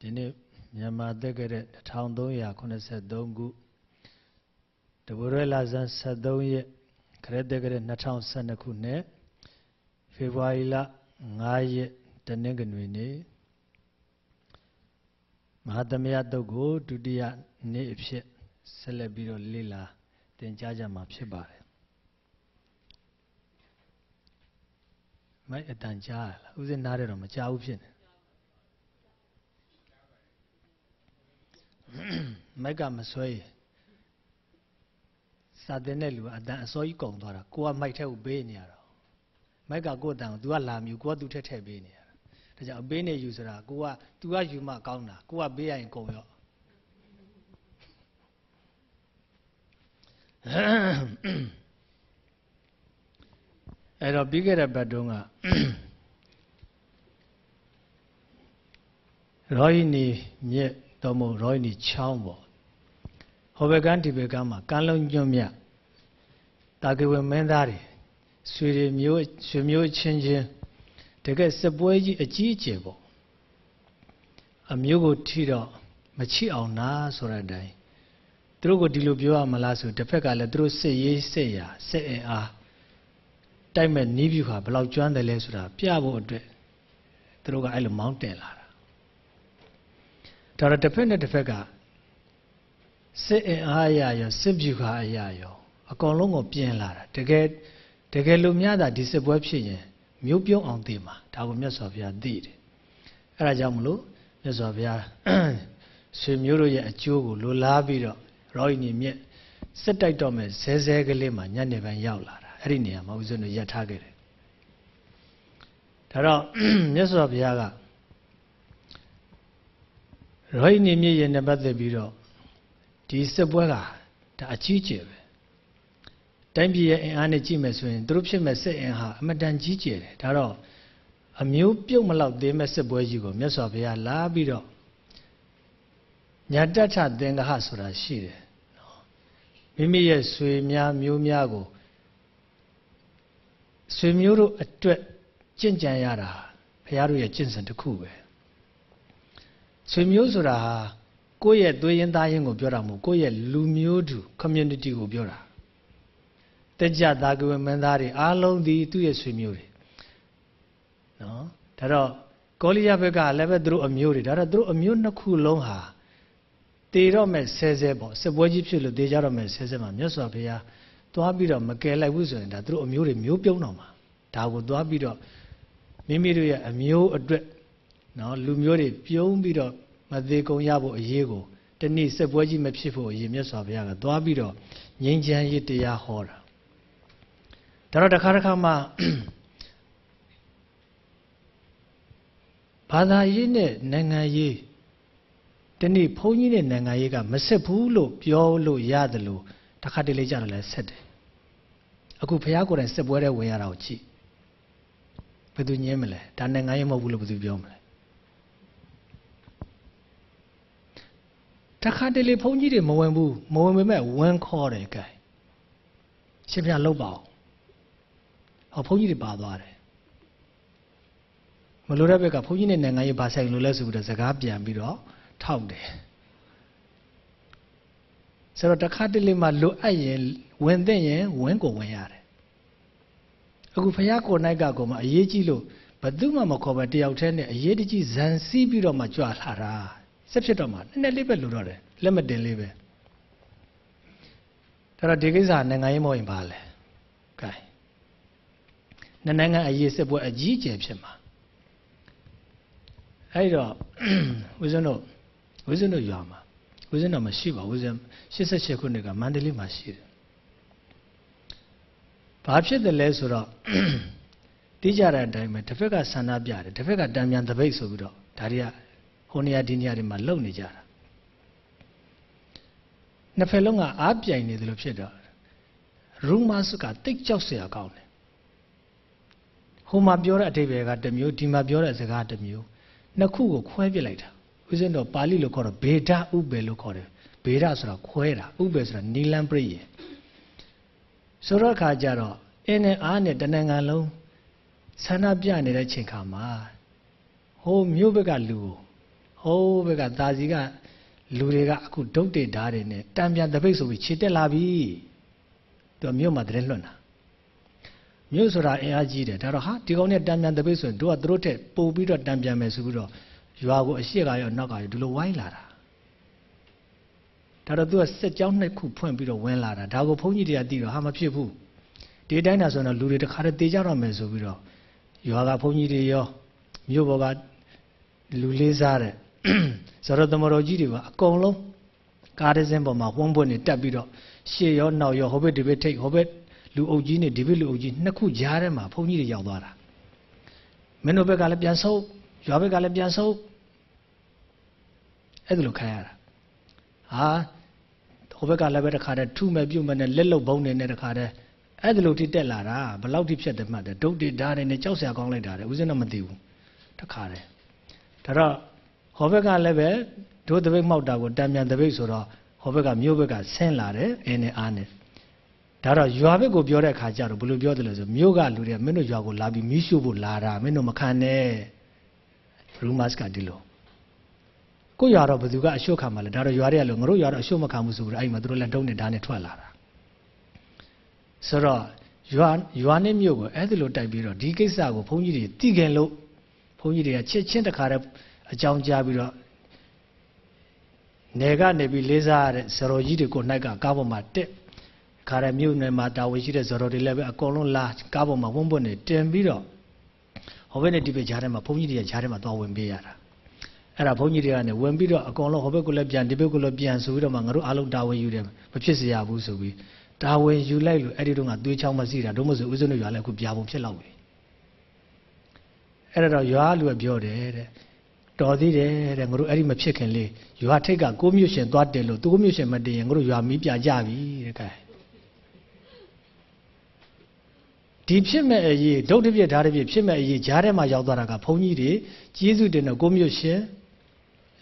ဒီနေ့မြန်မာသက်ခဲ့တဲ့1383ခုတဘူရဲလာဇန်73ရက်ခရစ်သက်ခဲ့တဲ့2012ခုနှစ်ဖေဖော်ဝါရီလ9ရက်တနင်္ဂနွေနေ့မဟာသမယတုတ်ကိုဒုတိယနေ့အဖြစ်ဆက်လက်ပြီးတော့လေ့လာသင်ကြားကြမှာဖြစ်ပါတယ်မိုက်အတန်ကြားလားဥစဉ်နားတယ်တော့မကြားဘူးဖြစ်နေ မိုက်ကမဆွဲရင်စာတင်တဲ့လူကအတန်အစောကြီးကုံသွားတာကိုကမိုက်ထက်ကိုပေးနေရတော့မိုက်ကကိုယ်တန်ကို तू ကလာမြူကိုက तू ထက်ထည့်ပေးနေရတာဒါကြောင့်အပေးနေယူဆိုတာကိုက तू ကယူမှကောင်းတာကိုကပေးရရင်ကုံရော့အဲ့တော့ပြီးခဲ့တဲ့ဘက်တုန်းကရောဟိနီမြစ် တော့မဟုတ်ရောဟိနီချောင်းပေါ့ဟောဘကန်းဒီဘကန်းမှာကမ်းလုံးကျွန်းမြတ်တာကေဝမင်းသားတွေဆွေတွေမျိုးဆွေမျိုးချင်းချင်းတကယ်စပွဲကြီးအကြီးအကျယ်ပေါ့အမျိုးကိုထိတော့မချိအောင်နာဆိုတဲ့အတိုင်းသူတို့ကိုဒီလိုပြောရမလားဆိုတစ်ဖက်ကလည်းသူတို့စစ်ရေးစစ်ရာစစ်အင်အားတိုက်မဲ့နီးပြူခါဘယ်လောက်ကျွမ်းတယ်လဲဆိုတာပြဖို့အတွက်သူတို့ကအဲ့လိုမောင်းတင်လာတာ ဒါတော့တစ်ဖက်နဲ့တစ်ဖက်ကစစ်အင်အားအရာရောစစ်ပြူခါအရာရောအကောင်လုံးကိုပြင်လာတာတကယ်တကယ်လို့များတာဒီစစ်ပွဲဖြစ်ရင်မျိုးပြုံးအောင်သိမှာဒါကိုမြတ်စွာဘုရားသိတယ်အဲ့ဒါကြောင့်မလို့မြတ်စွာဘုရားဆွေမျိုးတို့ရဲ့အကျိုးကိုလိုလားပြီးတော့ရောဟိနီမြက်စစ်တိုက်တော့မဲ့ဇဲဇဲကလေးမှာညနေပိုင်းရောက်လာတာအဲ့ဒီနေရာမှာဦးဇင်းတို့ရပ်ထားခဲ့တယ်ဒါတော့မြတ်စွာဘုရားက ရောဟိနီမြက်ရဲ့နဲ့ပတ်သက်ပြီးတော့ဒီစစ်ပွဲကဒါအကြီးကျယ်ပဲတိုင်းပြည်ရဲ့အင်အားနဲ့ကြည့်မယ်ဆိုရင်သူတို့ဖြစ်မဲ့စစ်အင်ဟာအမတန်ကြီးကျယ်တယ်ဒါတော့အမျိုးပြုတ်မလောက်သေးမဲ့စစ်ပွဲကြီးကိုမြတ်စွာဘုရားလာပြီးတော့ညာတ္ထသင်္ကဟဆိုတာရှိတယ်နော်မိမိရဲ့ဆွေများမျိုးများကိုဆွေမျိုးတို့အတွက်ကြင့်ကြံရတာဘုရားတို့ရဲ့ကျင့်စဉ်တစ်ခုပဲ ဆွေမျိုးဆိုတာဟာကိုယ့်ရဲ့သွေးရင်းသားရင်းကိုပြောတာမဟုတ်ကိုယ့်ရဲ့လူမျိုးတူ community ကိုပြောတာတက်ကြသာကဝမင်းသားတွေအားလုံးဒီသူ့ရဲ့ဆွေမျိုးတွေနော်ဒါတော့ကောလိယဘက်ကလည်းပဲသူတို့အမျိုးတွေဒါတော့သူတို့အမျိုးနှစ်ခုလုံးဟာတေတော့မဲ့ဆဲဆဲပေါ့စစ်ပွဲကြီးဖြစ်လို့တေကြတော့မဲ့ဆဲဆဲမှာမြတ်စွာဘုရားသွားပြီးတော့မကယ်လိုက်ဘူးဆိုရင်ဒါသူတို့အမျိုးတွေမျိုးပြုံးတော့မှာဒါကိုသွားပြီးတော့မိမိတို့ရဲ့အမျိုးအတွက် နော်လူမျိုးတွေပြုံးပြီးတော့မသေးကုန်ရဖို့အရေးကိုတနည်းစစ်ပွဲကြီးမဖြစ်ဖို့အရေးမြတ်စွာဘုရားကသွားပြီးတော့ငြိမ်းချမ်းရေးတရားဟောတာဒါတော့တစ်ခါတစ်ခါမှဘာသာရေးနဲ့နိုင်ငံရေးဒီနေ့ဘုန်းကြီးနဲ့နိုင်ငံရေးကမဆက်ဘူးလို့ပြောလို့ရတယ်လို့တခါတလေကြတော့လည်းဆက်တယ်အခုဘုရားကိုယ်တိုင်စစ်ပွဲတဲ့ဝင်ရတာကိုကြည့်ဘယ်သူညင်းမလဲဒါနိုင်ငံရေးမဟုတ်ဘူးလို့ဘယ်သူပြောမလဲ တခါတလေဘုန်းကြီးတွေမဝင်ဘူးမဝင်ပေမဲ့ဝင်ခေါ်တယ်ကဲရှင်ပြလောက်ပါအောင်ဟောဘုန်းကြီးတွေပါသွားတယ်မလိုတဲ့ဘက်ကဘုန်းကြီးနဲ့နိုင်ငံရေးဘာဆိုင်လို့လဲဆိုပြီးတော့စကားပြန်ပြီးတော့ထောက်တယ်ဆိုတော့တခါတလေမှလိုအပ်ရင်ဝင်တဲ့ရင်ဝင်ကိုဝင်ရတယ်အခုဖះကိုနိုင်ကကိုမှအရေးကြီးလို့ဘသူမှမခေါ်ပဲတယောက်တည်းနဲ့အရေးတကြီးဇန်စီးပြီးတော့မှကြွလာတာ ဆက်ဖြစ်တော့မှနည်းနည်းလေးပဲလိုတော့တယ်လက်မတင်လေးပဲဒါတော့ဒီကိစ္စနိုင်ငံရေးမဟုတ်ရင်ပါလဲကဲနိုင်ငံအရေးစစ်ပွဲအကြီးအကျယ်ဖြစ်မှာအဲ့တော့ဦးဇင်းတို့ဦးဇင်းတို့ရွာမှာဦးဇင်းတော်မရှိပါဦးဇင်း88ခုနှစ်ကမန္တလေးမှာရှိတယ်ဘာဖြစ်တယ်လဲဆိုတော့တိကြတဲ့အတိုင်းပဲတစ်ဖက်ကဆန္ဒပြတယ်တစ်ဖက်ကတံမြန်တပိတ်ဆိုပြီးတော့ဒါတွေက ဟိုနေရာဒီနေရာတွေမှာလုံနေကြတာနှစ်ဖက်လုံးကအားပြိုင်နေတယ်လို့ဖြစ်တော့ရူမတ်စ်ကတိတ်ကြောက်စရာကောင်းတယ်ဟိုမှာပြောတဲ့အတိပ္ပယ်ကတစ်မျိုးဒီမှာပြောတဲ့စကားတစ်မျိုးနှစ်ခုကိုခွဲပြစ်လိုက်တာဥစဉ်တော့ပါဠိလိုခေါ်တော့ဗေဒဥပ္ပယ်လို့ခေါ်တယ်ဗေဒဆိုတာခွဲတာဥပ္ပယ်ဆိုတာနီလန်ပြည့်ရင်ဆိုတော့အခါကျတော့အင်းနဲ့အားနဲ့တဏ္ဍာန်လုံးဆန္ဒပြနေတဲ့ချိန်ခါမှာဟိုမြို့ဘက်ကလူကို ဟိုးဘက်ကသာစီကလူတွေကအခုဒုတ်တေဓာတ်တွေနဲ့တံပြန်တပိတ်ဆိုပြီးခြေတက်လာပြီသူကမြို့မှာတရင်လွှတ်တာမြို့ဆိုတာအင်အားကြီးတယ်ဒါတော့ဟာဒီကောင်နဲ့တံပြန်တပိတ်ဆိုရင်တို့ကသူတို့ထက်ပို့ပြီးတော့တံပြန်မယ်ဆိုပြီးတော့ရွာကိုအရှိကရောနောက်ကရောဒီလိုဝိုင်းလာတာဒါတော့သူကစက်ကြောင်းနှစ်ခုဖွင့်ပြီးတော့ဝင်လာတာဒါကိုဘုန်းကြီးတွေကသိတော့ဟာမဖြစ်ဘူးဒီတိုင်းတာဆိုတော့လူတွေတခါတည်းတေးကြတော့မယ်ဆိုပြီးတော့ရွာကဘုန်းကြီးတွေရောမြို့ပေါ်ကလူလေးစားတဲ့ ဇရသမတော်ကြီးတွေကအကုန်လုံးကားတစ်စင်းပေါ်မှာဝန်းပွင့်နေတက်ပြီးတော့ရှေ့ရောနောက်ရောဟိုဘက်ဒီဘက်ထိတ်ဟိုဘက်လူအုပ်ကြီးနဲ့ဒီဘက်လူအုပ်ကြီးနှစ်ခုကြားထဲမှာဘုန်းကြီးတွေရောက်သွားတာမင်းတို့ဘက်ကလည်းပြန်ဆုပ်ရွာဘက်ကလည်းပြန်ဆုပ်အဲ့ဒါလိုခံရတာဟာဟိုဘက်ကလည်းပဲတခါတည်းထုမဲ့ပြုတ်မဲ့နဲ့လက်လုတ်ဘုံနေနဲ့တခါတည်းအဲ့ဒါလိုထိတက်လာတာဘလောက်ထိဖြစ်တယ်မှတ်တယ်ဒုတ်တိဓာတ်တွေနဲ့ကြောက်စရာကောင်းလိုက်တာလေဦးဇင်းတော့မသိဘူးတခါတည်းဒါတော့ ဟောဘက်ကလည်းပဲဒုတပိတ်မှောက်တာကိုတံမြန်တပိတ်ဆိုတော့ဟောဘက်ကမြို့ဘက်ကဆင်းလာတယ်အင်းနဲ့အားနဲ့ဒါတော့ရွာဘက်ကိုပြောတဲ့အခါကျတော့ဘယ်လိုပြောတယ်လဲဆိုမြို့ကလူတွေကမင်းတို့ရွာကိုလာပြီးမီးရှို့ဖို့လာတာမင်းတို့မခံနဲ့ရူမတ်ကဒီလိုကိုရွာတော့ဘယ်သူကအရှုပ်ခံမှာလဲဒါတော့ရွာတွေကလို့ငါတို့ရွာတော့အရှုပ်မခံဘူးဆိုပြီးအဲ့မှာသူတို့လည်းတုံးနေဓာတ်နဲ့ထွက်လာတာဆိုတော့ရွာရွာနဲ့မြို့ကိုအဲ့ဒါလိုတိုက်ပြီးတော့ဒီကိစ္စကိုဘုန်းကြီးတွေသိခင်လို့ဘုန်းကြီးတွေကချစ်ချင်းတခါတည်း အကြောင်းကြားပြီးတော့နေကနေပြီးလေးစားရတဲ့ဇရောကြီးတွေကို၌ကကားပေါ်မှာတက်ခါရမြို့နယ်မှာတာဝန်ရှိတဲ့ဇရောတွေလည်းပဲအကုန်လုံးလာကားပေါ်မှာဝုန်းပွင့်နေတင်ပြီးတော့ဟောဘက်နဲ့ဒီဘက်ကြားထဲမှာဘုန်းကြီးတွေကကြားထဲမှာသွားဝင်ပေးရတာအဲ့ဒါဘုန်းကြီးတွေကနေဝင်ပြီးတော့အကုန်လုံးဟောဘက်ကိုလည်းပြန်ဒီဘက်ကိုလည်းပြန်ဆိုပြီးတော့မှငါတို့အားလုံးတာဝန်ယူတယ်မဖြစ်စေရဘူးဆိုပြီးတာဝန်ယူလိုက်လို့အဲ့ဒီတော့ကသွေးချောင်းမစီတာတို့မဆိုဦးဇင်းတို့ရွာလည်းအခုပြာပုံဖြစ်လောက်ပြီအဲ့ဒါတော့ရွာလူကပြောတယ်တဲ့ တော်သေးတယ်တဲ့ငါတို့အဲ့ဒီမဖြစ်ခင်လေးရွာထိတ်ကကိုမြို့ရှင်သွားတယ်လို့သူကိုမြို့ရှင်မတည်ရင်ငါတို့ရွာမီးပြကြပြီတဲ့ကဲဒီဖြစ်မဲ့အရေးဒုတ်တပြစ်ဓာတ်တပြစ်ဖြစ်မဲ့အရေးဂျားထဲမှာရောက်သွားတာကဘုန်းကြီးတွေကျေးဇူးတင်တော့ကိုမြို့ရှင်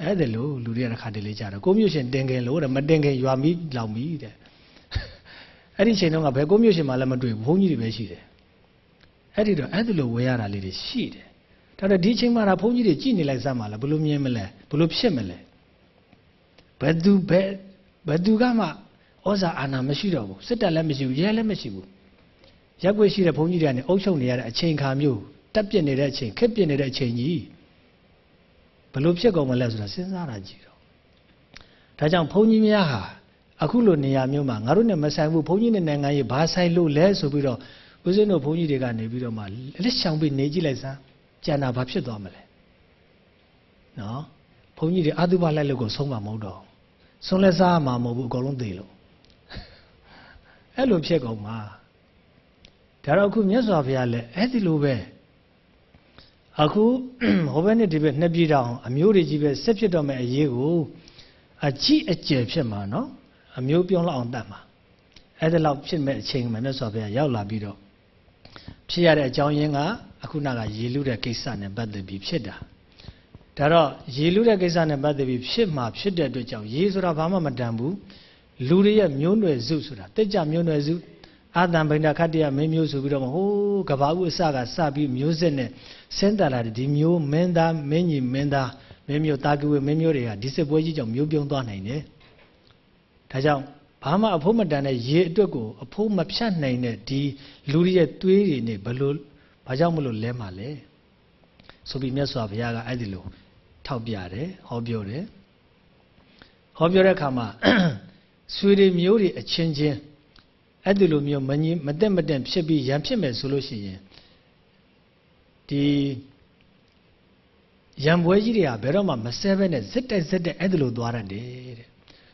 အဲ့ဒါလို့လူတွေကတစ်ခါတလေကြတော့ကိုမြို့ရှင်တင်ခင်လို့တဲ့မတင်ခင်ရွာမီးလောင်ပြီတဲ့အဲ့ဒီချိန်တုန်းကဘယ်ကိုမျိုးရှင်မှလည်းမတွေ့ဘူးဘုန်းကြီးတွေပဲရှိတယ်အဲ့ဒီတော့အဲ့ဒီလိုဝေရတာလေးတွေရှိတယ် ဒါတော့ဒီချိန်မှာဒါဘုန်းကြီးတွေကြည်နေလိုက်စမ်းပါလားဘလို့မြင်မလဲဘလို့ဖြစ်မလဲဘယ်သူဘယ်ဘယ်သူကမှဩဇာအာဏာမရှိတော့ဘူးစစ်တပ်လည်းမရှိဘူးရဲလည်းမရှိဘူးရက်ွက်ရှိတဲ့ဘုန်းကြီးတွေကနေအုပ်ချုပ်နေရတဲ့အချိန်ခါမျိုးတက်ပြစ်နေတဲ့အချိန်ခက်ပြစ်နေတဲ့အချိန်ကြီးဘလို့ဖြစ်ကုန်မလဲဆိုတာစဉ်းစားတာကြည့်တော့ဒါကြောင့်ဘုန်းကြီးများဟာအခုလိုနေရာမျိုးမှာငါတို့နဲ့မဆိုင်ဘူးဘုန်းကြီးနဲ့နိုင်ငံရေးဘာဆိုင်လို့လဲဆိုပြီးတော့ဦးဇင်းတို့ဘုန်းကြီးတွေကနေပြီးတော့မှလက်ရှောင်ပြီးနေကြည့်လိုက်စမ်း ကြံတာဘာဖြစ်သွားမလဲနော်ဘုန်းကြီးတွေအတုပလိုက်လို့ကိုဆုံးမှာမဟုတ်တော့ဆုံးလက်စားမှာမဟုတ်ဘူးအကုန်လုံးသိလို့အဲ့လိုဖြစ်ကုန်မှာဒါတော့အခုမြတ်စွာဘုရားလည်းအဲ့ဒီလိုပဲအခုဟိုဘက်နဲ့ဒီဘက်နှစ်ပြည်တောင်အမျိုးတွေကြီးပဲဆက်ဖြစ်တော့မဲ့အရေးကိုအကြည့်အကျယ်ဖြစ်မှာနော်အမျိုးပြုံးလောက်အောင်တတ်မှာအဲ့ဒါလောက်ဖြစ်မဲ့အချိန်မှာမြတ်စွာဘုရားရောက်လာပြီးတော့ဖြစ်ရတဲ့အကြောင်းရင်းက အခုနကရေလူတဲ့ကိစ္စနဲ့ပတ်သက်ပြီးဖြစ်တာဒါတော့ရေလူတဲ့ကိစ္စနဲ့ပတ်သက်ပြီးဖြစ်မှာဖြစ်တဲ့အတွက်ကြောင့်ရေဆိုတာဘာမှမတန်ဘူးလူတွေရဲ့မျိုးနွယ်စုဆိုတာတက်ကြမျိုးနွယ်စုအာတံဗိန္ဒခတ္တယမင်းမျိုးဆိုပြီးတော့ဟိုးကဘာဥအစကစပြီးမျိုးစစ်နဲ့ဆင်းတက်လာတဲ့ဒီမျိုးမင်းသားမင်းကြီးမင်းသားမင်းမျိုးတာကဝေမင်းမျိုးတွေကဒီစစ်ပွဲကြီးကြောင့်မျိုးပြုံးသွားနိုင်တယ်ဒါကြောင့်ဘာမှအဖို့မတန်တဲ့ရေအတွက်ကိုအဖို့မဖြတ်နိုင်တဲ့ဒီလူတွေရဲ့သွေးတွေနဲ့ဘလို့ ဘာကြောင့်မလို့လဲမှာလဲဆိုပြီးမြတ်စွာဘုရားကအဲ့ဒီလိုထောက်ပြတယ်ဟောပြောတယ်ဟောပြောတဲ့အခါမှာဆွေတွေမျိုးတွေအချင်းချင်းအဲ့ဒီလိုမျိုးမငြင်းမတက်မတက်ဖြစ်ပြီးရံဖြစ်မယ်ဆိုလို့ရှိရင်ဒီရံပွဲကြီးတွေကဘယ်တော့မှမဆဲဘဲနဲ့ဇက်တက်ဇက်တက်အဲ့ဒီလိုသွားရတယ်တဲ့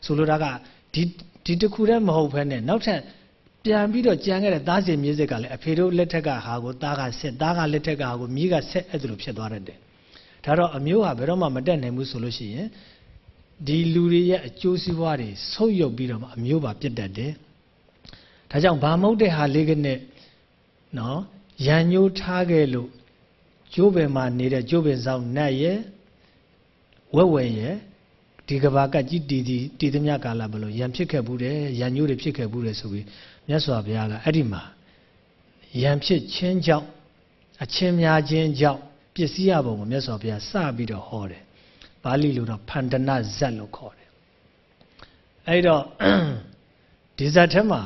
ဆိုလိုတာကဒီဒီတခုတည်းမဟုတ်ဘဲနဲ့နောက်ထပ် ပြန်ပြီးတော့ကြံခဲ့တဲ့သားစဉ်မျိုးစစ်ကလည်းအဖေတို့လက်ထက်ကဟာကိုသားကဆက်သားကလက်ထက်ကဟာကိုမြေးကဆက်အဲ့ဒါလိုဖြစ်သွားတတ်တယ်ဒါတော့အမျိုးဟာဘယ်တော့မှမတက်နိုင်ဘူးဆိုလို့ရှိရင်ဒီလူတွေရဲ့အကျိုးစီးပွားတွေဆုပ်ယုပ်ပြီးတော့မှအမျိုးပါပြတ်တတ်တယ်ဒါကြောင့်ဘာမဟုတ်တဲ့ဟာလေးကနဲ့နော်ရန်ညိုးထားခဲ့လို့ကျိုးပင်မှာနေတဲ့ကျိုးပင်ဆောင်နတ်ရဲ့ဝက်ဝယ်ရဲ့ဒီကဘာကကြီးတည်တည်တည်သမျှကာလဘလို့ရံဖြစ်ခဲ့ဘူးတယ်ရံညိုးတွေဖြစ်ခဲ့ဘူးတယ်ဆိုပြီး မြတ်စွာဘုရားကအဲ့ဒီမှာရံဖြစ်ခြင်းကြောင့်အချင်းများခြင်းကြောင့်ပစ္စည်းရပုံကိုမြတ်စွာဘုရားစပြီးတော့ဟောတယ်ဘပါဠိလိုတော့ဖန္ဒနာဇတ်လို့ခေါ်တယ်အဲ့တော့ဒီဇတ်ထဲမှာ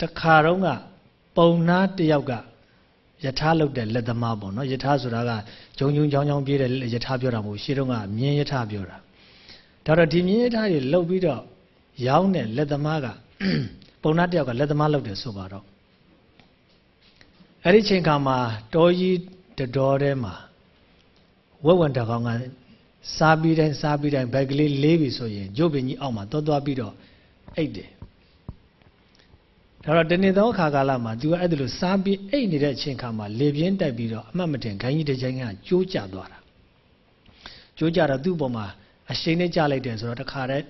တခါတော့ကပုံနာတယောက်ကယထာလုတ်တဲ့လက်သမားပေါ့နော်ယထာဆိုတာကဂျုံဂျုံချောင်းချောင်းပြေးတဲ့ယထာပြောတာမဟုတ်ရှေးတုန်းကမြင်းယထာပြောတာဒါတော့ဒီမြင်းယထာတွေလုတ်ပြီးတော့ ရောင်းတဲ့လက်သမားကပုံနာတယောက်ကလက်သမားလုတ်တယ်ဆိုပါတော့အဲ့ဒီချိန်ခါမှာတောကြီးတတော်ထဲမှာဝက်ဝင်တကောင်ကစားပြီးတိုင်းစားပြီးတိုင်းဘက်ကလေးလေးပြီဆိုရင်ဂျုတ်ပင်ကြီးအောက်မှာသွားသွားပြီးတော့အိတ်တယ်ဒါတော့တနေ့သောအခါကာလမှာ तू ကအဲ့ဒါလို့စားပြီးအိတ်နေတဲ့အချိန်ခါမှာလေပြင်းတိုက်ပြီးတော့အမှတ်မတင်ခိုင်းကြီးတစ်ချိန်ကကျိုးကျသွားတာကျိုးကျတော့သူ့ပေါ်မှာအရှိန်နဲ့ကျလိုက်တယ်ဆိုတော့တခါတည်း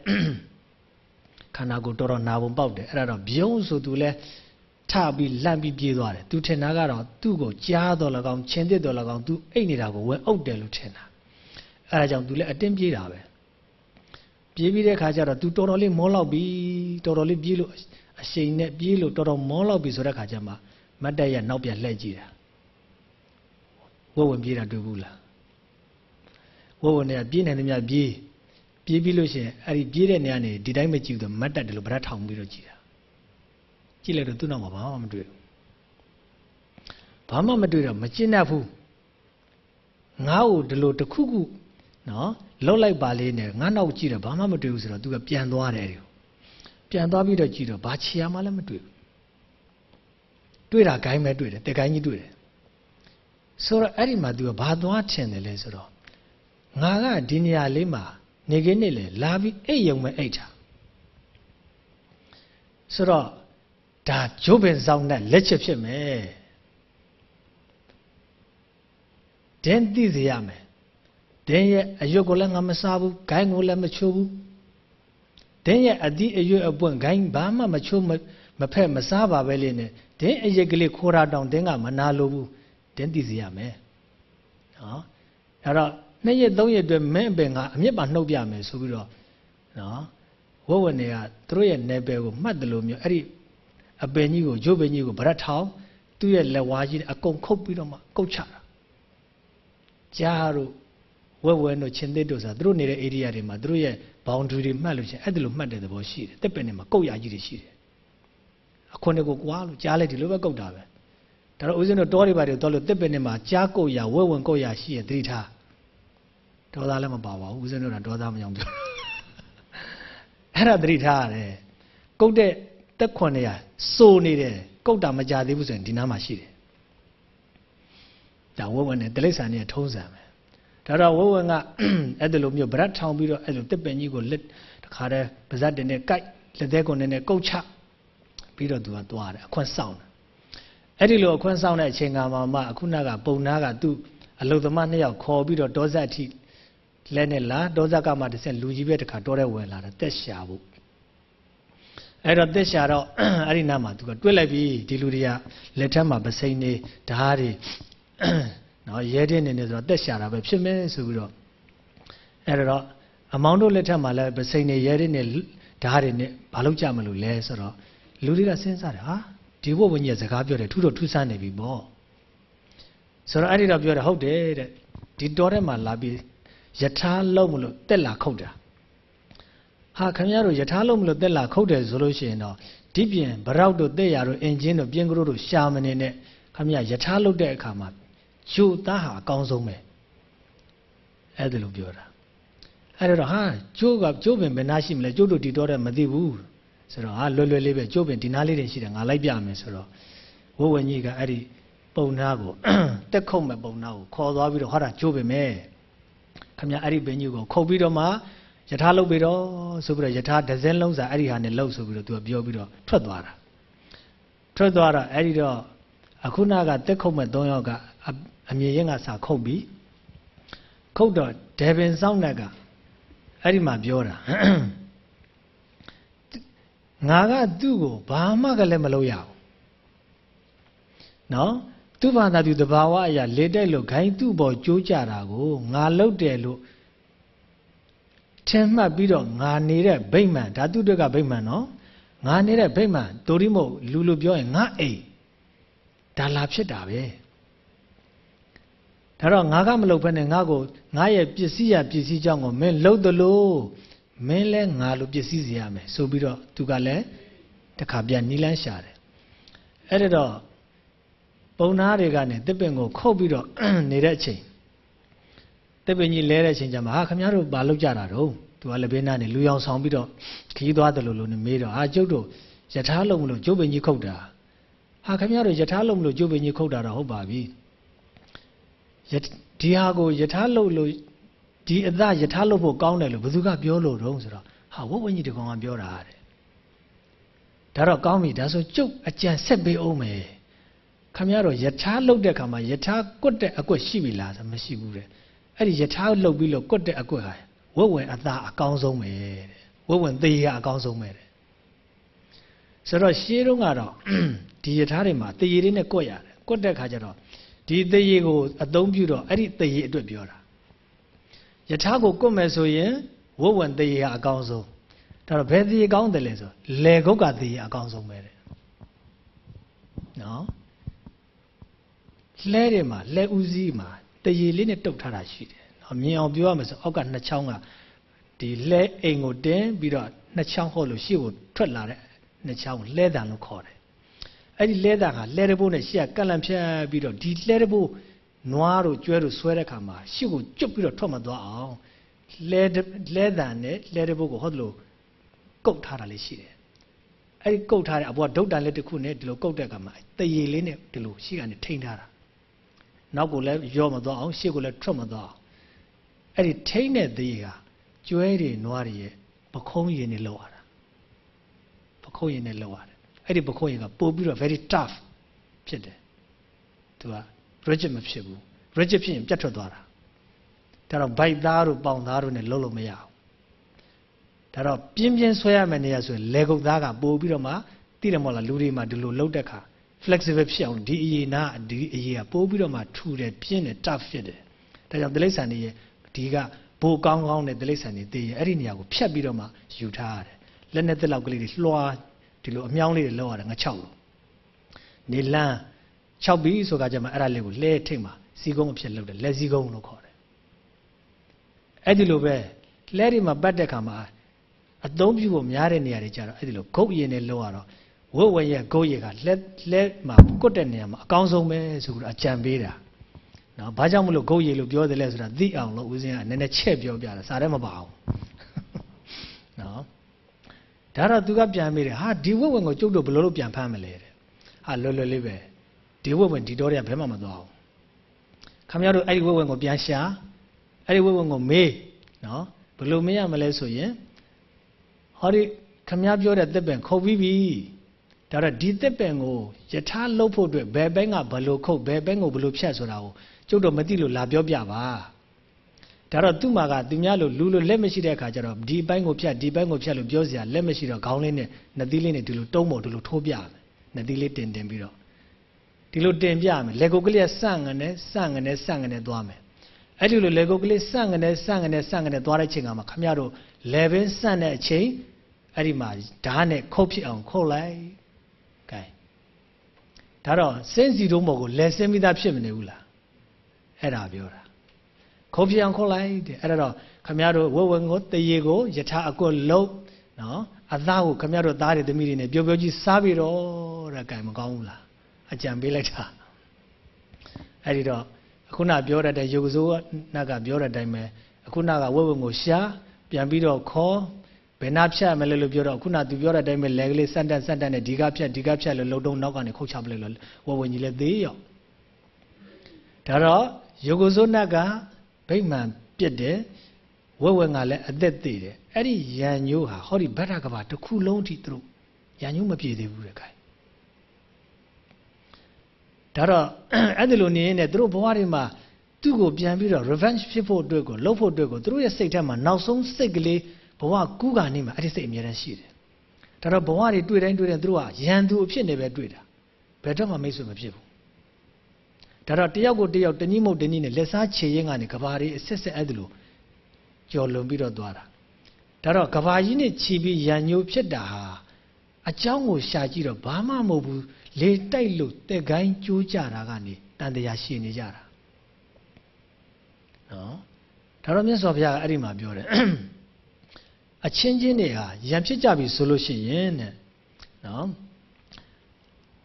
ခန္ဓာကိုယ်တော်တော်နာပုံပေါက်တယ်အဲ့ဒါတော့ဗျုံဆိုသူလဲထပြီးလန့်ပြီးပြေးသွားတယ်သူထင်တာကတော့သူ့ကိုကြားတော်လကောင်ချင်းသစ်တော်လကောင်သူအိတ်နေတာကိုဝဲအုပ်တယ်လို့ထင်တာအဲ့ဒါကြောင့်သူလဲအတင်းပြေးတာပဲပြေးပြီးတဲ့ခါကျတော့သူတော်တော်လေးမောလောက်ပြီတော်တော်လေးပြေးလို့အရှိန်နဲ့ပြေးလို့တော်တော်မောလောက်ပြီဆိုတဲ့ခါကျမှမတ်တက်ရနောက်ပြန်လှည့်ကြည့်တာဝုတ်ဝင်ပြေးတာတွေ့ဘူးလားဝုတ်ဝင်ကပြေးနိုင်သမျှပြေး ပြေးပြီးလို့ရှိရင်အဲ့ဒီပြေးတဲ့နေရာနေဒီတိုင်းမကြည့်ဘူးမတ်တက်တယ်လို့ဗရက်ထောင်ပြီးတော့ကြည့်တာကြည့်လိုက်တော့သူ့နောက်မှာဘာမှမတွေ့ဘူးဘာမှမတွေ့တော့မကျင့်တတ်ဘူးငါ့ကိုဒီလိုတစ်ခုခုနော်လှုပ်လိုက်ပါလေးနဲ့ငါနောက်ကြည့်တော့ဘာမှမတွေ့ဘူးဆိုတော့သူကပြန်သွားတယ်ပြန်သွားပြီးတော့ကြည့်တော့ဘာချီရမှလည်းမတွေ့ဘူးတွေ့တာဂိုင်းပဲတွေ့တယ်တက်ဂိုင်းကြီးတွေ့တယ်ဆိုတော့အဲ့ဒီမှာသူကဘာသွားထင်တယ်လဲဆိုတော့ငါကဒီနေရာလေးမှာ နေခင်းနေလေလာပြီးအိတ်ယုံမဲ့အိတ်တာဆိုတော့ဒါဂျိုးပင်ဆောင်တဲ့လက်ချက်ဖြစ်မယ်တင်းသိစေရမယ်တင်းရဲ့အရွက်ကိုလည်းငါမစားဘူးဂိုင်းကိုလည်းမချိုးဘူးတင်းရဲ့အသီးအရွက်အပွင့်ဂိုင်းဘာမှမချိုးမဖက်မစားပါပဲလေနဲ့တင်းအရက်ကလေးခိုးတာတောင်တင်းကမနာလိုဘူးတင်းသိစေရမယ်နော်အဲ့တော့ နှစ်ရက်သုံးရက်အတွက်မင်းအပင်ကအမြင့်ပါနှုတ်ပြမယ်ဆိုပြီးတော့နော်ဝဝနေကသူတို့ရဲ့နယ်ပယ်ကိုမှတ်တယ်လို့မျိုးအဲ့ဒီအပင်ကြီးကိုဂျုပ်ပင်ကြီးကိုဗရက်ထောင်သူ့ရဲ့လက်ဝါးကြီးအကုန်ခုတ်ပြီးတော့မှကုတ်ချတာကြားတို့ဝက်ဝဲတို့ချင်းသစ်တို့ဆိုတာသူတို့နေတဲ့ area တွေမှာသူတို့ရဲ့ boundary တွေမှတ်လို့ချင်းအဲ့ဒါလိုမှတ်တဲ့သဘောရှိတယ်တက်ပင်တွေမှာကုတ်ရကြီးတွေရှိတယ်အခွန်တွေကိုကွာလို့ကြားလိုက်ဒီလိုပဲကုတ်တာပဲဒါတော့ဦးဇင်းတို့တောတွေပါတယ်တော့လို့တက်ပင်တွေမှာကြားကုတ်ရဝက်ဝင်ကုတ်ရရှိရင်သတိထား ဒေါသလည်းမပါပါဘူးဦးဇင်းတို့ကဒေါသမကြောင်ပြောအဲ့ဒါသတိထားရတယ်ကုတ်တဲ့တက်ခွန်တွေကစိုးနေတယ်ကုတ်တာမကြသေးဘူးဆိုရင်ဒီနားမှာရှိတယ်ဒါဝဝနဲ့တလိษံနဲ့ထုံးစံပဲဒါတော့ဝဝကအဲ့ဒါလိုမျိုးဗရက်ထောင်ပြီးတော့အဲ့လိုတစ်ပင်ကြီးကိုလက်တခါတည်းပါဇက်တင်နဲ့ကြိုက်လက်သေးကုန်နဲ့ကုတ်ချပြီးတော့သူကသွားတယ်အခွင့်ဆောင်တယ်အဲ့ဒီလိုအခွင့်ဆောင်တဲ့အချိန်ကမှမှအခုနကပုံနာကသူ့အလုသမားနှစ်ယောက်ခေါ်ပြီးတော့ဒေါဇက်အထိ လဲနဲ့လာဒေါဇက်ကမှတစ်ဆက်လူကြီးပဲတခါတောတဲ့ဝင်လာတယ်တက်ရှာဖို့အဲ့တော့တက်ရှာတော့အဲ့ဒီနားမှာသူကတွဲလိုက်ပြီးဒီလူတွေကလက်ထက်မှာပစိမ့်နေဓာတ်တွေနော်ရဲတဲ့နေနေဆိုတော့တက်ရှာတာပဲဖြစ်မယ်ဆိုပြီးတော့အဲ့တော့အမောင်းတို့လက်ထက်မှာလည်းပစိမ့်နေရဲတဲ့နေဓာတ်တွေနဲ့ဘာလို့ကြမလို့လဲဆိုတော့လူတွေကစဉ်းစားတယ်ဟာဒီဘုတ်ဝင်းကြီးစကားပြောတယ်ထူတော့ထူးဆန်းနေပြီပေါ့ဆိုတော့အဲ့ဒီတော့ပြောတယ်ဟုတ်တယ်တဲ့ဒီတော်ထဲမှာလာပြီး ယထာလုံးမလို့တက်လာခုတ်တာဟာခင်ဗျားတို့ယထာလုံးမလို့တက်လာခုတ်တယ်ဆိုလို့ရှိရင်တော့ဒီပြင်ဗရောက်တို့တက်ရတို့အင်ဂျင်တို့ပြင်ကရိုးတို့ရှာမနေနဲ့ခင်ဗျားယထာလုံးတဲ့အခါမှာဂျိုသားဟာအကောင်းဆုံးပဲအဲ့ဒါလိုပြောတာအဲ့တော့ဟာကျိုးကကျိုးပင်ဘယ်နာရှိမလဲကျိုးတို့ဒီတော့တဲ့မသိဘူးဆိုတော့ဟာလွယ်လွယ်လေးပဲကျိုးပင်ဒီနားလေးတွေရှိတယ်ငါလိုက်ပြမယ်ဆိုတော့ဝဝကြီးကအဲ့ဒီပုံနာကိုတက်ခုတ်မဲ့ပုံနာကိုခေါ်သွားပြီးတော့ဟောတာကျိုးပင်မဲ ခမအဲ့ဒီပင်ကြီးကိုခုတ်ပြီးတော့မှယထာလုတ်ပြီးတော့ဆိုပြီးတော့ယထာဒဇင်းလုံးစာအဲ့ဒီဟာနဲ့လှုပ်ဆိုပြီးတော့သူကပြောပြီးတော့ထွက်သွားတာထွက်သွားတော့အဲ့ဒီတော့အခုနကတက်ခုတ်မဲ့၃ယောက်ကအမြင်ရင်ကစာခုတ်ပြီးခုတ်တော့ဒေဗင်ဆောင်တဲ့ကအဲ့ဒီမှာပြောတာငါကသူ့ကိုဘာမှကလည်းမလုပ်ရဘူးနော် သူ့ဘာသာသူတဘာဝအရာလေတိုက်လို့ခိုင်းသူ့ပေါ်ကြိုးကြတာကိုငါလုတ်တယ်လို့ထင်မှတ်ပြီးတော့ငါနေတဲ့ဗိမ္မာန်ဓာတုတွေကဗိမ္မာန်နော်ငါနေတဲ့ဗိမ္မာန်တိုရိမို့လူလူပြောရင်ငါအိမ်ဒါလာဖြစ်တာပဲဒါတော့ငါကမလုပ်ဘဲနဲ့ငါကိုငါရဲ့ပစ္စည်းရပစ္စည်းကြောင့်ကိုမင်းလှုပ်သလိုမင်းလဲငါလိုပစ္စည်းစီရမယ်ဆိုပြီးတော့သူကလည်းတခါပြန်နီးလန်းရှာတယ်အဲ့ဒါတော့ ပုံနာတွေကနေတစ်ပင်ကိုခုတ်ပြီးတော့နေတဲ့အချိန်တစ်ပင်ကြီးလဲတဲ့အချိန်ကျမှဟာခမရတို့ဘာလုပ်ကြတာတော့သူကလည်းဘေးနားနေလူရောင်ဆောင်ပြီးတော့ခီးသွားတယ်လို့လို့နေမေးတော့ဟာကျုပ်တို့ယထာလုံးမလို့ကျုပ်ပင်ကြီးခုတ်တာဟာခမရတို့ယထာလုံးမလို့ကျုပ်ပင်ကြီးခုတ်တာတော့ဟုတ်ပါပြီဒီဟာကိုယထာလုံးလို့ဒီအသယထာလုံးဖို့ကောင်းတယ်လို့ဘယ်သူကပြောလို့တော့ဆိုတော့ဟာဝဝင်းကြီးတကောင်ကပြောတာတဲ့ဒါတော့ကောင်းပြီဒါဆိုကျုပ်အကြံဆက်ပေးအောင်မယ် ခမရတော့ယထာလုတ်တဲ့ခါမှာယထာကွတ်တဲ့အကွက်ရှိပြီလားဆိုမရှိဘူးတဲ့အဲ့ဒီယထာလုတ်ပြီးလို့ကွတ်တဲ့အကွက်ဟာဝဝဝင်အသာအကောင်းဆုံးပဲတဲ့ဝဝဝင်သေးရအကောင်းဆုံးပဲတဲ့ဆိုတော့ရှေးတုန်းကတော့ဒီယထာတွေမှာသေရည်လေးနဲ့ကွက်ရတယ်ကွက်တဲ့ခါကျတော့ဒီသေရည်ကိုအသုံးပြုတော့အဲ့ဒီသေရည်အတွက်ပြောတာယထာကိုကွတ်မယ်ဆိုရင်ဝဝဝင်သေရည်ကအကောင်းဆုံးဒါတော့ဘယ်သေရည်ကောင်းတယ်လဲဆိုလေကုတ်ကသေရည်အကောင်းဆုံးပဲတဲ့နော် လဲတွေမှာလဲဦးစီးမှာတရေလေးနဲ့တုတ်ထားတာရှိတယ်နော်မြင်အောင်ပြောရမယ်ဆိုအောက်ကနှစ်ချောင်းကဒီလဲအိမ်ကိုတင်းပြီးတော့နှစ်ချောင်းဟောလို့ရှေ့ကိုထွက်လာတဲ့နှစ်ချောင်းကိုလဲတံလို့ခေါ်တယ်အဲ့ဒီလဲတံဟာလဲတဘိုးနဲ့ရှေ့ကကန့်လန့်ဖြတ်ပြီးတော့ဒီလဲတဘိုးနွားတို့ကျွဲတို့ဆွဲတဲ့ခါမှာရှေ့ကိုကျွတ်ပြီးတော့ထွက်မသွားအောင်လဲလဲတံနဲ့လဲတဘိုးကိုဟောလို့ကုတ်ထားတာလေးရှိတယ်အဲ့ဒီကုတ်ထားတဲ့အပေါ်ဒုတ်တန်လက်တစ်ခုနဲ့ဒီလိုကုတ်တဲ့ကမှာတရေလေးနဲ့ဒီလိုရှိကနေထိန်းထားတာ နောက်ကိုလည်းရောမသွားအောင်ရှေ့ကိုလည်းထွက်မသွားအောင်အဲ့ဒီထိန်းတဲ့သေးကကျွဲတွေနွားတွေရဲ့ပခုံးရည်နဲ့လောက်ရတာပခုံးရည်နဲ့လောက်ရတယ်အဲ့ဒီပခုံးရည်ကပို့ပြီးတော့ very tough ဖြစ်တယ်သူက rigid မဖြစ်ဘူး rigid ဖြစ်ရင်ပြတ်ထွက်သွားတာဒါတော့ bite သားတို့ပေါင်သားတို့နဲ့လုံးလို့မရအောင်ဒါတော့ပြင်းပြင်းဆွဲရမယ့်နေရာဆိုရင်လေကုတ်သားကပို့ပြီးတော့မှသိတယ်မဟုတ်လားလူတွေမှာဒီလိုလှုပ်တဲ့ခါ flexible ဖြစ်အောင်ဒီအရေးနာဒီအရေးကပိုးပြီးတော့မှထူတယ်ပြင်းတယ် tough ဖြစ်တယ်ဒါကြောင့်တိရစ္ဆာန်တွေရဲ့ဒီကဘိုးကောင်းကောင်းနဲ့တိရစ္ဆာန်တွေသိရင်အဲ့ဒီနေရာကိုဖြတ်ပြီးတော့မှယူထားရတယ်လက်နဲ့တက်လောက်ကလေးတွေလွှာဒီလိုအမြောင်းလေးတွေလောက်ရတယ်ငါ6လို့နေလန်း6ပြီးဆိုကြကြမှာအဲ့ဒါလေးကိုလဲထိတ်မှာစီကုန်းအဖြစ်လုပ်တယ်လက်စီကုန်းလို့ခေါ်တယ်အဲ့ဒီလိုပဲလဲတွေမှာပတ်တဲ့ခါမှာအသုံးပြုဖို့များတဲ့နေရာတွေကြတော့အဲ့ဒီလိုဂုတ်ရည်နဲ့လောက်ရတော့ ဝတ်ဝဲရဲ့ဂုတ်ရည်ကလက်လက်မှာကွတ်တဲ့နေရာမှာအကောင်းဆုံးပဲဆိုပြီးတော့အကြံပေးတာနော်ဘာကြောင့်မလို့ဂုတ်ရည်လို့ပြောတယ်လဲဆိုတာသိအောင်လို့ဦးဇင်းကနည်းနည်းချက်ပြောပြတာစားတယ်မပါဘူးနော်ဒါတော့သူကပြန်မေးတယ်ဟာဒီဝတ်ဝင်ကိုကျုပ်တို့ဘယ်လိုလုပ်ပြန်ဖမ်းမလဲတဲ့ဟာလွယ်လွယ်လေးပဲဒီဝတ်ဝင်ဒီတော့တွေကဘယ်မှမသွားဘူးခမရတို့အဲ့ဒီဝတ်ဝင်ကိုပြန်ရှာအဲ့ဒီဝတ်ဝင်ကိုမေးနော်ဘယ်လိုမေးရမလဲဆိုရင်ဟောဒီခမရပြောတဲ့တစ်ပင်ခုတ်ပြီးပြီ ဒါတော့ဒီတစ်ပင်ကိုယထာလှုပ်ဖို့အတွက်ဘယ်ဘက်ကဘလို့ခုတ်ဘယ်ဘက်ကိုဘလို့ဖြတ်ဆိုတာကိုကျုပ်တို့မသိလို့လာပြောပြပါဒါတော့သူ့မှာကသူများလို့လူလို့လက်မရှိတဲ့အခါကျတော့ဒီဘက်ကိုဖြတ်ဒီဘက်ကိုဖြတ်လို့ပြောစရာလက်မရှိတော့ခေါင်းလေးနဲ့နှသီးလေးနဲ့ဒီလိုတုံးပေါ်ဒီလိုထိုးပြမယ်နှသီးလေးတင်တင်ပြီးတော့ဒီလိုတင်ပြမယ်လက်ကုတ်ကလေးဆန့်ငနဲ့ဆန့်ငနဲ့ဆန့်ငနဲ့သွားမယ်အဲ့ဒီလိုလက်ကုတ်ကလေးဆန့်ငနဲ့ဆန့်ငနဲ့ဆန့်ငနဲ့သွားတဲ့ချိန်ကမှခမရတို့ level ဆန့်တဲ့အချိန်အဲ့ဒီမှာဓာတ်နဲ့ခုတ်ဖြစ်အောင်ခုတ်လိုက်ကဲ ဒါတော့စင်းစီတုံးပေါ်ကိုလဲစင်းမိသားဖြစ်မနေဘူးလားအဲ့ဒါပြောတာခုတ်ဖြစ်အောင်ခုတ်လိုက်တဲ့အဲ့ဒါတော့ခမရတို့ဝဝငိုတရေကိုယထာအကွတ်လုံးနော်အသားကိုခမရတို့သားတွေသမီးတွေနဲ့ပျော်ပျော်ကြီးစားပြီးတော့တဲ့ကဲမကောင်းဘူးလားအကြံပေးလိုက်တာအဲ့ဒီတော့အခုနပြောရတဲ့ယုတ်စိုးနတ်ကပြောတဲ့အတိုင်းပဲအခုနကဝဝငိုရှာပြန်ပြီးတော့ခေါ် ဘယ်နာဖြတ်မလဲလို့ပြောတော့ခုနသူပြောတဲ့အတိုင်းပဲလက်ကလေးစက်တက်စက်တက်နဲ့ဒီကဖြတ်ဒီကဖြတ်လို့လုံတုံနောက်ကနေခုတ်ချပလိုက်လို့ဝဝကြီးလည်းသေးရောဒါတော့ယုတ်ကိုစိုးနတ်ကဗိမှန်ပြစ်တယ်ဝဝငါလည်းအသက်သေးတယ်အဲ့ဒီရန်ညိုးဟာဟောဒီဗတ္ထကဘာတစ်ခုလုံးထိသူတို့ရန်ညိုးမပြေသေးဘူးတဲ့ခိုင်ဒါတော့အဲ့ဒီလိုနေရင်လည်းသူတို့ဘဝတွေမှာသူ့ကိုပြန်ပြီးတော့ revenge ဖြစ်ဖို့အတွက်ကိုလှုပ်ဖို့အတွက်ကိုသူတို့ရဲ့စိတ်ထဲမှာနောက်ဆုံးစိတ်ကလေး ဘဝကူးကနေမှာအဲ့ဒီစိတ်အမြဲတမ်းရှိတယ်ဒါတော့ဘဝတွေတွေ့တိုင်းတွေ့တိုင်းသူတို့ကရန်သူအဖြစ်နေပဲတွေ့တာဘယ်တော့မှမိတ်ဆွေမဖြစ်ဘူးဒါတော့တယောက်ကိုတယောက်တနည်းမဟုတ်တနည်းနဲ့လက်စားချေရင်ကနေကဘာတွေအဆက်ဆက်အဲ့ဒါလိုကြော်လွန်ပြီးတော့သွားတာဒါတော့ကဘာကြီးနဲ့ခြီးပြီးရန်ညိုဖြစ်တာဟာအเจ้าကိုရှာကြည့်တော့ဘာမှမဟုတ်ဘူးလေတိုက်လို့တက်ကိုင်းကျိုးကြတာကနေတန်တရားရှိနေကြတာ နော်ဒါတော့မြတ်စွာဘုရားကအဲ့ဒီမှာပြောတယ် အချင်းချင်းတွေဟာရံဖြစ်ကြပြီဆိုလို့ရှိရင်တဲ့နော်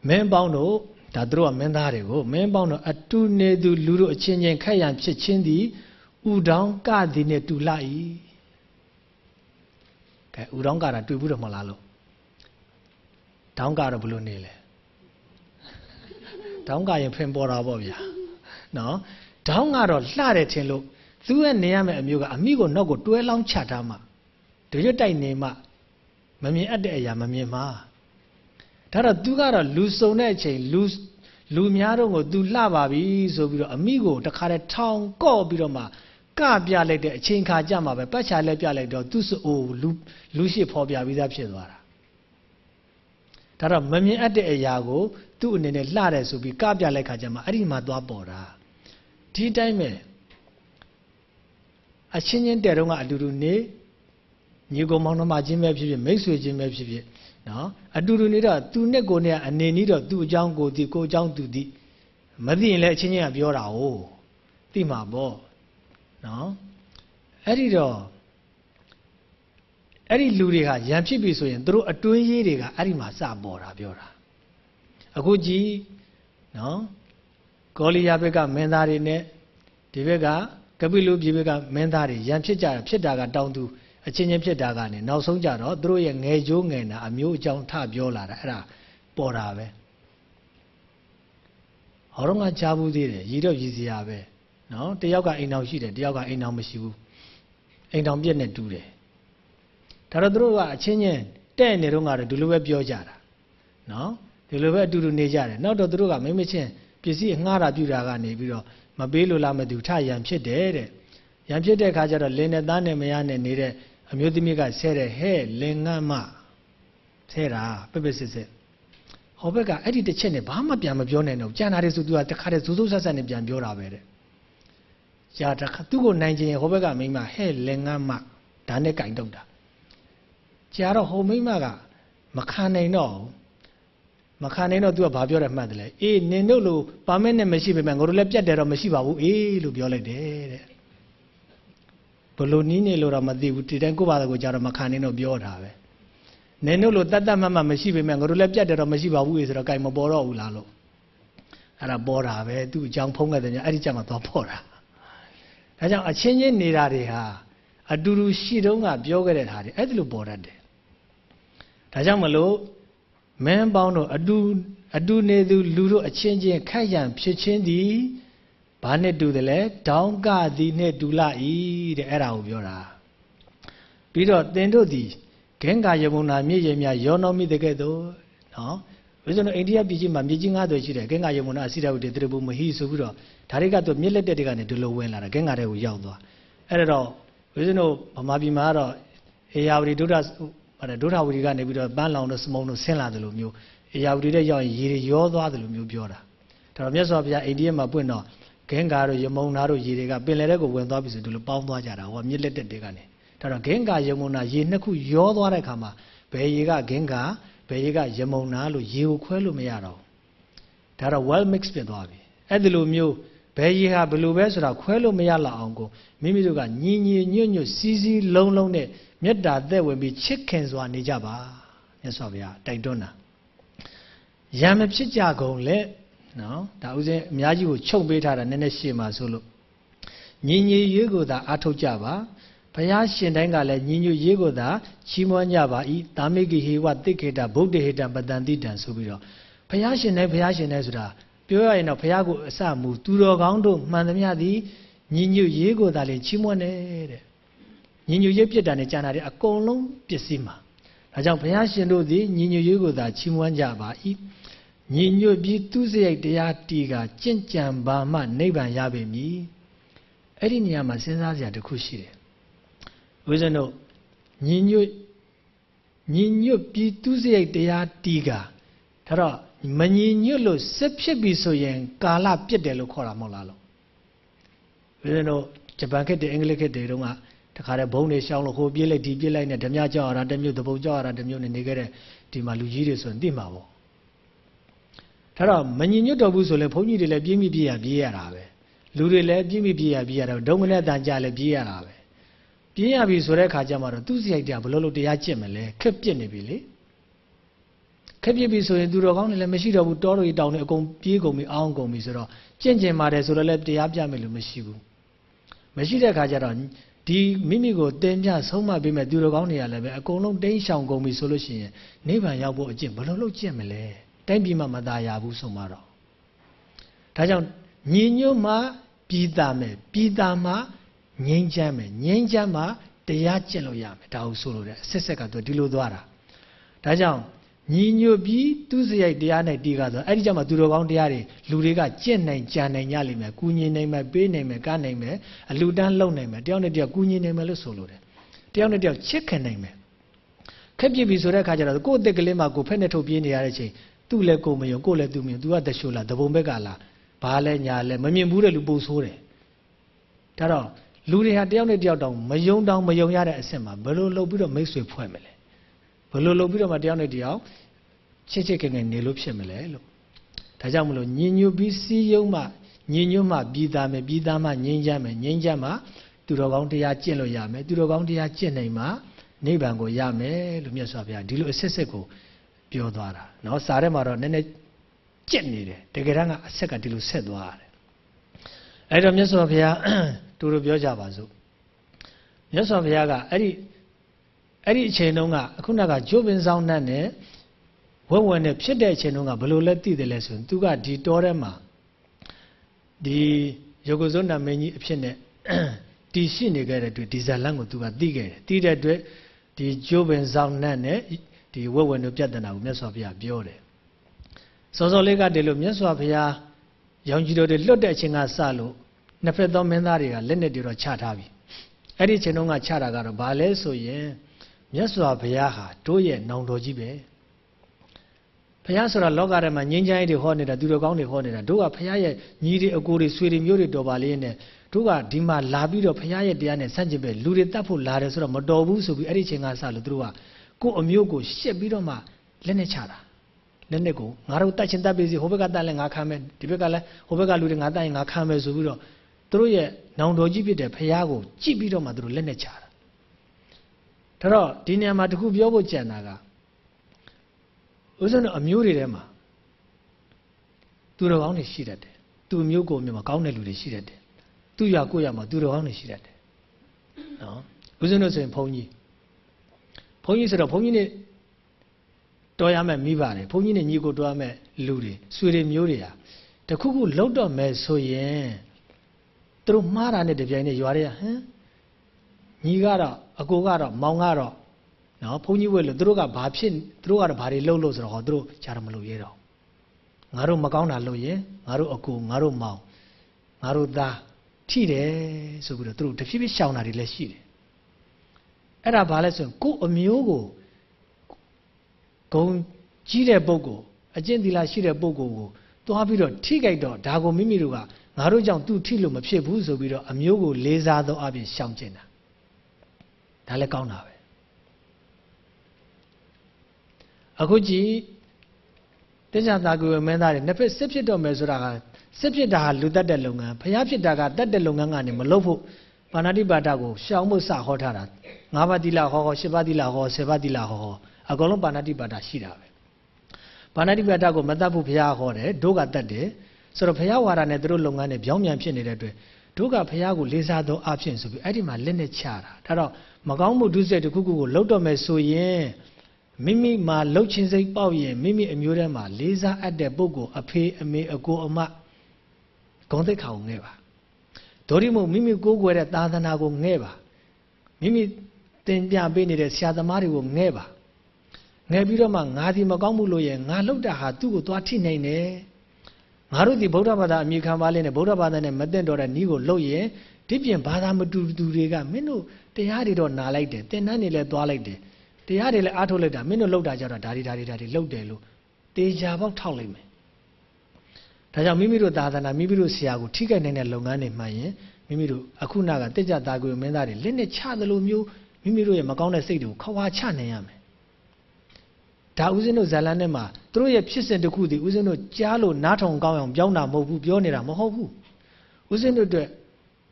မင်းပေါင်းတို့ဒါသူတို့ကမင်းသားတွေကိုမင်းပေါင်းတို့အတူနေသူလူတို့အချင်းချင်းခက်ရန်ဖြစ်ချင်းသည်ဥတောင်းကသည်နဲ့တူလှ၏ကဲဥတောင်းကတာတွေ့ဘူးတော့မလားလို့တောင်းကတော့ဘယ်လိုနေလဲတောင်းကရင်ဖင်ပေါ်တာပေါ့ဗျာနော်တောင်းကတော့လှတယ်ထင်လို့သူ့ရဲ့နေရမယ့်အမျိုးကအမိကိုနောက်ကိုတွဲလောင်းချထားမှ တရွတ်တိုက်နေမှမမြင်အပ်တဲ့အရာမမြင်မှာဒါတော့သူကတော့လူစုံတဲ့အချိန်လူလူများတော့ကိုသူလှပါပြီဆိုပြီးတော့အမိကိုတခါတည်းထောင်ကော့ပြီးတော့မှကပြလိုက်တဲ့အချိန်ခါကြမှာပဲပတ်ချာလဲပြလိုက်တော့သူစအိုလူလူရှိဖော်ပြပြီးသားဖြစ်သွားတာဒါတော့မမြင်အပ်တဲ့အရာကို သူ့အနေနဲ့လှတယ်ဆိုပြီးကပြလိုက်ခါကြမှာအဲ့ဒီမှာသွားပေါ်တာဒီတိုင်းပဲအချင်းချင်းတဲ့တော့ကအတူတူနေ ညီကောင်မောင်နှမချင်းပဲဖြစ်ဖြစ်မိတ်ဆွေချင်းပဲဖြစ်ဖြစ်နော်အတူတူနေတော့သူနဲ့ကိုနဲ့အနေနီးတော့သူ့အကြောင်းကိုသိကိုအကြောင်းသူသိမသိရင်လည်းအချင်းချင်းကပြောတာ哦သိမှာပေါ့နော်အဲ့ဒီတော့အဲ့ဒီလူတွေကရံဖြစ်ပြီဆိုရင်တို့အတွင်းရေးတွေကအဲ့ဒီမှာစပေါ်တာပြောတာအခုကြည်နော်ကောလီယာဘက်ကမင်းသားတွေနဲ့ဒီဘက်ကကပိလုပြည်ဘက်ကမင်းသားတွေရံဖြစ်ကြတာဖြစ်တာကတောင်းသူ အချင်းချင်းဖြစ်တာကနေနောက်ဆုံးကြတော့သူတို့ရဲ့ငယ်ကျိုးငယ်နာအမျိုးအကြောင်းထပြောလာတာအဲ့ဒါပေါ်တာပဲဟောတော့ငါကြားဘူးသေးတယ်ရည်တော့ရည်စရာပဲနော်တယောက်ကအိမ်အောင်ရှိတယ်တယောက်ကအိမ်အောင်မရှိဘူးအိမ်အောင်ပြက်နဲ့တူးတယ်ဒါတော့သူတို့ကအချင်းချင်းတဲ့နေတော့ကတော့ဒီလိုပဲပြောကြတာနော်ဒီလိုပဲအတူတူနေကြတယ်နောက်တော့သူတို့ကမိမချင်းပစ္စည်းငှားတာပြူတာကနေပြီးတော့မပေးလို့လားမသိဘူးထရံဖြစ်တယ်တဲ့ရံဖြစ်တဲ့ခါကျတော့လင်းနဲ့သားနဲ့မရနဲ့နေတဲ့ အမျိုးသမီးကဆဲတယ်ဟဲ့လင်ငတ်မဆဲတာပပစစ်စစ်ဟောဘက်ကအဲ့ဒီတစ်ချက်နဲ့ဘာမှပြန်မပြောနိုင်တော့ကြံတာတွေဆိုသူကတခါတည်းဇူးဇူးဆက်ဆက်နဲ့ပြန်ပြောတာပဲတဲ့ကြာတခါသူ့ကိုနိုင်ခြင်းဟောဘက်ကမိမဟဲ့လင်ငတ်မဒါနဲ့ကင်တော့တာကြာတော့ဟိုမိမကမခံနိုင်တော့မခံနိုင်တော့ तू ကဘာပြောတယ်မှတ်တယ်လေအေးနင်တို့လိုပါမစ်နဲ့မရှိပေမဲ့ငါတို့လည်းပြတ်တယ်တော့မရှိပါဘူးအေးလို့ပြောလိုက်တယ်တဲ့ ဘလို့နီးနေလို့တော့မသိဘူးဒီတိုင်းကိုယ့်ဘာသာကိုကြာတော့မခံနိုင်တော့ပြောတာပဲနင်တို့လိုတတ်တတ်မှတ်မှမရှိပေမဲ့ငါတို့လည်းပြတ်တယ်တော့မရှိပါဘူးအေးဆိုတော့ gain မပေါ်တော့ဘူးလားလို့အဲ့ဒါပေါ်တာပဲသူ့အကြောင်းဖုံးခဲ့တယ်ညအဲ့ဒီကြမှာသွားပေါ်တာဒါကြောင့်အချင်းချင်းနေတာတွေဟာအတူတူရှိတုန်းကပြောခဲ့တဲ့ဟာတွေအဲ့ဒီလိုပေါ်တတ်တယ်ဒါကြောင့်မလို့မင်းပေါင်းတို့အတူအတူနေသူလူတို့အချင်းချင်းခိုက်ရန်ဖြစ်ချင်းသည် ဘာနဲ့တူတယ်လဲဒေါင်းကသည်နဲ့တူလာ၏တဲ့အဲ့ဒါကိုပြောတာပြီးတော့သင်တို့သည်ဂင်္ဂာယမုန်နာမြစ်ရည်များယောနောမိတကဲ့သို့နော်ဝိဇ္ဇနအိန္ဒိယပြည်ကြီးမှာမြစ်ကြီး၅သွယ်ရှိတယ်ဂင်္ဂာယမုန်နာအစိရဝတ္တေတရပုမဟိဆိုပြီးတော့ဒါတွေကတော့မြစ်လက်တက်တွေကနေဒီလိုဝင်လာတာဂင်္ဂာတဲ့ကိုရောက်သွားအဲ့ဒါတော့ဝိဇ္ဇနဗမာပြည်မှာကတော့အေယာဝတီဒုဒ္ဒပါတယ်ဒုထဝတီကနေပြီးတော့ပန်းလောင်တို့စမုံတို့ဆင်းလာတယ်လို့မျိုးအေယာဝတီတဲ့ရောက်ရင်ရေတွေရောသွားတယ်လို့မျိုးပြောတာဒါတော့မြတ်စွာဘုရားအိန္ဒိယမှာပွင့်တော့ ဂင်္ဂါတို့ယမုန်နာတို့ရေတွေကပင်လယ်ထဲကိုဝင်သွားပြီဆိုဒီလိုပေါင်းသွားကြတာဟောမြစ်လက်တက်တွေကနေဒါတော့ဂင်္ဂါယမုန်နာရေနှစ်ခုရောသွားတဲ့အခါမှာဘယ်ရေကဂင်္ဂါဘယ်ရေကယမုန်နာလို့ရေကိုခွဲလို့မရတော့ဒါတော့ well mix ဖြစ်သွားပြီအဲ့ဒီလိုမျိုးဘယ်ရေဟာဘယ်လိုပဲဆိုတာခွဲလို့မရလောက်အောင်ကိုမိမိတို့ကညီညီညွတ်ညွတ်စီးစီးလုံးလုံးနဲ့မေတ္တာသက်ဝင်ပြီးချစ်ခင်စွာနေကြပါမြတ်စွာဘုရားတိုက်တွန်းတာရံမဖြစ်ကြကုန်လေ နော်ဒါဥစဉ်အများကြီးကိုချုပ်ပေးထားတာနည်းနည်းရှင်းပါဆိုလို့ညီညီရေးကိုသာအားထုတ်ကြပါဘုရားရှင်တိုင်းကလည်းညီညွတ်ရေးကိုသာချီးမွမ်းကြပါ၏တာမိကိဟေဝတိခေတဗုဒ္ဓဟေတပတန်တိတံဆိုပြီးတော့ဘုရားရှင်တိုင်းဘုရားရှင်တိုင်းဆိုတာပြောရရင်တော့ဘုရားကိုအစမူသူတော်ကောင်းတို့မှန်သမျှသည်ညီညွတ်ရေးကိုသာလင်ချီးမွမ်းတယ်ညီညွတ်ရေးပြစ်တာနဲ့ကြံတာတွေအကုန်လုံးပစ္စည်းမှာဒါကြောင့်ဘုရားရှင်တို့သည်ညီညွတ်ရေးကိုသာချီးမွမ်းကြပါ၏ ညီညွတ်ပြီးသူစရိုက်တရားတီကကြင့်ကြံပါမှနိဗ္ဗာန်ရပေမည်အဲ့ဒီနေရာမှာစဉ်းစားစရာတစ်ခုရှိတယ်ဝိဇ္ဇနုညီညွတ်ညီညွတ်ပြီးသူစရိုက်တရားတီကဒါတော့မညီညွတ်လို့စစ်ဖြစ်ပြီဆိုရင် ကာလပြစ်တယ်လို့ခေါ်တာမဟုတ်လားလို့ဝိဇ္ဇနုဂျပန်ခေတ်တွေအင်္ဂလိပ်ခေတ်တွေတုန်းကတခါတည်းဘုံတွေရှောင်းလို့ဟိုပြေးလိုက်ဒီပြေးလိုက်နဲ့ဓမြကြောက်ရတာတစ်မျိုးတပုတ်ကြောက်ရတာတစ်မျိုးနဲ့နေခဲ့တဲ့ဒီမှာလူကြီးတွေဆိုရင်သိမှာပေါ့ ဒါတော့မညင်ညွတ်တော်ဘူးဆိုလဲဘုန်းကြီးတွေလည်းပြေးမိပြေးရပြေးရတာပဲလူတွေလည်းပြင်းပြပြေးရပြေးရတော့ဒုံမနဲ့တန်ကြလည်းပြေးရတာပဲပြေးရပြီဆိုတဲ့ခါကျမှတော့သူ့စိတ်တရားဘယ်လိုလုပ်တရားကျင့်မလဲခက်ပြစ်နေပြီလေခက်ပြစ်ပြီဆိုရင်သူတော်ကောင်းတွေလည်းမရှိတော့ဘူးတောတော်ကြီးတောင်တွေအကုန်ပြေးကုန်ပြီအောင်းကုန်ပြီဆိုတော့ကျင့်ကျင်ပါတယ်ဆိုတော့လည်းတရားပြမယ်လို့မရှိဘူးမရှိတဲ့ခါကျတော့ဒီမိမိကိုတင်ပြဆုံးမပေးမဲ့သူတော်ကောင်းတွေကလည်းပဲအကုန်လုံးတိမ့်ရှောင်ကုန်ပြီဆိုလို့ရှိရင်နိဗ္ဗာန်ရောက်ဖို့အကျင့်ဘယ်လိုလုပ်ကျင့်မလဲ တိုင်းပြည်မှာမသားရဘူးဆုံးမတော့ဒါကြောင့်ညီညွတ်မှပြီးသားမယ်ပြီးသားမှငြိမ်းချမ်းမယ်ငြိမ်းချမ်းမှတရားကျင့်လို့ရမယ်ဒါကိုဆိုလိုတယ်အဆက်ဆက်ကသူဒီလိုသွားတာဒါကြောင့်ညီညွတ်ပြီးသူစရိုက်တရားနဲ့တီးကားဆိုအဲ့ဒီကြမှာသူတော်ကောင်းတရားတွေလူတွေကကြင့်နိုင်ကြံနိုင်ရလိမ့်မယ်ကုညီနိုင်မယ်ပေးနိုင်မယ်ကနိုင်မယ်အလူတန်းလုံနိုင်မယ်တယောက်နဲ့တယောက်ကုညီနိုင်မယ်လို့ဆိုလိုတယ်တယောက်နဲ့တယောက်ချစ်ခင်နိုင်မယ်ခက်ပြစ်ပြီဆိုတဲ့အခါကျတော့ကိုယ့်အသက်ကလေးမှာကိုယ်ဖက်နဲ့ထုတ်ပြေးနေရတဲ့အချိန် သူ့လည်းကိုမယုံကိုလည်းသူမယုံ तू ကတရှိုးလားတဘုံဘက်ကလားဘာလဲညာလဲမမြင်ဘူးတဲ့လူပို့ဆိုးတယ်ဒါတော့လူတွေဟာတယောက်နဲ့တယောက်တောင်မယုံတောင်မယုံရတဲ့အဆင့်မှာဘယ်လိုလုပ်ပြီးတော့မိတ်ဆွေဖွဲ့မလဲဘယ်လိုလုပ်ပြီးတော့မှတယောက်နဲ့တယောက်ချစ်ချစ်ခင်ခင်နေလို့ဖြစ်မလဲလို့ဒါကြောင့်မလို့ညင်ညွတ်ပြီးစီးယုံမှညင်ညွတ်မှပြီးသားမယ်ပြီးသားမှငြိမ်းချမ်းမယ်ငြိမ်းချမ်းမှသူတော်ကောင်းတရားကျင့်လို့ရမယ်သူတော်ကောင်းတရားကျင့်နိုင်မှနိဗ္ဗာန်ကိုရမယ်လို့မြတ်စွာဘုရားဒီလိုအစစ်စစ်ကို ပြောသွားတာเนาะစာထဲမှာတော့နည်းနည်းကြက်နေတယ်တကယ်တမ်းကအဆက်ကဒီလိုဆက်သွားရတယ်အဲ့တော့မြတ်စွာဘုရားတူတူပြောကြပါစို့မြတ်စွာဘုရားကအဲ့ဒီအဲ့ဒီအချိန်တုန်းကအခုနကဂျိုးပင်ဆောင်နဲ့နဲ့ဝက်ဝက်နဲ့ဖြစ်တဲ့အချိန်တုန်းကဘယ်လိုလဲသိတယ်လဲဆိုရင်သူကဒီတောထဲမှာဒီယောဂဇုဏမင်းကြီးအဖြစ်နဲ့တီရှိနေခဲ့တဲ့အတွက်ဒီဇာလန်ကိုသူကသိခဲ့တယ်သိတဲ့အတွက်ဒီဂျိုးပင်ဆောင်နဲ့နဲ့ ဒီဝက်ဝက်တို့ပြဿနာကိုမြတ်စွာဘုရားပြောတယ်စောစောလေးကတည်းလို့မြတ်စွာဘုရားရောင်ကြီးတော်တွေလွတ်တဲ့အချိန်ကစလို့နှစ်ဖက်သောမင်းသားတွေကလက်နဲ့တွေတော့ချထားပြီအဲ့ဒီအချိန်တုန်းကချတာကတော့ဘာလဲဆိုရင်မြတ်စွာဘုရားဟာတို့ရဲ့နောင်တော်ကြီးပဲဘုရားဆိုတာလောကထဲမှာငြိမ်းချမ်းရေးတွေဟောနေတာသူတော်ကောင်းတွေဟောနေတာတို့ကဘုရားရဲ့ညီတွေအကိုတွေဆွေတွေမျိုးတွေတော်ပါလေနဲ့တို့ကဒီမှာလာပြီးတော့ဘုရားရဲ့တရားနဲ့ဆန့်ကျင်ပဲလူတွေတတ်ဖို့လာတယ်ဆိုတော့မတော်ဘူးဆိုပြီးအဲ့ဒီအချိန်ကစလို့တို့က ကိုယ့်အမျိုးကိုရှက်ပြီးတော့မှလက်နဲ့ချတာလက်နဲ့ကိုငါတို့တတ်ချင်းတတ်ပြီစီဟိုဘက်ကတတ်လဲငါခံမယ်ဒီဘက်ကလည်းဟိုဘက်ကလူတွေငါတတ်ရင်ငါခံမယ်ဆိုပြီးတော့တို့ရဲ့နောင်တော်ကြီးဖြစ်တဲ့ဘုရားကိုကြည့်ပြီးတော့မှတို့လက်နဲ့ချတာဒါတော့ဒီနေရာမှာတခုပြောဖို့ကြံတာကဥစ္စာတို့အမျိုးတွေထဲမှာသူတော်ကောင်းတွေရှိတတ်တယ်သူမျိုးကိုမျိုးမှာကောင်းတဲ့လူတွေရှိတတ်တယ်သူရကိုရမှာသူတော်ကောင်းတွေရှိတတ်တယ်နော်ဥစ္စာတို့ဆိုရင်ဘုန်းကြီး ဘုန်းကြီးဆိုတော့ဘုန်းကြီးနဲ့တော်ရမယ်မိပါတယ်ဘုန်းကြီးနဲ့ညီကိုတော်ရမယ်လူတွေဆွေတွေမျိုးတွေဟာတခုခုလောက်တော့မယ်ဆိုရင်သူတို့မှားတာနဲ့တပြိုင်နက်ရွာတွေကဟမ်ညီကတော့အကိုကတော့မောင်ကတော့နော်ဘုန်းကြီးဝဲလို့သူတို့ကဘာဖြစ်သူတို့ကတော့ဘာတွေလုပ်လို့ဆိုတော့ဟောသူတို့ခြားတော့မလုပ်ရဲတော့ငါတို့မကောင်းတာလုပ်ရင်ငါတို့အကိုငါတို့မောင်ငါတို့သားထိတယ်ဆိုပြီးတော့သူတို့တဖြည်းဖြည်းရှောင်တာတွေလည်းရှိတယ် အဲ့ဒါဘာလဲဆိုရင်ကိုယ်အမျိုးကိုဂုံကြီးတဲ့ပုဂ္ဂိုလ်အကျင့်သီလရှိတဲ့ပုဂ္ဂိုလ်ကိုသွားပြီးတော့ထိကြိုက်တော့ဒါကိုမိမိတို့ကငါတို့ကြောင့်သူ့ထိလို့မဖြစ်ဘူးဆိုပြီးတော့အမျိုးကိုလေးစားသောအပြင်ရှောင်ကျင်တာဒါလည်းကောင်းတာပဲအခုကြည့်တေချာသာကွေမင်းသားတွေနှစ်ဖက်စစ်ဖြစ်တော့မယ်ဆိုတာကစစ်ဖြစ်တာဟာလူတတ်တဲ့လုပ်ငန်းဖျားဖြစ်တာကတတ်တဲ့လုပ်ငန်းကနေမလုပ်ဖို့ ပါဏာတိပါဒကိုရှောင်ဖို့စဟောထားတာ၅ပါးတိလဟောဟော၈ပါးတိလဟော၁၀ပါးတိလဟောဟောအကုန်လုံးပါဏာတိပါဒရှိတာပဲပါဏာတိပါဒကိုမတတ်ဖို့ဘုရားဟောတယ်တို့ကတတ်တယ်ဆိုတော့ဘုရားဝါဒနဲ့တို့လုပ်ငန်းနဲ့ပြောင်းပြန်ဖြစ်နေတဲ့အတွက်တို့ကဘုရားကိုလေးစားသောအဖြစ်ဆိုပြီးအဲ့ဒီမှာလက်နဲ့ချတာဒါတော့မကောင်းမှုဒုစရိုက်တစ်ခုခုကိုလှုပ်တော့မယ်ဆိုရင်မိမိမှာလှုပ်ခြင်းစိတ်ပေါက်ရင်မိမိအမျိုးထဲမှာလေးစားအပ်တဲ့ပုဂ္ဂိုလ်အဖေအမေအကိုအမဂုဏ်သိက္ခာကိုငဲ့ပါ ဒေါ်ရီမို့မိမိကိုးကွယ်တဲ့သာသနာကိုငဲ့ပါမိမိသင်ပြပေးနေတဲ့ဆရာသမားတွေကိုငဲ့ပါငဲ့ပြီးတော့မှငါဒီမကောင်းဘူးလို့ရဲ့ငါလှုပ်တာဟာသူ့ကိုသွားထိနိုင်တယ်ငါတို့ဒီဗုဒ္ဓဘာသာအမိခံပါလဲနဲ့ဗုဒ္ဓဘာသာနဲ့မတင်တော့တဲ့ဤကိုလှုပ်ရင်ဒီပြင်ဘာသာမတူတူတွေကမင်းတို့တရားတွေတော့နာလိုက်တယ်သင်တန်းတွေလည်းသွားလိုက်တယ်တရားတွေလည်းအားထုတ်လိုက်တာမင်းတို့လှုပ်တာကြတော့ဒါတွေဒါတွေဒါတွေလှုပ်တယ်လို့တေချာပေါက်ထောက်လိုက်မယ် ဒါကြောင့်မိမိတို့သာသနာမိမိတို့ဆရာကိုထိခိုက်နိုင်တဲ့လုပ်ငန်းတွေမှန်ရင်မိမိတို့အခုနကတက်ကြတာကိုမင်းသားတွေလက်နဲ့ချသလိုမျိုးမိမိတို့ရဲ့မကောင်းတဲ့စိတ်တွေကိုခွာချနိုင်ရမယ်ဒါဦးဇင်းတို့ဇာလန်ထဲမှာသူတို့ရဲ့ဖြစ်စဉ်တစ်ခုတည်းဦးဇင်းတို့ကြားလို့နားထောင်ကောင်းအောင်ပြောင်းတာမဟုတ်ဘူးပြောနေတာမဟုတ်ဘူးဦးဇင်းတို့အတွက်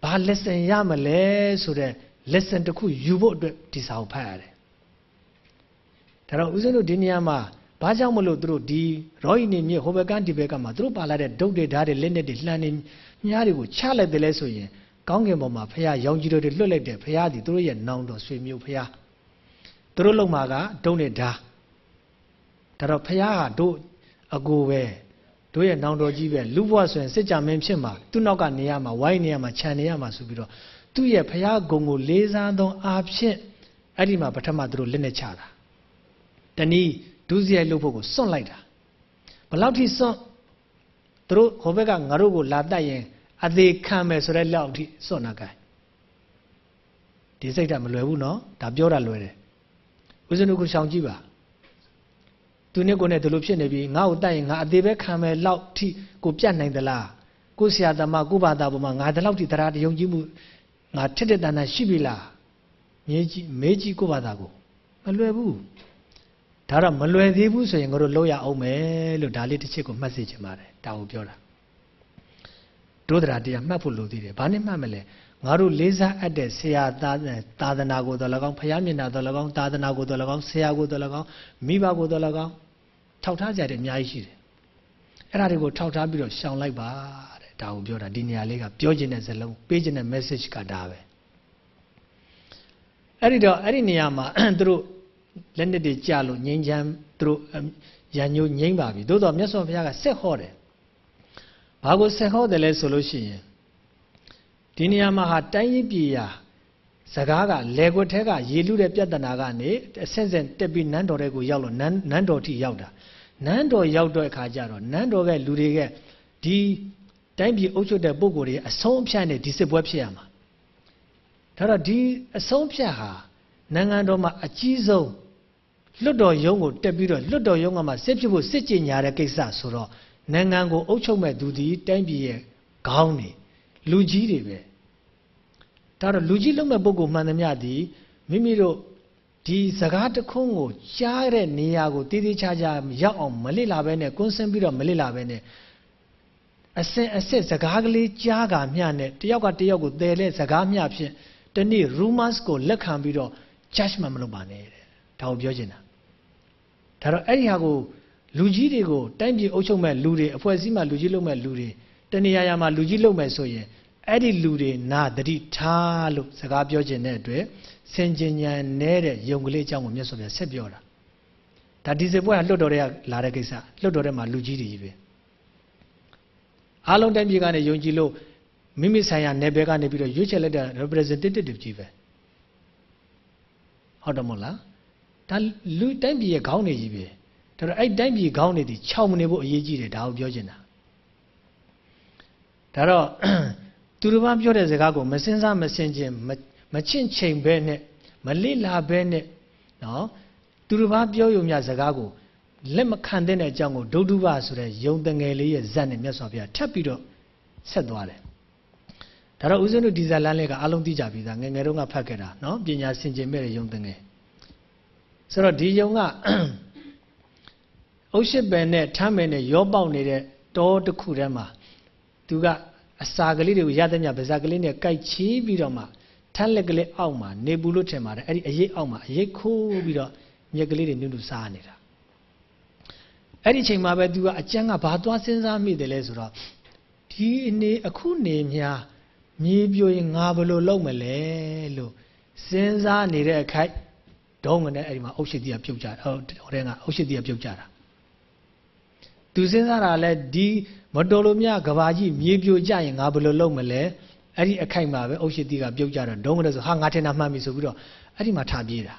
ဘာ lesson ရမလဲဆိုတော့ lesson တစ်ခုယူဖို့အတွက်ဒီစာကိုဖတ်ရတယ်ဒါတော့ဦးဇင်းတို့ဒီနေရာမှာ ဘာကြောင့်မလို့သူတို့ဒီရောဟိနေမြေဟိုဘက်ကဒီဘက်ကမှာသူတို့ပါလာတဲ့ဒုတ်တွေဓာတ်တွေလက်နဲ့တွေလှမ်းနေမြားတွေကိုချလိုက်တယ်လဲဆိုရင်ကောင်းကင်ဘုံမှာဖះရောင်ကြီးတို့တွေလွတ်လိုက်တယ်ဖះသည်သူတို့ရဲ့နောင်တော်ဆွေမျိုးဖះသူတို့လုံမှာကဒုတ်နဲ့ဓာတ်ဒါတော့ဖះကတို့အကိုပဲတို့ရဲ့နောင်တော်ကြီးပဲလူဘဝဆိုရင်စစ်ကြမင်းဖြစ်မှာသူ့နောက်ကနေရမှာဝိုင်းနေရမှာခြံနေရမှာဆိုပြီးတော့သူ့ရဲ့ဖះဂုံကိုလေးစားသောအားဖြင့်အဲ့ဒီမှာပထမသူတို့လက်နဲ့ချတာတနည်း ဒုစရိုက်လုပ်ဖို့ကိုစွန့်လိုက်တာဘလောက်ထိစွန့်သူတို့ဟိုဘက်ကငါတို့ကိုလာတတ်ရင်အသေးခံမယ်ဆိုတဲ့လောက်ထိစွန့်နာကြဒီစိတ်ဓာတ်မလွယ်ဘူးနော်ဒါပြောတာလွယ်တယ်ဦးဇင်းတို့ကိုရှောင်ကြည့်ပါသူနဲ့ကိုနဲ့ဒီလိုဖြစ်နေပြီငါ့ကိုတတ်ရင်ငါအသေးပဲခံမယ်လောက်ထိကိုပြတ်နိုင်သလားကိုဆရာသမားကိုဘာသာပေါ်မှာငါဒီလောက်ထိတရားတယုံကြည်မှုငါထက်တဲ့တန်တန်ရှိပြီလားမေးကြည့်မေးကြည့်ကိုဘာသာကိုမလွယ်ဘူး ဒါတော့မလွယ်သေးဘူးဆိုရင်ငါတို့လောက်ရအောင်မယ်လို့ဒါလေးတစ်ချက်ကိုမှတ်စေချင်ပါတယ်ဒါကိုပြောတာဒုဒရာတရားမှတ်ဖို့လိုသေးတယ်ဘာနဲ့မှတ်မလဲငါတို့လေးစားအပ်တဲ့ဆရာသားသာသနာကိုတော်၎င်းဖယားမျက်နှာတော်၎င်းသာသနာကိုတော်၎င်းဆရာကိုတော်၎င်းမိဘကိုတော်၎င်းထောက်ထားကြတယ်အများကြီးရှိတယ်အဲ့ဒါတွေကိုထောက်ထားပြီးတော့ရှောင်လိုက်ပါတဲ့ဒါကိုပြောတာဒီနေရာလေးကပြောခြင်းတဲ့ဇလုံးပေးခြင်းတဲ့ message ကဒါပဲအဲ့ဒီတော့အဲ့ဒီနေရာမှာသူတို့ လက်နှစ်တွေကြာလို့ငြိမ်းချမ်းသူတို့ရန်ညိုငြိမ်းပါပြီသို့တော့မြတ်စွာဘုရားကဆက်ဟောတယ်ဘာကိုဆက်ဟောတယ်လဲဆိုလို့ရှိရင်ဒီနေရာမှာဟာတိုင်းရင်းပြည်ရာစကားကလေကွက်ထဲကရေလူတဲ့ပြဿနာကနေအဆင့်ဆင့်တက်ပြီးနန်းတော်တဲ့ကိုရောက်လို့နန်းနန်းတော်ထိရောက်တာနန်းတော်ရောက်တဲ့အခါကျတော့နန်းတော်ကလူတွေကဒီတိုင်းပြည်အုပ်ချုပ်တဲ့ပုဂ္ဂိုလ်တွေအဆုံးအဖြတ်နဲ့ဒီစစ်ပွဲဖြစ်ရမှာဒါတော့ဒီအဆုံးဖြတ်ဟာနိုင်ငံတော်မှာအကြီးဆုံး လွတ်တော်ရုံးကိုတက်ပြီးတော့လွတ်တော်ရုံးကမှစစ်ဖြစ်ဖို့စစ်ကြင်ညာတဲ့ကိစ္စဆိုတော့နိုင်ငံကိုအုပ်ချုပ်မဲ့သူဒီတိုင်းပြည်ရဲ့ခေါင်းနေလူကြီးတွေပဲဒါတော့လူကြီးလုံးမဲ့ပုဂ္ဂိုလ်မှန်သမျှသည်မိမိတို့ဒီစကားတခွန်းကိုကြားတဲ့နေရာကိုတည်တည်ချာချာရောက်အောင်မလစ်လာပဲနဲ့ကွန်းဆင်းပြီးတော့မလစ်လာပဲနဲ့အစင်အစစ်စကားကလေးကြားကမျှနဲ့တယောက်ကတယောက်ကိုသယ်တဲ့စကားမျှဖြင့်တနေ့ rumors ကိုလက်ခံပြီးတော့ judgment မလုပ်ပါနဲ့တဲ့ဒါကိုပြောချင်တာ ဒါတော့အဲ့ဒီဟာကိုလူကြီးတွေကိုတိုင်းပြည်အုပ်ချုပ်မဲ့လူတွေအဖွဲ့အစည်းမှာလူကြီးလုပ်မဲ့လူတွေတနေရာရာမှာလူကြီးလုပ်မဲ့ဆိုရင်အဲ့ဒီလူတွေနာတတိထားလို့စကားပြောခြင်းတဲ့အတွက်စင်ကြင်ညာနေတဲ့ယုံကလေးအကြောင်းကိုမြတ်စွာဘုရားဆက်ပြောတာဒါဒီစပွဲကလွတ်တော်တွေကလာတဲ့ကိစ္စလွတ်တော်ထဲမှာလူကြီးတွေကြီးပဲအားလုံးတိုင်းပြည်ကနေယုံကြည်လို့မိမိဆိုင်ရာနယ်ပယ်ကနေပြီးတော့ရွေးချယ်လိုက်တဲ့ representative ကြီးပဲဟုတ်တယ်မို့လား ဒါလူတိုင်းပြည်ရဲ့ခေါင်းနေကြီးပဲဒါတော့အဲ့တိုင်းပြည်ခေါင်းနေသည်6မိနစ်ဖို့အရေးကြီးတယ်ဒါကိုပြောချင်တာဒါတော့သူတစ်ပါးပြောတဲ့စကားကိုမစင်စားမစင်ကျင်မချင့်ချိန်ဘဲနဲ့မလိလာဘဲနဲ့နော်သူတစ်ပါးပြောရုံများစကားကိုလက်မခံတဲ့အကြောင်းကိုဒုဒုဘဆိုတဲ့ယုံတငယ်လေးရဲ့ဇက်နဲ့မြတ်စွာဘုရားထပ်ပြီးတော့ဆက်သွားတယ်ဒါတော့ဦးဇင်းတို့ဒီဇာလန်းလေးကအလုံးသိကြပြီသားငယ်ငယ်တုန်းကဖတ်ခဲ့တာနော်ပညာစင်ကြင်မဲ့တဲ့ယုံတငယ် ဆိုတော့ဒီယုံကအုတ်ရှိပယ်နဲ့ထမ်းပယ်နဲ့ရောပေါက်နေတဲ့တောတစ်ခုထဲမှာသူကအစာကလေးတွေကိုရတဲ့မြဗဇာကလေးနဲ့ကြိုက်ချီးပြီးတော့မှထမ်းလက်ကလေးအောက်မှာနေဘူးလို့ထင်ပါတယ်အဲ့ဒီအရေးအောက်မှာအရေးခိုးပြီးတော့မြက်ကလေးတွေနုနုစားနေတာအဲ့ဒီချိန်မှာပဲသူကအကျန်းကဘာသွားစဉ်းစားမိတယ်လဲဆိုတော့ဒီအနေအခုနေများမြေပြိုရင်ငါဘယ်လိုလုပ်မလဲလို့စဉ်းစားနေတဲ့အခိုက် ဒုံးကနေအဲ့ဒီမှာအုတ်ရှိတိကပြုတ်ကြတာဟိုတဲ့ကအုတ်ရှိတိကပြုတ်ကြတာသူစဉ်းစားတာလဲဒီမတော်လို့မြကဘာကြီးမြေပြိုကြရင်ငါဘယ်လိုလုပ်မလဲအဲ့ဒီအခိုက်မှာပဲအုတ်ရှိတိကပြုတ်ကြတော့ဒုံးကနေဆိုဟာငါထင်တာမှန်ပြီဆိုပြီးတော့အဲ့ဒီမှာထားပြေးတာ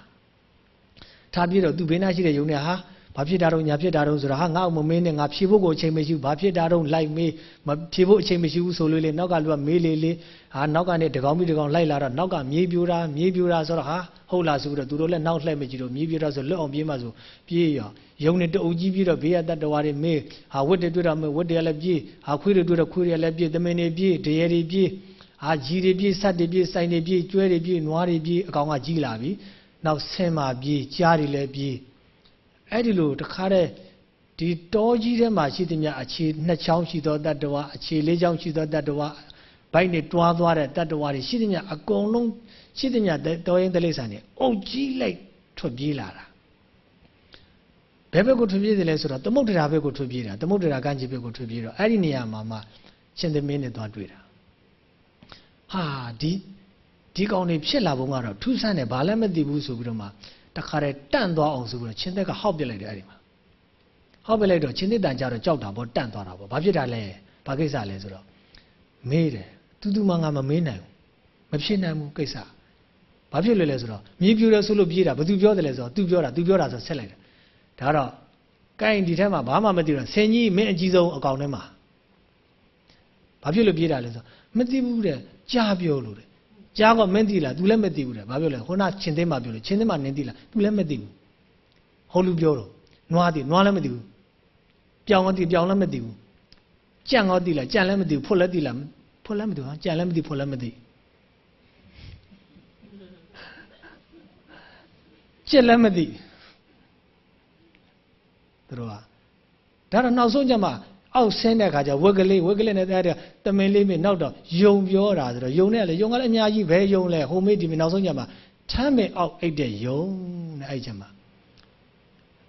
ထားပြေးတော့သူဘေးနားရှိတဲ့ယုံနဲ့ဟာ ဘာဖြစ်တာတော့ညာဖြစ်တာတော့ဆိုတာဟာငါ့အမမင်းနဲ့ငါဖြေဖို့ကိုအချိန်မရှိဘူးဘာဖြစ်တာတော့လိုက်မေးမဖြေဖို့အချိန်မရှိဘူးဆိုလို့လေနောက်ကလူကမေးလေလေဟာနောက်ကနေတကောင်ပြီးတကောင်လိုက်လာတော့နောက်ကမြေပြိုတာမြေပြိုတာဆိုတော့ဟာဟုတ်လားဆိုပြီးတော့သူတို့လည်းနောက်လှည့်မကြည့်တော့မြေပြိုတာဆိုလွတ်အောင်ပြေးမှဆိုပြေးရောယုံနေတအုပ်ကြီးပြေးတော့ဘေးကတတ္တဝါတွေမေးဟာဝတ်တွေတွေ့တော့မေးဝတ်တွေလည်းပြေးဟာခွေးတွေတွေ့တော့ခွေးတွေလည်းပြေးသမင်တွေပြေးတရေတွေပြေးဟာကြီးတွေပြေးဆက်တွေပြေးဆိုင်တွေပြေးကျွဲတွေပြေးနွားတွေပြေးအကောင်ကကြီးလာပြီနောက်ဆင်းမာပြေးကြားတွေလည်းပြေး အဲ့ဒီလိုတခါတည်းဒီတောကြီးထဲမှာရှိသမျှအခြေနှစ်ချောင်းရှိသောတတ္တဝါအခြေလေးချောင်းရှိသောတတ္တဝါဘိုက်နဲ့တွားသွားတဲ့တတ္တဝါတွေရှိသမျှအကုန်လုံးရှိသမျှတော်ရင်တလိษံတွေအုပ်ကြီးလိုက်ထွက်ပြေးလာတာဘယ်ဘက်ကိုထွက်ပြေးတယ်လဲဆိုတော့သမုဒ္ဒရာဘက်ကိုထွက်ပြေးတာသမုဒ္ဒရာကမ်းခြေဘက်ကိုထွက်ပြေးတော့အဲ့ဒီနေရာမှာမှရှင်သမင်းနဲ့သွားတွေ့တာဟာဒီဒီကောင်တွေဖြစ်လာပုံကတော့ထူးဆန်းတယ်ဘာလည်းမသိဘူးဆိုပြီးတော့မှ တခါတည်းတန့်သွားအောင်ဆိုပြီးတော့ချင်းသက်ကဟောက်ပြစ်လိုက်တယ်အဲ့ဒီမှာဟောက်ပြစ်လိုက်တော့ချင်းသက်တန်ကြတော့ကြောက်တာပေါ့တန့်သွားတာပေါ့ဘာဖြစ်တာလဲဘာကိစ္စလဲဆိုတော့မေးတယ်တူတူမှငါမမေးနိုင်ဘူးမဖြစ်နိုင်ဘူးကိစ္စဘာဖြစ်လဲလဲဆိုတော့မြေပြူတယ်ဆိုလို့ပြေးတာဘသူပြောတယ်လဲဆိုတော့ तू ပြောတာ तू ပြောတာဆိုဆက်လိုက်တယ်ဒါတော့ကိုင်းဒီထဲမှာဘာမှမသိတော့ဆင်ကြီးမင်းအကြီးဆုံးအကောင်ထဲမှာဘာဖြစ်လို့ပြေးတာလဲဆိုတော့မသိဘူးတဲ့ကြားပြောလို့တဲ့ ကြားကမင်းသိလား तू လည်းမသိဘူးတဲ့ဘာပြောလဲခုနချင်းသိမ်းမှပြောလို့ချင်းသိမ်းမှနင်းသိလား तू လည်းမသိဘူးဟောလူပြောတော့နွားသိနွားလည်းမသိဘူးပြောင်းမသိပြောင်းလည်းမသိဘူးကြံ့ရောသိလားကြံ့လည်းမသိဘူးဖွတ်လည်းသိလားဖွတ်လည်းမသိဘူးဟာကြံ့လည်းမသိဖွတ်လည်းမသိကြက်လည်းမသိသူတို့ကဒါတော့နောက်ဆုံးကျမှ အောက်ဆင်းတဲ့ခါကျဝက်ကလေးဝက်ကလေးနဲ့တဲ့တမင်လေးမြနောက်တော့ယုံပြောတာဆိုတော့ယုံနဲ့လေယုံကလည်းအများကြီးပဲယုံလဲဟိုမေးဒီမေးနောက်ဆုံးကျမှထမ်းမင်အောက်အိတ်တဲ့ယုံတဲ့အဲ့ကျမှ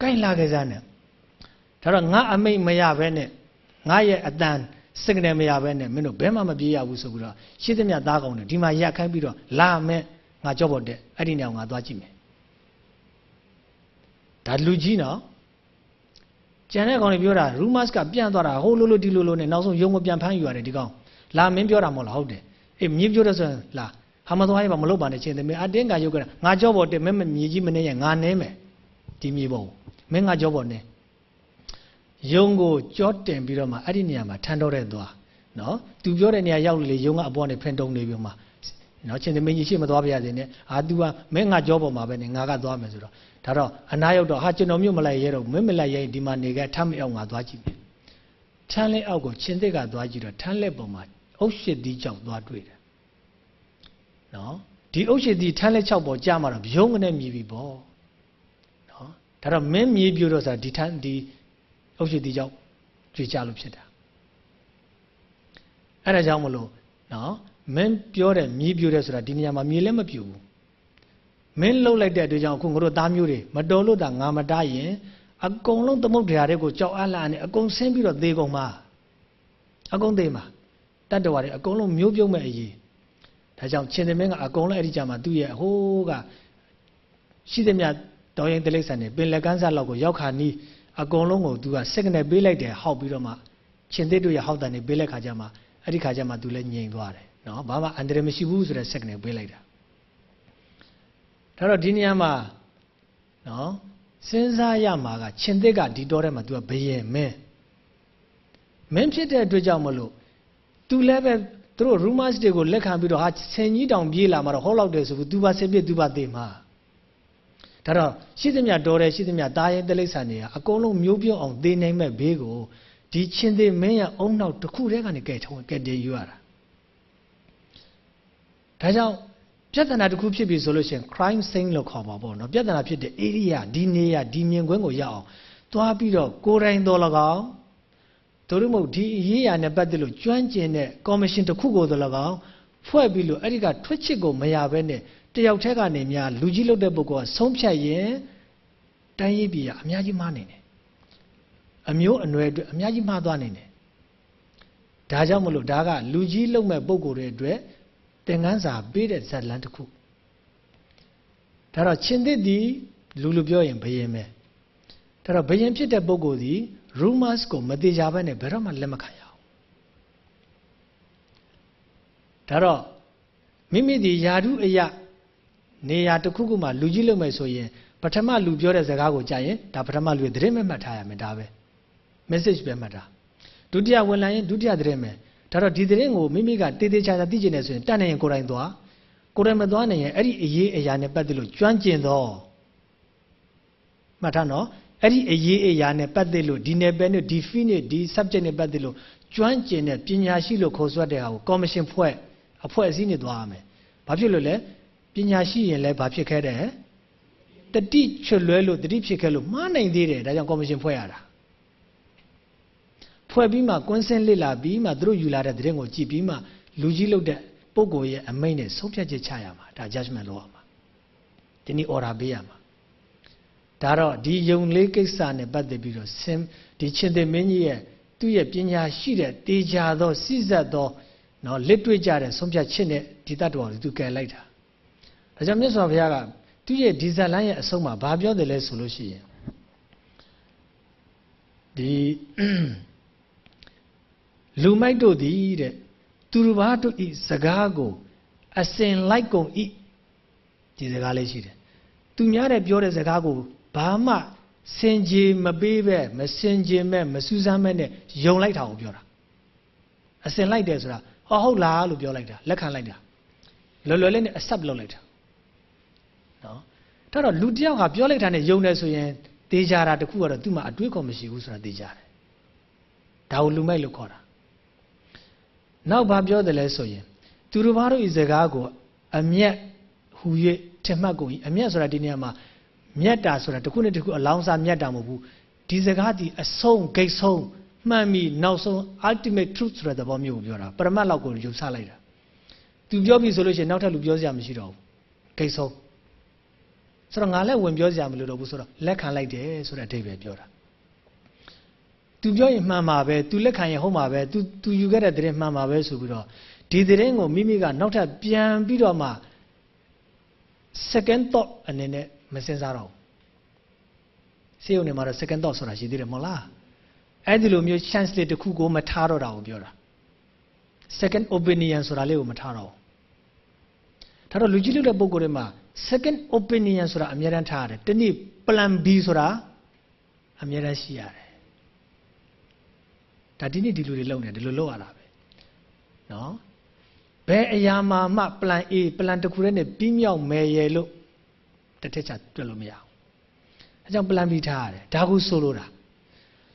ကိုင်းလာကြစားနဲ့ဒါတော့ငါအမိတ်မရဘဲနဲ့ငါရဲ့အတန်စကနယ်မရဘဲနဲ့မင်းတို့ဘယ်မှမပြေးရဘူးဆိုပြီးတော့ရှိသမျှသားကောင်းတယ်ဒီမှာရက်ခိုင်းပြီးတော့လာမယ်ငါကြောက်ဖို့တဲ့အဲ့ဒီနေရာငါသွားကြည့်မယ်ဒါလူကြီးနော် ကျန်တဲ့ကောင်တွေပြောတာ rumors ကပြန့်သွားတာဟိုလိုလိုဒီလိုလိုနဲ့နောက်ဆုံးယုံမပြန်ဖမ်းယူရတယ်ဒီကောင်လာမင်းပြောတာမဟုတ်လားဟုတ်တယ်အေးမြေပြောတဲ့ဆိုရင်လာဟာမသွားရပါမလုပ်ပါနဲ့ချင်းသမီးအတင်းကရုပ်ကငါကြောပေါ်တက်မင်းမြေကြီးမနေရင်ငါနဲမယ်ဒီမြေပေါ်မင်းငါကြောပေါ်နဲယုံကိုကြောတင်ပြီးတော့မှအဲ့ဒီနေရာမှာထန်တော့တဲ့သွားနော်သူပြောတဲ့နေရာရောက်လေယုံကအပေါ်ကနေဖင်တုံနေပြီးမှနော်ချင်းသမီးကြီးရှိမသွားပါရစေနဲ့အာ तू ကမင်းငါကြောပေါ်မှာပဲနေငါကသွားမယ်ဆိုတော့ ဒါတော့အနာရောက်တော့ဟာကျွန်တော်မြို့မလိုက်ရဲတော့မင်းမလိုက်ရဲဒီမှာနေခဲ့ထမ်းမအောင်ငါသွားကြည့်မယ်ထမ်းလက်အောက်ကိုချင်းသစ်ကသွားကြည့်တော့ထမ်းလက်ပေါ်မှာအုတ်ရှိသီးကြောင့်သွားတွေ့တယ်နော်ဒီအုတ်ရှိသီးထမ်းလက်6ပေါ်ကြာမှာတော့ဘယုံကနေမြည်ပြီပေါ့နော်ဒါတော့မင်းမြည်ပြတော့ဆိုတာဒီထမ်းဒီအုတ်ရှိသီးကြောင့်ကြွေကြလို့ဖြစ်တာအဲ့ဒါကြောင့်မလို့နော်မင်းပြောတဲ့မြည်ပြတယ်ဆိုတာဒီနေရာမှာမြေလည်းမပြူဘူး မင်းလှုပ်လိုက်တဲ့အတွက်ကြောင့်အခုငါတို့သားမျိုးတွေမတော်လို့တာငါမတားရင်အကုန်လုံးသမုတ်တရားတွေကိုကြောက်အားလာနဲ့အကုန်ဆင်းပြီးတော့သေကုန်မှာအကုန်သေမှာတတ္တဝါတွေအကုန်လုံးမျိုးပြုံးမဲ့အရေးဒါကြောင့်ရှင်သမင်းကအကုန်လုံးအဲ့ဒီကြမှာသူ့ရဲ့ဟိုးကရှိသမျှတော်ရင်တိလိษံတွေပင်လက်ကန်းစားလောက်ကိုရောက်ခါနီးအကုန်လုံးကိုသူကစက္ကနဲ့ပေးလိုက်တယ်ဟောက်ပြီးတော့မှရှင်သစ်တို့ရဲ့ဟောက်တန်တွေပေးလိုက်ခါကြမှာအဲ့ဒီခါကြမှာသူလည်းငြိမ်သွားတယ်နော်ဘာမှအန္တရာယ်မရှိဘူးဆိုတဲ့စက္ကနဲ့ပေးလိုက်တာ ဒါတော့ဒီနေရာမှာနော်စဉ်းစားရမှာကရှင်သစ်ကဒီတော်ထဲမှာ तू ကဘယင်မင်းမင်းဖြစ်တဲ့အတွက်ကြောင့်မလို့ तू လည်းပဲသူတို့ rumors တွေကိုလက်ခံပြီးတော့ဟာဆင်ကြီးတောင်ပြေးလာမှာတော့ဟောလောက်တယ်ဆိုပြီး तू ပါစစ်ပြစ် तू ပါသေးမှာဒါတော့ရှိသမျှတော်တယ်ရှိသမျှတာရင်တလိษံတွေကအကုန်လုံးမျိုးပြုံးအောင်သေနိုင်မဲ့ဘေးကိုဒီချင်းသေးမင်းရဲ့အုံနောက်တစ်ခုတည်းကနေကဲထုံးကဲတည်ယူရတာဒါကြောင့် ပြဿနာတစ်ခုဖြစ်ပြီဆိုလို့ရှိရင် crime scene လို့ခေါ်ပါပေါ့နော်ပြဿနာဖြစ်တဲ့ area ဒီနေရာဒီမြင်ကွင်းကိုရောက်အောင်သွားပြီးတော့ကိုယ်တိုင်တော်၎င်းတို့လို့မဟုတ်ဒီအရေးအရာနဲ့ပတ်သက်လို့ကျွမ်းကျင်တဲ့ commission တစ်ခုကိုတော်၎င်းဖွဲ့ပြီးလို့အဲ့ဒီကထွက်ချစ်ကိုမရဘဲနဲ့တယောက်တည်းကနေများလူကြီးလုပ်တဲ့ပုဂ္ဂိုလ်ကဆုံးဖြတ်ရင်တိုင်းရေးပြည်ကအများကြီးမှားနေတယ်အမျိုးအနွယ်အတွက်အများကြီးမှားသွားနေတယ်ဒါကြောင့်မလို့ဒါကလူကြီးလုပ်မဲ့ပုဂ္ဂိုလ်တွေအတွက် သင်ခန်းစာပေးတဲ့ဇာတ်လမ်းတစ်ခုဒါတော့ရှင်သစ်ဒီလူလူပြောရင်ဘယင်ပဲဒါတော့ဘယင်ဖြစ်တဲ့ပုဂ္ဂိုလ်ဒီ rumors ကိုမသေးကြဘဲနဲ့ဘယ်တော့မှလက်မခံရအောင်ဒါတော့မိမိဒီယာဓုအယနေရာတစ်ခုခုမှာလူကြီးလုပ်မယ်ဆိုရင်ပထမလူပြောတဲ့စကားကိုကြားရင်ဒါပထမလူရဲ့သတင်းမဲ့မှတ်ထားရမယ်ဒါပဲ message ပဲမှတ်တာဒုတိယဝင်လာရင်ဒုတိယသတင်းပဲ ဒါတော့ဒီသတင်းကိုမိမိကတေးသေးချာချာသိကျင်နေဆိုရင်တတ်နိုင်ရင်ကိုယ်တိုင်သွားကိုယ်တိုင်မသွားနိုင်ရင်အဲ့ဒီအရေးအရာနဲ့ပတ်သက်လို့ကျွမ်းကျင်သောမှတ်ထားနော်အဲ့ဒီအရေးအရာနဲ့ပတ်သက်လို့ဒီနယ်ပယ်နဲ့ဒီ fee နဲ့ဒီ subject နဲ့ပတ်သက်လို့ကျွမ်းကျင်တဲ့ပညာရှိလို့ခေါ်ဆွတ်တဲ့ဟာကို commission ဖွဲ့အဖွဲ့အစည်းနဲ့သွားရမယ်။ဘာဖြစ်လို့လဲပညာရှိရင်လည်းဘာဖြစ်ခဲ့တယ်တတိချွတ်လွဲလို့တတိဖြစ်ခဲ့လို့မှားနိုင်သေးတယ်ဒါကြောင့် commission ဖွဲ့ရတာ ဖွဲ့ပြီးမှကွင်းစင်းလစ်လာပြီးမှသူတို့ယူလာတဲ့သတင်းကိုကြည့်ပြီးမှလူကြီးလုပ်တဲ့ပုဂ္ဂိုလ်ရဲ့အမိန့်နဲ့ဆုံးဖြတ်ချက်ချရမှာဒါ judgment လုပ်ရမှာဒီနေ့ order ပေးရမှာဒါတော့ဒီယုံလေးကိစ္စနဲ့ပတ်သက်ပြီးတော့ဆင်ဒီချင်းသိမင်းကြီးရဲ့သူ့ရဲ့ပညာရှိတဲ့တေချာသောစိစက်သောနော်လက်တွေ့ကြတဲ့ဆုံးဖြတ်ချက်နဲ့ဒီတတ်တော်ကိုသူကယ်လိုက်တာဒါကြောင့်မြတ်စွာဘုရားကသူ့ရဲ့ဒီဇလန်ရဲ့အဆုံးမှာဘာပြောတယ်လဲဆိုလို့ရှိရင်ဒီ လူမိုက်တို့သည်တဲ့သူတစ်ပါးတို့ဤစကားကိုအစင်လိုက်ကုန်ဤဒီစကားလေးရှိတယ်သူများတဲ့ပြောတဲ့စကားကိုဘာမှစင်ကြေမပေးပဲမစင်ကြေမဲ့မစူးစမ်းမဲ့နဲ့ယုံလိုက်တာကိုပြောတာအစင်လိုက်တယ်ဆိုတာဟောဟုတ်လားလို့ပြောလိုက်တာလက်ခံလိုက်တာလွယ်လွယ်လေးနဲ့ accept လုပ်လိုက်တာနော်ဒါတော့လူတယောက်ဟာပြောလိုက်တာနဲ့ယုံတယ်ဆိုရင်တေးကြတာတခုကတော့သူ့မှာအတွေးခေါ်မရှိဘူးဆိုတာတေးကြတယ်ဒါကိုလူမိုက်လို့ခေါ်တာ နောက်ဘာပြောတယ်လဲဆိုရင်သူတို့ဘာတို့ဤစကားကိုအမျက်ဟူ၍ထင်မှတ်ကုန်၏အမျက်ဆိုတာဒီနေရာမှာမြတ်တာဆိုတာတစ်ခုနဲ့တစ်ခုအလောင်းစားမြတ်တာမဟုတ်ဘူးဒီစကားဒီအဆုံးဂိတ်ဆုံးမှန်ပြီနောက်ဆုံး ultimate truth ဆိုတဲ့သဘောမျိုးကိုပြောတာပရမတ်လောက်ကိုယူဆလိုက်တာသူပြောပြီဆိုလို့ရှိရင်နောက်ထပ်လူပြောစရာမရှိတော့ဘူးဂိတ်ဆုံးဆိုတော့ငါလည်းဝင်ပြောစရာမလိုတော့ဘူးဆိုတော့လက်ခံလိုက်တယ်ဆိုတဲ့အဓိပ္ပာယ်ပြောတာ သူပြောရင်မှန်ပါပဲသူလက်ခံရင်ဟုတ်ပါပဲသူသူယူခဲ့တဲ့သတင်းမှန်ပါပဲဆိုပြီးတော့ဒီသတင်းကိုမိမိကနောက်ထပ်ပြန်ပြီးတော့မှ second thought အနေနဲ့မစင်စားတော့ဘူးစေုံနေမှာတော့ second thought ဆိုတာရှိသေးတယ်မဟုတ်လားအဲ့ဒီလိုမျိုး chance လေးတစ်ခုကိုမထားတော့တာကိုပြောတာ second opinion ဆိုတာလေးကိုမထားတော့ဘူးဒါတော့လူကြီးလုပ်တဲ့ပုံကိုယ်တွေမှာ second opinion ဆိုတာအများတန်းထားရတယ်တနည်း plan B ဆိုတာအများတန်းရှိရတယ် ဒါဒီနေ့ဒီလူတွေလုပ်နေတယ်ဒီလိုလုပ်ရတာပဲနော်ဘယ်အရာမှာမှ plan A plan တစ်ခုတည်းနဲ့ပြီးမြောက်မယ်ရလို့တစ်ထက်ချတွက်လို့မရဘူးအဲကြောင့် plan B ထားရတယ်ဒါကိုဆိုလိုတာ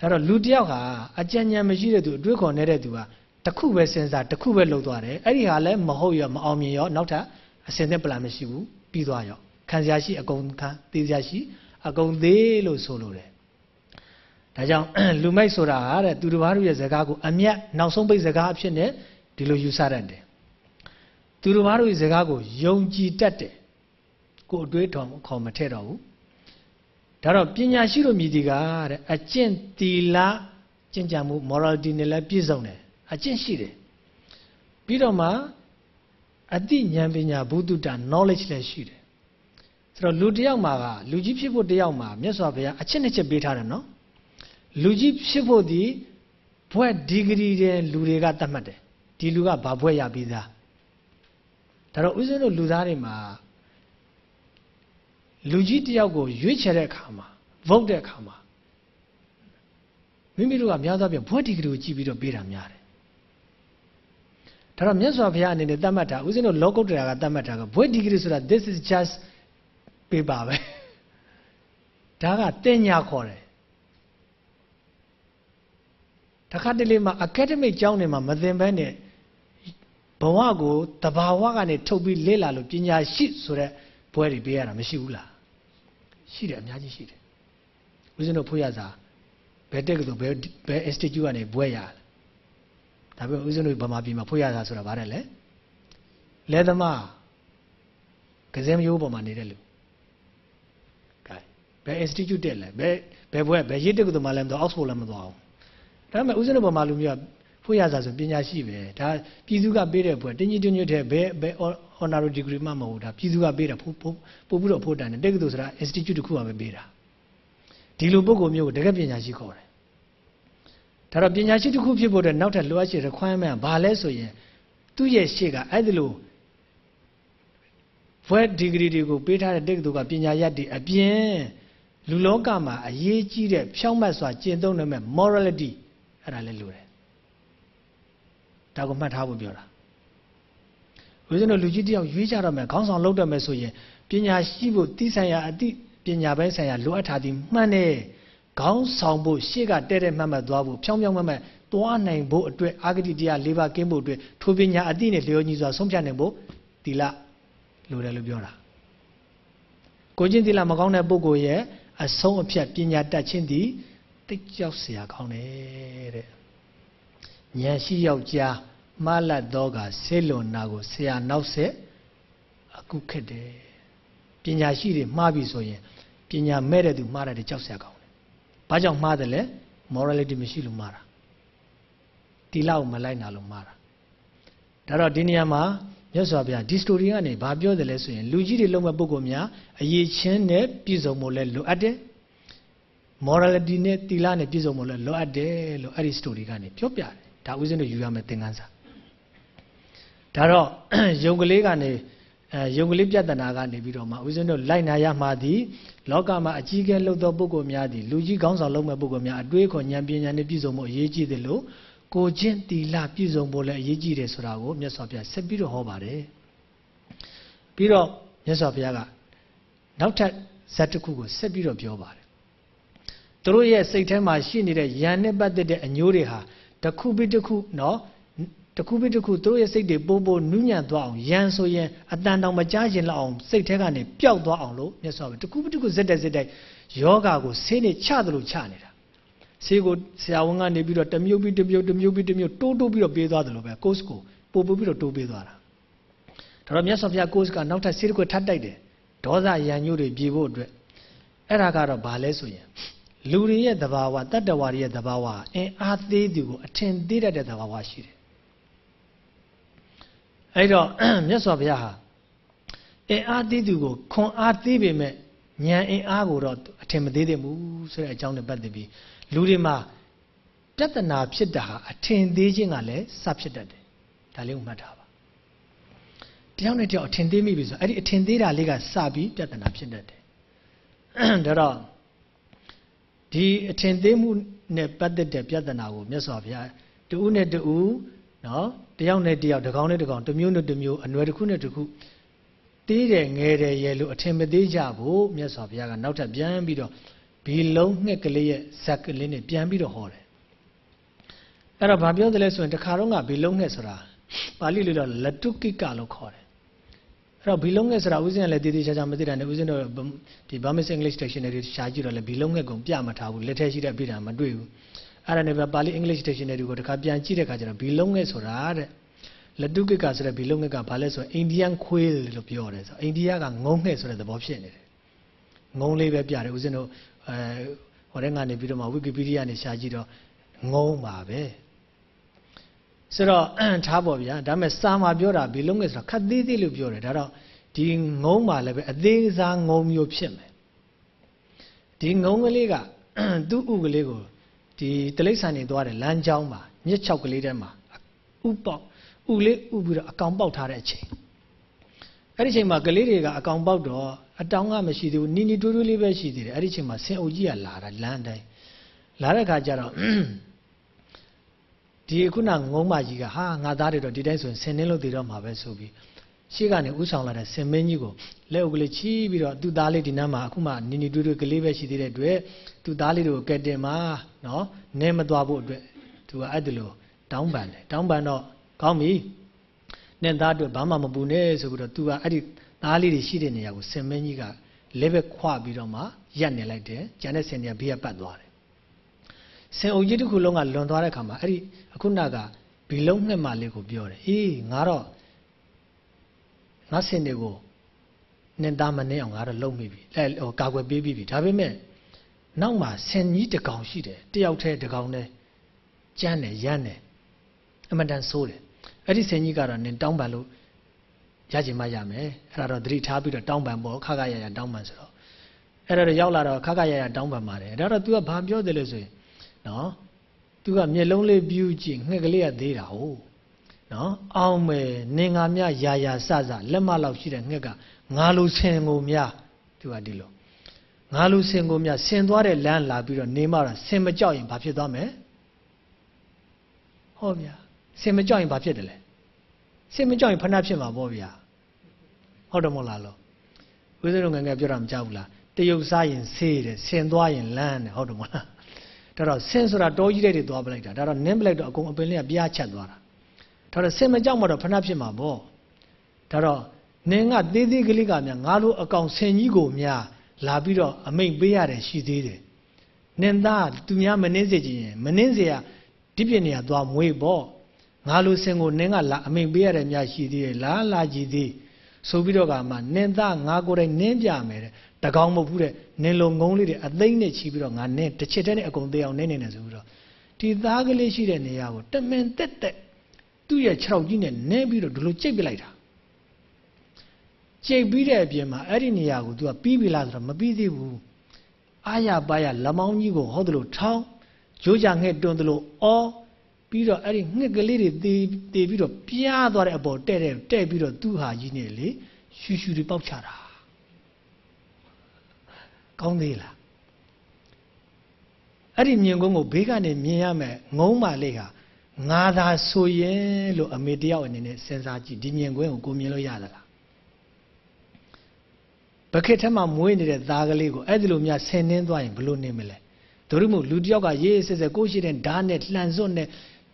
ဒါတော့လူတယောက်ဟာအကြံဉာဏ်မရှိတဲ့သူအတွေးခေါ်နေတဲ့သူကတစ်ခုပဲစဉ်းစားတစ်ခုပဲလုပ်သွားတယ်အဲ့ဒီဟာလည်းမဟုတ်ရောမအောင်မြင်ရောနောက်ထပ်အစင်တဲ့ plan မရှိဘူးပြီးသွားရောခံစရာရှိအကုန်ခံသိစရာရှိအကုန်သေးလို့ဆိုလိုတယ် ဒါကြောင့်လူမိုက်ဆိုတာဟာတဲ့သူတစ်ပါးတို့ရဲ့ဇကားကိုအမျက်နောက်ဆုံးပိတ်ဇကားအဖြစ်နဲ့ဒီလိုယူဆတတ်တယ်သူတစ်ပါးတို့ရဲ့ဇကားကိုယုံကြည်တတ်တယ်ကိုအတွေးတော်ခေါ်မထည့်တော့ဘူးဒါတော့ပညာရှိတို့မြည်ဒီကတဲ့အကျင့်တီလာကျင့်ကြံမှု morality နဲ့လည်းပြည့်စုံတယ်အကျင့်ရှိတယ်ပြီးတော့မှအတိဉာဏ်ပညာဘုဒ္ဓတာ knowledge လည်းရှိတယ်ဆိုတော့လူတယောက်မှာကလူကြီးဖြစ်ဖို့တယောက်မှာမြတ်စွာဘုရားအချက်နှစ်ချက်ပေးထားတယ်နော် လူကြီးဖြစ်ဖို့ဒီဘွဲ့ဒီဂရီတဲ့လူတွေကသတ်မှတ်တယ်ဒီလူကဘာဘွဲ့ရပြီးသားဒါတော့ဦးဇင်းတို့လူသားတွေမှာလူကြီးတယောက်ကိုရွေးချယ်တဲ့အခါမှာ vote တဲ့အခါမှာမိမိတို့ကများသောဖြင့်ဘွဲ့ဒီဂရီကိုကြည့်ပြီးတော့ပေးတာများတယ်ဒါတော့မြတ်စွာဘုရားအနေနဲ့သတ်မှတ်တာဦးဇင်းတို့လောကုတ္တရာကသတ်မှတ်တာကဘွဲ့ဒီဂရီဆိုတာ this is just paper ပဲဒါကတင်ညာခေါ်တယ် တခါတလေမှာ academic ကျောင်းတွေမှာမသင်ဘဲနဲ့ဘဝကိုတဘာဝကနေထုတ်ပြီးလေ့လာလို့ပညာရှိဆိုတဲ့ဘွဲတွေပေးရတာမရှိဘူးလားရှိတယ်အများကြီးရှိတယ်ဦးဇင်းတို့ဖွေရစာဘယ်တက်ကတူဘယ်ဘယ် institute ကနေဘွဲရဒါပေမဲ့ဦးဇင်းတို့ဗမာပြည်မှာဖွေရစာဆိုတာဗါတယ်လေလဲသမားကစဲမရိုးပေါ်မှာနေတဲ့လူကဲဘယ် institute တက်လဲဘယ်ဘယ်ဘွဲဘယ်ရစ်တက်ကတူမှလည်းမသွား Oxford လည်းမသွားအောင် ဒါပေမဲ့ဦးဇင်းတို့ဗမာလူမျိုးကဖွေရစာဆိုပညာရှိပဲဒါပြည်သူကပေးတဲ့ဘွဲတင်းကြီးတင်းညွတ်တဲ့ဘယ်ဘယ် honorary degree မှမဟုတ်ဒါပြည်သူကပေးတာပို့ပို့ပို့ပြီးတော့ဖို့တန်တယ်တက္ကသိုလ်ဆိုတာ institute တစ်ခုမှပဲပေးတာဒီလိုပုဂ္ဂိုလ်မျိုးကိုတကယ်ပညာရှိခေါ်တယ်ဒါတော့ပညာရှိတစ်ခုဖြစ်ဖို့အတွက်နောက်ထပ်လိုအပ်ချက် requirement ဘာလဲဆိုရင်သူ့ရဲ့ရှေ့ကအဲ့ဒီလိုဘွဲ degree တွေကိုပေးထားတဲ့တက္ကသိုလ်ကပညာရပ်တွေအပြင်လူလောကမှာအရေးကြီးတဲ့ဖြောင့်မတ်စွာကျင့်သုံးနိုင်မဲ့ morality အဲ့ဒါလည်းလိုတယ်ဒါကိုမှတ်ထားဖို့ပြောတာဦးဇင်းတို့လူကြီးတယောက်ရွေးကြတော့မယ်ခေါင်းဆောင်လုပ်တော့မယ်ဆိုရင်ပညာရှိဖို့သိဆိုင်ရာအသိပညာပိုင်းဆိုင်ရာလိုအပ်တာဒီမှန်တယ်ခေါင်းဆောင်ဖို့ရှေ့ကတဲ့တဲ့မှတ်မှတ်သွားဖို့ဖြောင်းဖြောင်းမှတ်မှတ်သွားနိုင်ဖို့အတွက်အာဂတိတရား၄ပါးကင်းဖို့အတွက်ထိုပညာအသိနဲ့လျောညီစွာဆုံးဖြတ်နိုင်ဖို့သီလလိုတယ်လို့ပြောတာကိုချင်းသီလမကောင်းတဲ့ပုဂ္ဂိုလ်ရဲ့အဆုံးအဖြတ်ပညာတတ်ခြင်းသည် တိတ်ကြောက်เสียကောင်းတယ်တဲ့ဉာဏ်ရှိယောက်ျား မှားလတ်သောကဆေးလွန်နာကိုဆရာနောက်ဆက်အခုခက်တယ်ပညာရှိတွေမှားပြီဆိုရင်ပညာမဲ့တဲ့သူမှားတယ်ကြောက်စရာကောင်းတယ်ဘာကြောင့်မှားတယ်လဲ morality မရှိလို့မှားတာတီလာကိုမလိုက်နာလို့မှားတာဒါတော့ဒီနေရာမှာမြတ်စွာဘုရားဒီ story ကနေဘာပြောတယ်လဲဆိုရင်လူကြီးတွေလုံးမဲ့ပုဂ္ဂိုလ်များအရေးချင်းနဲ့ပြည့်စုံဖို့လဲလိုအပ်တယ် morality နဲ့တီလာနဲ့ပြည့်စုံဖို့လဲလိုအပ်တယ်လို့အဲ့ဒီ story ကနေပြောပြတယ်ဒါဦးဇင်းတို့ယူရမယ့်သင်ခန်းစာဒါတော့ယုံကလေးကနေအဲယုံကလေးပြဿနာကနေပြီးတော့မှဦးဇင်းတို့လိုက်နာရမှာသည်လောကမှာအကြီးအကဲလှုပ်သောပုဂ္ဂိုလ်များသည်လူကြီးကောင်းဆောင်လုပ်မဲ့ပုဂ္ဂိုလ်များအတွေးခေါ်ဉာဏ်ပညာနဲ့ပြည့်စုံမှုအရေးကြီးတယ်လို့ကိုချင်းတီလာပြည့်စုံဖို့လည်းအရေးကြီးတယ်ဆိုတာကိုမြတ်စွာဘုရားဆက်ပြီးတော့ဟောပါတယ်ပြီးတော့မြတ်စွာဘုရားကနောက်ထပ်ဇတ်တစ်ခုကိုဆက်ပြီးတော့ပြောပါတယ် သူတို့ရဲ့စိတ်ထဲမှာရှိနေတဲ့ယံနဲ့ပတ်သက်တဲ့အညိုးတွေဟာတစ်ခုပြီးတစ်ခုနော်တခုပြီးတခုသူတို့ရဲ့စိတ်တွေပိုးပိုးနူးညံ့သွားအောင်ရန်ဆိုရင်အတန်တောင်မကြားရင်လောက်အောင်စိတ်ထဲကနေပျောက်သွားအောင်လို့မြတ်စွာဘုရားတခုပြီးတခုဇက်တက်ဇက်တက်ယောဂါကိုဆေးနဲ့ချသလိုချနေတာဆေးကိုဆရာဝန်ကနေပြီးတော့တမျိုးပြီးတမျိုးတမျိုးပြီးတမျိုးတိုးတိုးပြီးတော့ပေးသွားတယ်လို့ပဲ course ကိုပို့ပို့ပြီးတော့တိုးပေးသွားတာဒါတော့မြတ်စွာဘုရား course ကနောက်ထပ်ဆေးတစ်ခုထပ်တိုက်တယ်ဒေါသရန်ညို့တွေပြေဖို့အတွက်အဲ့ဒါကတော့ဘာလဲဆိုရင် လူတွေရဲ့သဘာဝတတ္တဝါတွေရဲ့သဘာဝအင်းအားသေးသူကိုအထင်သေးတတ်တဲ့သဘာဝရှိတယ်အဲ့တော့မြတ်စွာဘုရားဟာအင်အားသေးသူကိုခွန်အားသေးပေမဲ့ဉာဏ်အင်အားကိုတော့အထင်မသေးသင့်ဘူးဆိုတဲ့အကြောင်းနဲ့ပတ်သက်ပြီးလူတွေမှာပြဿနာဖြစ်တာဟာအထင်သေးခြင်းကလည်းစဖြစ်တတ်တယ်ဒါလေးကိုမှတ်ထားပါတယောက်နဲ့တယောက်အထင်သေးမိပြီဆိုအဲ့ဒီအထင်သေးတာလေးကစပြီးပြဿနာဖြစ်တတ်တယ်ဒါတော့ ဒီအထင်သေးမှုနဲ့ပတ်သက်တဲ့ပြဿနာကိုမြတ်စွာဘုရားတူဦးနဲ့တူဦးနော်တယောက်နဲ့တယောက်တစ်ကောင်နဲ့တစ်ကောင်တစ်မျိုးနဲ့တစ်မျိုးအနွယ်တစ်ခုနဲ့တစ်ခုတေးတယ်ငယ်တယ်ရဲ့လို့အထင်မသေးကြဘူးမြတ်စွာဘုရားကနောက်ထပ်ပြန်ပြီးတော့ဘီလုံးငှက်ကလေးရဲ့ဇက်ကလေးနဲ့ပြန်ပြီးတော့ဟောတယ်အဲ့တော့ဘာပြောတယ်လဲဆိုရင်တခါတော့ကဘီလုံးငှက်ဆိုတာပါဠိလိုတော့လတုကိကလို့ခေါ်တယ်အဲ့ တော့ဘီလုံးငှက်ဆိုတာဦးဇင်းကလည်းတည်တည်ချာချာမသိတာနဲ့ဦးဇင်းတို့ဒီ Burmese English Dictionary ရှာကြည့်တော့လည်းဘီလုံးငှက်ကုံပြမထားဘူးလက်ထဲရှိတဲ့ပြည်တာမတွေ့ဘူးအဲ့ဒါနဲ့ပဲပါဠိ English Dictionary ကိုတခါပြန်ကြည့်တဲ့အခါကျတော့ဘီလုံးငယ်ဆိုတာတဲ့လတုကိကဆိုတဲ့ဘီလုံးငယ်ကဘာလဲဆိုရင် Indian quail လို့ပြောတယ်ဆိုအိန္ဒိယကငုံငှက်ဆိုတဲ့သဘောဖြစ်နေတယ်ငုံလေးပဲပြတယ်ဦးဇင်းတို့အဲဟိုတဲ့ကနေပြီးတော့မှ Wikipedia နဲ့ရှာကြည့်တော့ငုံပါပဲ ဆိုတော့ထားပါဗျာဒါပေမဲ့စာမှာပြောတာဘီလုံးငယ်ဆိုတာခက်သေးသေးလို့ပြောတယ်ဒါတော့ဒီငုံပါလည်းပဲအသေးစားငုံမျိုးဖြစ်မယ်ဒီငုံကလေးကသူ့ဥကလေးကိုဒီတလိ္ဆန်နေသွားတယ်လမ်းကြောင်းမှာမြစ်ချောက်ကလေးထဲမှာဥပေါက်ဥလေးဥပြီးတော့အကောင်ပေါက်ထားတဲ့အချိန်အဲ့ဒီချိန်မှာကလေးတွေကအကောင်ပေါက်တော့အတောင်ကမရှိသေးဘူးနီနီတိုးတိုးလေးပဲရှိသေးတယ်အဲ့ဒီချိန်မှာဆင်အုပ်ကြီးကလာတာလမ်းတိုင်းလာတဲ့ခါကျတော့ ဒီခုနငုံမကြီးကဟာငါသားတွေတော့ဒီတိုင်းဆိုရင်ဆင်နှင်းလို့တည်တော့မှာပဲဆိုပြီးရှေ့ကနေဥဆောင်လာတဲ့ဆင်မင်းကြီးကိုလက်အုပ်ကလေးချီးပြီးတော့သူ့သားလေးဒီနားမှာအခုမှနီနီတွေးတွေးကလေးပဲရှိသေးတဲ့အတွက်သူ့သားလေးတွေကိုကဲတင်မှာနော်နဲမသွားဖို့အတွက်သူကအဲ့ဒါလိုတောင်းပန်တယ်တောင်းပန်တော့ကောင်းပြီနဲ့သားအတွက်ဘာမှမပူနဲ့ဆိုပြီးတော့သူကအဲ့ဒီသားလေးတွေရှိတဲ့နေရာကိုဆင်မင်းကြီးကလက်ပဲခွပြီးတော့မှရက်နေလိုက်တယ်ကျန်တဲ့ဆင်တွေကဘေးကပတ်သွားတယ် ဆင်အုပ်ကြီးတစ်ခုလုံးကလွန်သွားတဲ့ခါမှာအဲ့ဒီအခုနကဘီလုံးငှက်မလေးကိုပြောတယ်အေးငါတော့ငါဆင်တွေကိုနင်သားမနေအောင်ငါတော့လုံမိပြီအဲဟိုကာကွယ်ပေးပြီးပြီဒါပေမဲ့နောက်မှာဆင်ကြီးတကောင်ရှိတယ်တယောက်တည်းတကောင်တည်းကြမ်းတယ်ရမ်းတယ်အမတန်ဆိုးတယ်အဲ့ဒီဆင်ကြီးကတော့နင်တောင်းပန်လို့ရချင်မှရမယ်အဲ့ဒါတော့သတိထားပြီးတော့တောင်းပန်ပေါ့ခါခါရရတောင်းပန်ဆိုတော့အဲ့ဒါတော့ရောက်လာတော့ခါခါရရတောင်းပန်ပါတယ်ဒါတော့ तू ကဘာပြောတယ်လို့ဆိုရင် နော် तू ကမျက်လုံးလေးပြူးကြည့်ငှက်ကလေးကသေးတာဟုတ်နော်အောင်မယ်နင်္ဂါမြရာရာစစလက်မလောက်ရှိတဲ့ငှက်ကငါလိုဆင်ကိုများသူကဒီလိုငါလိုဆင်ကိုများဆင်သွားတဲ့လမ်းလာပြီးတော့နေမှတော့ဆင်မကြောက်ရင်ဘာဖြစ်သွားမလဲဟောဗျာဆင်မကြောက်ရင်ဘာဖြစ်တယ်လဲဆင်မကြောက်ရင်ဖဏဖြစ်မှာပေါ့ဗျာဟုတ်တယ်မဟုတ်လားလို့ဝိသေတို့ငယ်ငယ်ပြောတာမကြောက်ဘူးလားတရုပ်စားရင်ဆေးတယ်ဆင်သွားရင်လမ်းတယ်ဟုတ်တယ်မဟုတ်လား ဒါတော့ဆင်ဆိုတာတောကြီးတဲ့တွေသွားပလိုက်တာဒါတော့နင်းပလိုက်တော့အကုန်အပင်လေးကပြားချက်သွားတာဒါတော့စင်မကြောက်မှတော့ဖဏဖြစ်မှာပေါ့ဒါတော့နင်ကသေးသေးကလေးကများငါလိုအကောင်ဆင်ကြီးကိုများလာပြီးတော့အမိတ်ပေးရတယ်ရှိသေးတယ်နင်သားသူများမနှင်းစေချင်ရင်မနှင်းစေရဒီပြည့်နေရသွားမွေးပေါ့ငါလိုစင်ကိုနင်းကလာအမိန်ပေးရတဲ့များရှိသေးရဲ့လားလာကြည့်သေးဆိုပြီးတော့ကမှနင်းသားငါကိုယ်တိုင်နင်းပြမယ်တဲ့တကောင်မဟုတ်ဘူးတဲ့ နင်းလုံးငုံလေးတွေအသိမ့်နဲ့ချီပြီးတော့ငါနင်းတစ်ချက်တည်းနဲ့အကုန်သေးအောင်နင်းနေတယ်ဆိုပြီးတော့ဒီသားကလေးရှိတဲ့နေရာကိုတမင်တက်တက်သူ့ရဲ့ခြေထောက်ကြီးနဲ့နင်းပြီးတော့ဒီလိုကြိတ်ပစ်လိုက်တာကြိတ်ပြီးတဲ့အပြင်မှာအဲ့ဒီနေရာကို तू ကပြီးပြီလားဆိုတော့မပြီးသေးဘူးအာရပါရလမောင်းကြီးကိုဟောတယ်လို့ထောင်းဂျိုးကြငှက်တွန်းတယ်လို့အော်ပြီးတော့အဲ့ဒီငှက်ကလေးတွေတေးတေးပြီးတော့ပြားသွားတဲ့အပေါ်တဲ့တဲ့တဲ့ပြီးတော့သူ့ဟာကြီးနဲ့လေရှူရှူတွေပေါက်ချတာ ကောင်းသေးလားအဲ့ဒီမြင်ကုန်းကိုဘေးကနေမြင်ရမယ်ငုံးပါလေဟာငါသာဆိုရင်လို့အမေတယောက်အနေနဲ့စဉ်းစားကြည့်ဒီမြင်ကွင်းကိုကိုမြင်လို့ရသလားဘခက်ထက်မှမွေးနေတဲ့သားကလေးကိုအဲ့ဒီလိုများဆင်နှင်းသွားရင်ဘလို့နေမလဲတို့မို့လူတယောက်ကရေးရေးဆက်ဆက်ကိုရှိတဲ့ဓာတ်နဲ့လှန်စွတ်နဲ့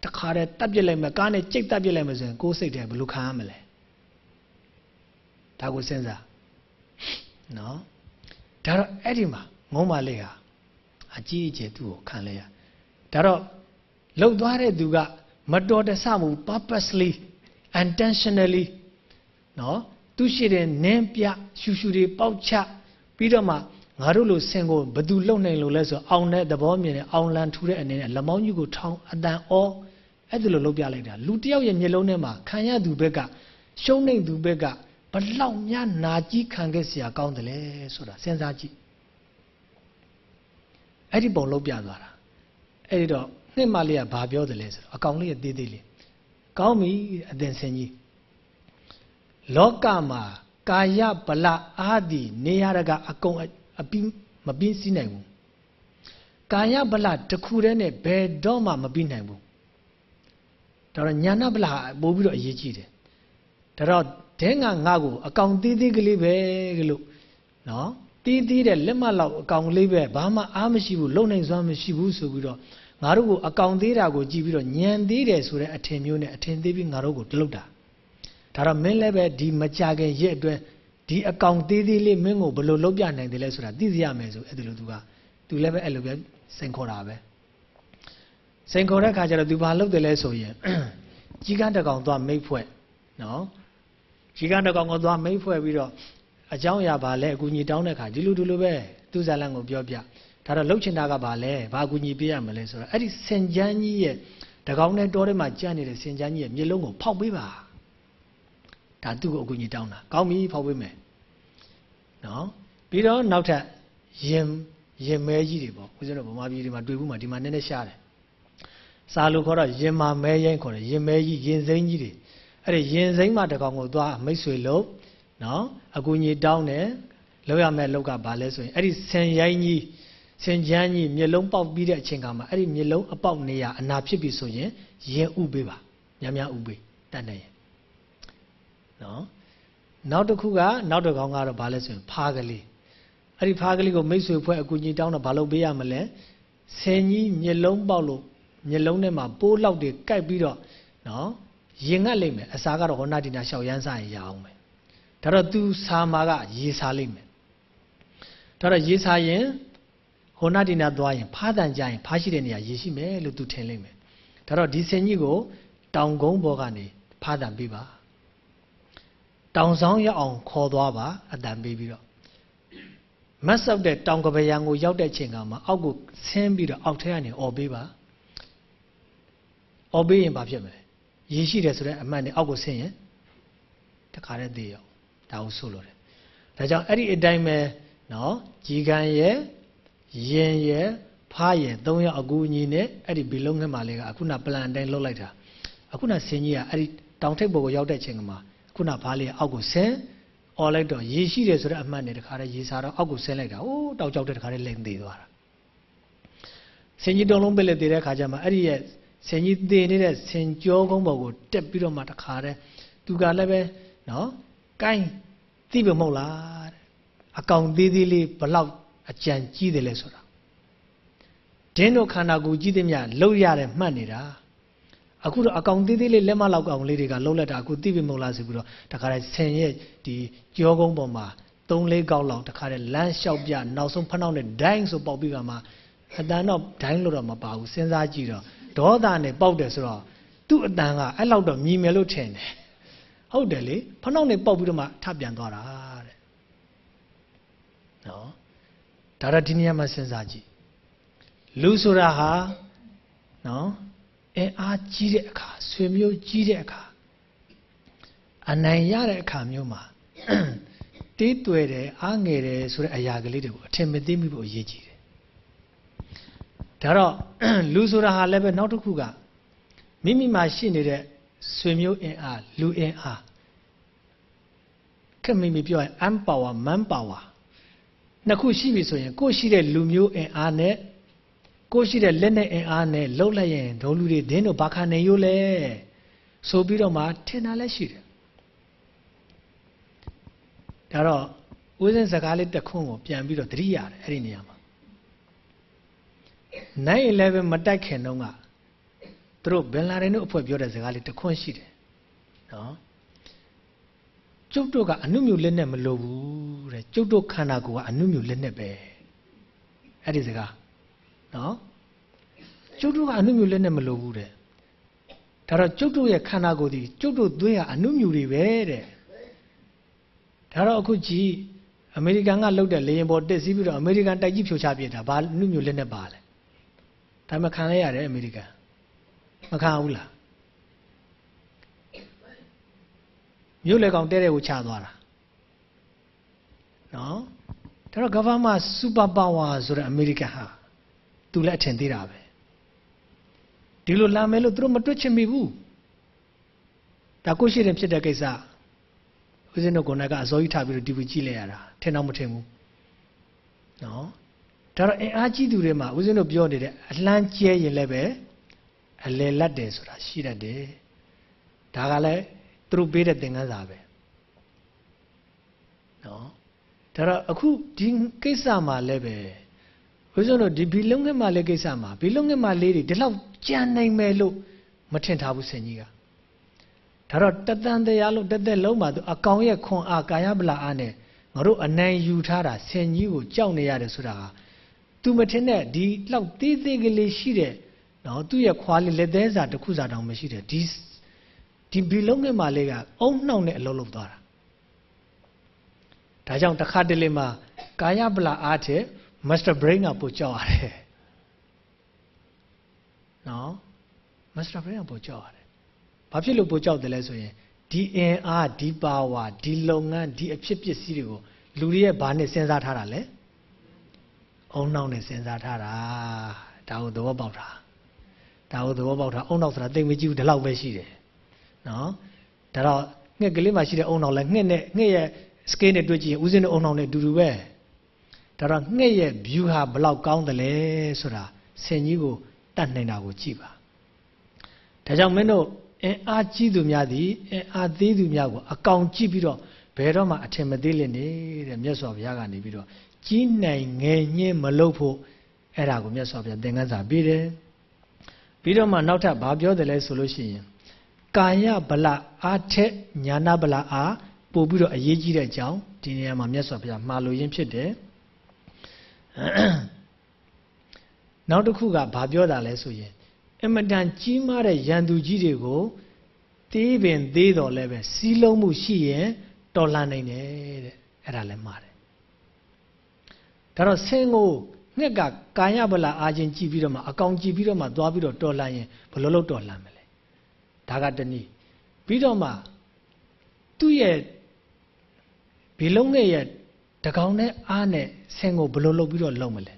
တခါတည်းတပ်ပြစ်လိုက်မယ်ကားနဲ့ကြိတ်တပ်ပြစ်လိုက်မယ်ဆိုရင်ကိုယ်စိတ်ထဲဘလို့ခံရမလဲဒါကိုစဉ်းစားနော် ဒါတော့အဲ့ဒီမှာငုံးပါလေဟာအကြီးအကျယ်သူ့ကိုခံလဲရဒါတော့လှုပ်သွားတဲ့သူကမတော်တဆမှု purposely intentionally နော်သူရှိတဲ့နင်းပြရှူရှူတွေပေါက်ချပြီးတော့မှငါတို့လိုဆင်ကိုဘသူလုံနိုင်လို့လဲဆိုအောင်တဲ့သဘောမြင်တဲ့အောင်လန်ထူတဲ့အနေနဲ့လက်မောင်းကြီးကိုထောင်းအတန်အောအဲ့ဒါလိုလုပ်ပြလိုက်တာလူတယောက်ရဲ့မျက်လုံးထဲမှာခံရသူဘက်ကရှုံးနေသူဘက်က ဘလောက်များနာကြီးခံခဲ့เสียကောင်းတယ်လဲဆိုတာစဉ်းစားကြည့်အဲ့ဒီပုံလုပ်ပြသွားတာအဲ့ဒီတော့နှစ်မလေးကဘာပြောတယ်လဲဆိုတော့အကောင်လေးရဲ့သေးသေးလေးကောင်းပြီအသင်ဆင်ကြီးလောကမှာကာယဗလအာဒီနေရတကအကုန်အပြီးမပြီးစီးနိုင်ဘူးကာယဗလတစ်ခုတည်းနဲ့ဘယ်တော့မှမပြီးနိုင်ဘူးဒါတော့ညာနာဗလပို့ပြီးတော့အရေးကြီးတယ်ဒါတော့ ဒဲငါငါကိုအကောင်သေးသေးကလေးပဲလို့နော်တီးတီးတဲ့လက်မလောက်အကောင်လေးပဲဘာမှအားမရှိဘူးလုံနိုင်စွမ်းမရှိဘူးဆိုပြီးတော့ငါတို့ကိုအကောင်သေးတာကိုကြည့်ပြီးတော့ညံသေးတယ်ဆိုတဲ့အထင်မျိုးနဲ့အထင်သေးပြီးငါတို့ကိုတလုတ်တာဒါတော့မင်းလည်းပဲဒီမကြခင်ရက်အတွင်းဒီအကောင်သေးသေးလေးမင်းကိုဘယ်လိုလုပ်ပြနိုင်တယ်လဲဆိုတာသိစေရမယ်ဆိုအဲ့ဒါလို့သူကသူလည်းပဲအဲ့လိုပဲစိန်ခေါ်တာပဲစိန်ခေါ်တဲ့ခါကျတော့သူဘာလုပ်တယ်လဲဆိုရင်ကြီးကန်းတကောင်သွားမိတ်ဖွဲ့နော် ကြီးကန်းတကောင်ကိုသွားမိတ်ဖွဲ့ပြီးတော့အကြောင်းအရာဘာလဲအကူညီတောင်းတဲ့ခါဒီလိုဒီလိုပဲသူဇာလန်ကိုပြောပြဒါတော့လှုပ်ချင်တာကဘာလဲဘာအကူညီပေးရမလဲဆိုတော့အဲ့ဒီစင်ချမ်းကြီးရဲ့တကောင်နဲ့တောထဲမှာကြံ့နေတဲ့စင်ချမ်းကြီးရဲ့မျက်လုံးကိုဖောက်ပေးပါဒါသူ့ကိုအကူအညီတောင်းတာကောင်းပြီဖောက်ပေးမယ်နော်ပြီးတော့နောက်ထပ်ရင်ရင်မဲကြီးတွေပေါ့ဦးဇင်းတို့ဗမာပြည်ဒီမှာတွေ့ဘူးမှာဒီမှာနည်းနည်းရှားတယ်စာလို့ခေါ်တော့ရင်မာမဲရင်ခေါ်တယ်ရင်မဲကြီးရင်စိမ့်ကြီးတွေ အဲ့ဒီရင်စိမ့်မှတကောင်ကိုသွားမိတ်ဆွေလို့နော်အကူအညီတောင်းတယ်လောက်ရမယ့်လောက်ကဘာလဲဆိုရင်အဲ့ဒီဆင်ရိုင်းကြီးဆင်ချမ်းကြီးမျက်လုံးပေါက်ပြီးတဲ့အချိန်ကမှအဲ့ဒီမျက်လုံးအပေါက်နေရအနာဖြစ်ပြီဆိုရင်ရင်ဥပေးပါများများဥပေးတတ်နေရင်နော်နောက်တစ်ခုကနောက်တစ်ကောင်ကတော့ဘာလဲဆိုရင်ဖားကလေးအဲ့ဒီဖားကလေးကိုမိတ်ဆွေဖွဲ့အကူကြီးတောင်းတော့ဘာလုပ်ပေးရမလဲဆင်ကြီးမျက်လုံးပေါက်လို့မျက်လုံးထဲမှာပိုးလောက်တွေကပ်ပြီးတော့နော် ရင်ငတ်လိမ့်မယ်အစာကတော့ဟောနာဒီနာရှောက်ရမ်းစားရင်ရအောင်မယ်ဒါတော့ तू စာမာကရေစားလိမ့်မယ်ဒါတော့ရေစားရင်ဟောနာဒီနာသွားရင်ဖားတန်ကြရင်ဖားရှိတဲ့နေရာရေရှိမယ်လို့ तू ထင်လိမ့်မယ်ဒါတော့ဒီဆင်ကြီးကိုတောင်ကုန်းဘောကနေဖားတန်ပေးပါတောင်ဆောင်ရောက်အောင်ခေါ်သွားပါအတန်ပေးပြီးတော့မတ်ဆောက်တဲ့တောင်ကပယံကိုရောက်တဲ့ချိန်ကမှအောက်ကိုဆင်းပြီးတော့အောက်ထဲကနေអော်ပေးပါអော်ပေးရင်ဘာဖြစ်မလဲ ရေရှိတယ်ဆိုတဲ့အမှန်နဲ့အောက်ကိုဆင်းရင်တခါတည်းသေးရောဒါကိုဆိုလို့တယ်ဒါကြောင့်အဲ့ဒီအတိုင်းပဲနော်ကြီးကံရဲ့ရင်ရဲ့ဖားရဲ့သုံးယောက်အကူအညီနဲ့အဲ့ဒီဘီလုံးငှက်မာလေးကအခုနပလန်အတိုင်းလှုပ်လိုက်တာအခုနဆင်းကြီးကအဲ့ဒီတောင်ထိပ်ပေါ်ကိုရောက်တဲ့ချိန်ကမှာခုနဘားလေးအောက်ကိုဆင်းអော်လိုက်တော့ရေရှိတယ်ဆိုတဲ့အမှတ်နဲ့တခါတည်းရေစားတော့အောက်ကိုဆင်းလိုက်တာအိုးတောက်ကြောက်တဲ့တခါတည်းလိမ်သေးသွားတာဆင်ကြီးတုံးလုံးပစ်လက်သေးတဲ့ခါကျမှအဲ့ဒီရဲ့ ဆင်ကြီးသေးနေတဲ့ဆင်ကြောကုန်းပေါ်ကိုတက်ပြီးတော့မှတခါတည်းသူကလည်းပဲနော်ကိုင်းသိပြီမဟုတ်လားအကောင်သေးသေးလေးဘလောက်အကြံကြီးတယ်လဲဆိုတာဒင်းတို့ခန္ဓာကိုယ်ကြီးသည်မြလှုပ်ရတယ်မှတ်နေတာအခုတော့အကောင်သေးသေးလေးလက်မလောက်ကောင်လေးတွေကလှုပ်လက်တာအခုသိပြီမဟုတ်လားဆိုပြီးတော့တခါတည်းဆင်ရဲ့ဒီကြောကုန်းပေါ်မှာ၃လေးကောက်လောက်တခါတည်းလမ်းလျှောက်ပြနောက်ဆုံးဖနှောက်နဲ့ဒိုင်းဆိုပေါက်ပြီးကမှအတန်တော့ဒိုင်းလို့တော့မပါဘူးစဉ်းစားကြည့်တော့ ဒေါသနဲ့ပေါက်တယ်ဆိုတော့သူ့အတန်ကအဲ့လောက်တော့မြည်မယ်လို့ထင်တယ်ဟုတ်တယ်လေဖနှောက်နဲ့ပေါက်ပြီးတော့မှထပြန်သွားတာတဲ့နော်ဒါတော့ဒီနေရာမှာစဉ်းစားကြည့်လူဆိုတာဟာနော်အင်အားကြီးတဲ့အခါဆွေမျိုးကြီးတဲ့အခါအနိုင်ရတဲ့အခါမျိုးမှာတေးတွေ့တယ်အားငယ်တယ်ဆိုတဲ့အရာကလေးတွေကိုအထင်မသေးမိဖို့အရေးကြီးတယ် ဒါတော့လူဆိုတာဟာလည်းပဲနောက်တစ်ခုကမိမိမှာရှိနေတဲ့ဆွေမျိုးအင်အားလူအင်အားခက်မိမိပြောရင် empower man power နှစ်ခုရှိပြီဆိုရင်ကိုယ်ရှိတဲ့လူမျိုးအင်အားနဲ့ကိုရှိတဲ့လက်နဲ့အင်အားနဲ့လှုပ်လိုက်ရင်ဒုံလူတွေဒင်းတို့ဘာခါနေရိုးလဲဆိုပြီးတော့မှထင်တာလည်းရှိတယ်ဒါတော့ဦးစင်းစကားလေးတစ်ခွန်းကိုပြန်ပြီးတော့သတိရတယ်အဲ့ဒီနေရာမှာ 911မတိုက်ခင်တုန်းကသူတို့ဘင်လာဒင်တို့အဖွဲ့ပြောတဲ့စကားလေးတစ်ခွန်းရှိတယ်နော်ကျုပ်တို့ကအနုမြူလက်နဲ့မလိုဘူးတဲ့ကျုပ်တို့ခန္ဓာကိုယ်ကအနုမြူလက်နဲ့ပဲအဲ့ဒီစကားနော်ကျုပ်တို့ကအနုမြူလက်နဲ့မလိုဘူးတဲ့ဒါတော့ကျုပ်တို့ရဲ့ခန္ဓာကိုယ်ဒီကျုပ်တို့သွေးဟာအနုမြူတွေပဲတဲ့ဒါတော့အခုကြည့်အမေရိကန်ကလှုပ်တဲ့လေရင်ပေါ်တက်စီးပြီးတော့အမေရိကန်တိုက်ကြီးဖြိုချပြစ်တာဘာအနုမြူလက်နဲ့ပါလဲ ဒါမှခံလိုက်ရတယ်အမေရိကန်မခံဘူးလားမြို့လေကောင်တဲတဲ့ကိုချသွားတာနော်ဒါတော့ government super power ဆိုတဲ့အမေရိကန်ဟာသူလည်းအထင်သေးတာပဲဒီလိုလာမယ်လို့သူတို့မတွက်ချင်မိဘူးဒါကိုရှိတယ်ဖြစ်တဲ့ကိစ္စဦးဇင်းတို့ကိုယ်နဲ့ကအစိုးရထားပြီးတော့ဒီဝကြည့်လိုက်ရတာထင်တော့မထင်ဘူးနော် ဒါတော့အင်အားကြီးသူတွေမှာဦးဇင်းတို့ပြောနေတဲ့အလန်းကျဲရင်လည်းပဲအလယ်လက်တယ်ဆိုတာရှိတတ်တယ်ဒါကလည်းသူတို့ပေးတဲ့သင်ခန်းစာပဲနော်ဒါတော့အခုဒီကိစ္စမှာလည်းပဲဦးဇင်းတို့ဒီဘီလုံးငယ်မလေးကိစ္စမှာဘီလုံးငယ်မလေးတွေဒီလောက်ကြံနိုင်မယ်လို့မထင်ထားဘူးဆင်ကြီးကဒါတော့တတန်တရားလို့တက်တက်လုံးမှာသူအကောင်ရဲ့ခွန်အားကာယပလာအားနဲ့ငါတို့အနိုင်ယူထားတာဆင်ကြီးကိုကြောက်နေရတယ်ဆိုတာက သူမထင်တဲ့ဒီလောက်သေးသေးကလေးရှိတဲ့နော်သူ့ရဲ့ခွာလေးလက်သေးစာတစ်ခုစာတောင်မရှိတဲ့ဒီဒီဘီလုံးငယ်မလေးကအုံနှောက်နဲ့အလုံးလုံးသွားတာဒါကြောင့်တစ်ခါတလေမှာကာယပလာအားတဲ့ master brain ကပို့ကြောက်ရတယ်နော် master brain ကပို့ကြောက်ရတယ်ဘာဖြစ်လို့ပို့ကြောက်တယ်လဲဆိုရင်ဒီအင်အားဒီပါဝါဒီလုပ်ငန်းဒီအဖြစ်ပစ္စည်းတွေကိုလူတွေရဲ့ဘာနဲ့စဉ်းစားထားတာလဲ အုံနောက်နဲ့စဉ်းစားထားတာဒါကိုသဘောပေါက်တာဒါကိုသဘောပေါက်တာအုံနောက်ဆိုတာသိမကြည့်ဘူးဒီလောက်ပဲရှိတယ်နော်ဒါတော့ငှက်ကလေးမှရှိတဲ့အုံနောက်လဲငှက်နဲ့ငှက်ရဲ့ scale နဲ့တွေ့ကြည့်ရင်ဦးစင်းတို့အုံနောက်နဲ့အတူတူပဲဒါတော့ငှက်ရဲ့ view ဟာဘလောက်ကောင်းတယ်လဲဆိုတာဆင်ကြီးကိုတတ်နိုင်တာကိုကြည့်ပါဒါကြောင့်မင်းတို့အင်အားကြီးသူများသည်အင်အားသေးသူများကိုအကောင်ကြည့်ပြီးတော့ဘယ်တော့မှအထင်မသေးလင့်နေတဲ့မြတ်စွာဘုရားကနေပြီးတော့ ကြီးနိုင်ငယ်ညင်းမလုပ်ဖို့အဲ့ဒါကိုမြတ်စွာဘုရားသင်္ကန်းစာပေးတယ်ပြီးတော့မှနောက်ထပ်ဘာပြောတယ်လဲဆိုလို့ရှိရင်ကာယဗလအားထက်ညာနာဗလအားပို့ပြီးတော့အရေးကြီးတဲ့အကြောင်းဒီနေရာမှာမြတ်စွာဘုရားမှာလို့ရင်းဖြစ်တယ်နောက်တစ်ခုကဘာပြောတာလဲဆိုရင်အမတန်ကြီးမားတဲ့ရန်သူကြီးတွေကိုသေးပင်သေးတော်လည်းပဲစီးလုံးမှုရှိရင်တော်လှန်နိုင်တယ်တဲ့အဲ့ဒါလည်းမှားတယ် ဒါတော့ဆင်းကိုငှက်ကကာယဗလာအာချင်းကြည့်ပြီးတော့မှအကောင်ကြည့်ပြီးတော့မှသွားပြီးတော့တော်လှန်ရင်ဘယ်လိုလုပ်တော်လှန်မလဲဒါကတနည်းပြီးတော့မှသူ့ရဲ့ဘီလုံးငယ်ရဲ့တကောင်နဲ့အားနဲ့ဆင်းကိုဘယ်လိုလုပ်ပြီးတော့လုပ်မလဲ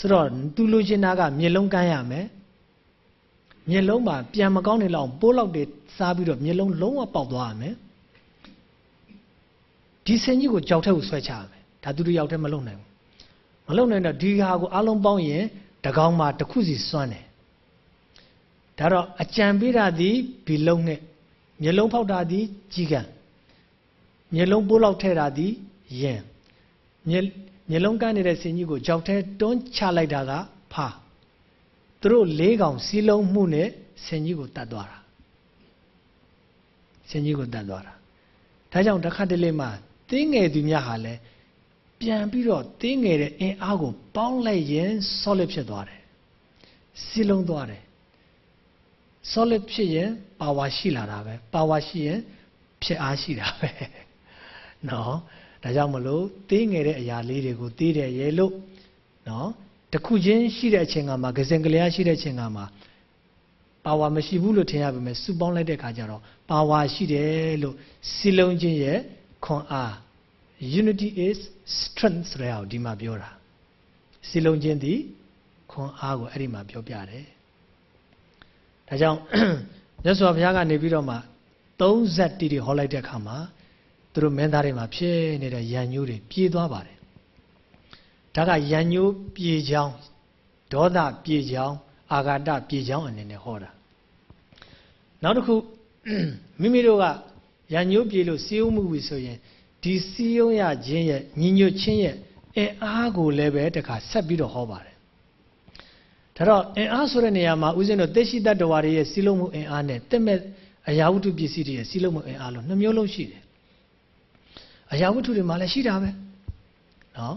ဆိုတော့သူလိုချင်တာကမျက်လုံးကန်းရမယ်မျက်လုံးမှာပြန်မကောင်းနေလောက်ပိုးလောက်တွေစားပြီးတော့မျက်လုံးလုံးဝပေါက်သွားရမယ်ဒီဆင်ကြီးကိုကြောက်ထက်ကိုဆွဲချရမယ်ဒါသူတို့ရောက်တဲ့မလုံနိုင်ဘူး မလုံနိုင်တော့ဒီဟာကိုအလုံးပေါင်းရင်တကောင်မှာတစ်ခုစီစွမ်းတယ်ဒါတော့အကြံပေးတာဒီဘီလုံးနဲ့မျက်လုံးဖောက်တာဒီကြီးကံမျက်လုံးပိုးလောက်ထဲတာဒီရင်မျက်မျက်လုံးကန်းနေတဲ့ဆင်ကြီးကိုကြောက်ထဲတွန်းချလိုက်တာကဖာသူတို့လေးကောင်စီးလုံးမှုနဲ့ဆင်ကြီးကိုတတ်သွားတာဆင်ကြီးကိုတတ်သွားတာဒါကြောင့်တစ်ခါတလေမှတင်းငယ်သူများဟာလည်း ပြန်ပြီးတော့တင်းငယ်တဲ့အင်အားကို ပေါင်းလိုက်ရင် solid ဖြစ်သွားတယ်စီးလုံးသွားတယ် solid ဖြစ်ရင် power ရှိလာတာပဲ power ရှိရင်ဖြစ်အားရှိတာပဲနော်ဒါကြောင့်မလို့သေးငယ်တဲ့အရာလေးတွေကိုသေးတယ်ရေလို့နော်တခုချင်းရှိတဲ့အချိန်ကမှဂစင်ကလေးရှိတဲ့အချိန်ကမှပါဝါမရှိဘူးလို့ထင်ရပါမယ်စုပေါင်းလိုက်တဲ့ခါကျတော့ပါဝါရှိတယ်လို့စီလုံးချင်းရဲ့ခွန်အား unity is strength ဆိုတဲ့အဒီမှာပြောတာစီလုံးချင်းသည်ခွန်အားကိုအဲ့ဒီမှာပြောပြတယ်ဒါကြောင့်မြတ်စွာဘုရားကနေပြီးတော့မှ3ဇက်တီတွေဟောလိုက်တဲ့အခါမှာသူတို့မင်းသားတွေမှာဖြစ်နေတဲ့ရန်ညိုးတွေပြေးသွားပါတယ်ဒါကရန်ညိုးပြေချောင်းဒေါသပြေချောင်းအာဃာတပြေချောင်းအနေနဲ့ဟောတာနောက်တစ်ခုမိမိတို့ကရန်ညိုးပြေလို့စီးဥမှုပြီဆိုရင် ဒီစီးုံရခြင်းရဲ့ညီညွတ်ခြင်းရဲ့အင်အားကိုလည်းပဲတခါဆက်ပြီးတော့ဟောပါတယ်ဒါတော့အင်အားဆိုတဲ့နေရာမှာဦးဇင်းတို့သက်ရှိတတ္တဝါတွေရဲ့စီးလုံးမှုအင်အားနဲ့တက်မဲ့အရာဝတ္ထုပစ္စည်းတွေရဲ့စီးလုံးမှုအင်အားလို့နှမျိုးလုံးရှိတယ်အရာဝတ္ထုတွေမှာလည်းရှိတာပဲနော်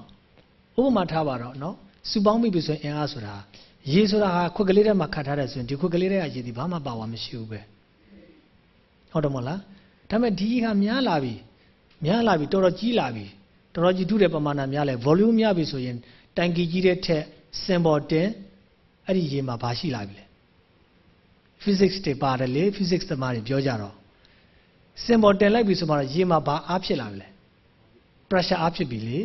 ဥပမာထားပါတော့နော်စုပေါင်းပြီဆိုရင်အင်အားဆိုတာရေဆိုတာဟာခွက်ကလေးထဲမှာခတ်ထားတယ်ဆိုရင်ဒီခွက်ကလေးထဲကရေဒီဘာမှပါဝါမရှိဘူးပဲဟုတ်တယ်မဟုတ်လားဒါပေမဲ့ဒီကများလာပြီ များလာပြီတော်တော်ကြီးလာပြီတော်တော်ကြီးထုတဲ့ပမာဏများလဲ volume များပြီဆိုရင်တိုင်ကီကြီးတဲ့ထက် symbol တင်အဲ့ဒီရေမှာဘာရှိလာပြီလဲ physics တွေပါတယ်လေ physics သမားတွေပြောကြတော့ symbol တင်လိုက်ပြီဆိုမှတော့ရေမှာဘာအားဖြစ်လာပြီလဲ pressure အားဖြစ်ပြီလေ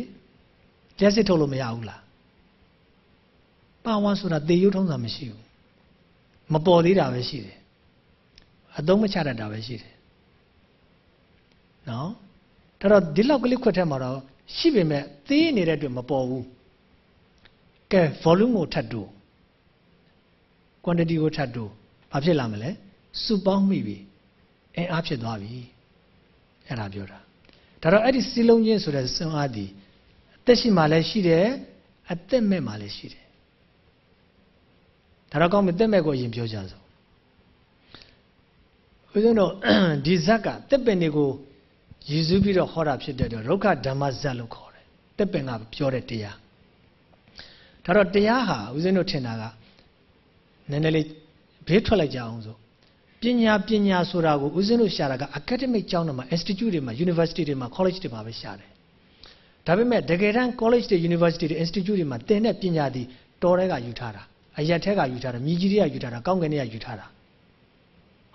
ကျက်စစ်ထုတ်လို့မရဘူးလားပါဝါဆိုတာသေရုပ်ထုံးတာမရှိဘူးမပေါ်သေးတာပဲရှိတယ်အသုံးမချတတ်တာပဲရှိတယ်နော် ဒါတော့ဒီလောက်ကလေးခွက်ထဲမှာတော့ရှိပေမဲ့သေးနေတဲ့အတွက်မပေါ်ဘူးကဲ volume ကိုထပ်တိုး quantity ကိုထပ်တိုးဘာဖြစ်လာမလဲစုပေါင်းမိပြီအင်အားဖြစ်သွားပြီအဲ့ဒါပြောတာဒါတော့အဲ့ဒီစီလုံးချင်းဆိုတဲ့စွမ်းအားဒီအသက်ရှိမှလည်းရှိတယ်အသက်မဲ့မှလည်းရှိတယ်ဒါတော့ကောင်းပြီသက်မဲ့ကိုအရင်ပြောကြစို့ဦးဇင်းတို့ဒီဇက်ကတက်ပင်တွေကို ရည်စူးပြီးတော့ဟောတာဖြစ်တဲ့တော့ရုက္ခဓမ္မဇက်လို့ခေါ်တယ်တက်ပင်ကပြောတဲ့တရားဒါတော့တရားဟာဦးဇင်းတို့ထင်တာကနည်းနည်းလေးဘေးထွက်လိုက်ကြအောင်ဆိုပညာပညာဆိုတာကိုဦးဇင်းတို့ရှာတာက academic ကျောင်းတွေမှာ institute တွေမှာ university တွေမှာ college တွေမှာပဲရှာတယ်ဒါပေမဲ့တကယ်တမ်း college တွေ university တွေ institute တွေမှာသင်တဲ့ပညာသည်တော်တဲ့ကယူထားတာအရက်ထဲကယူထားတာမြည်ကြီးတွေကယူထားတာကောင်းကင်တွေကယူထားတာ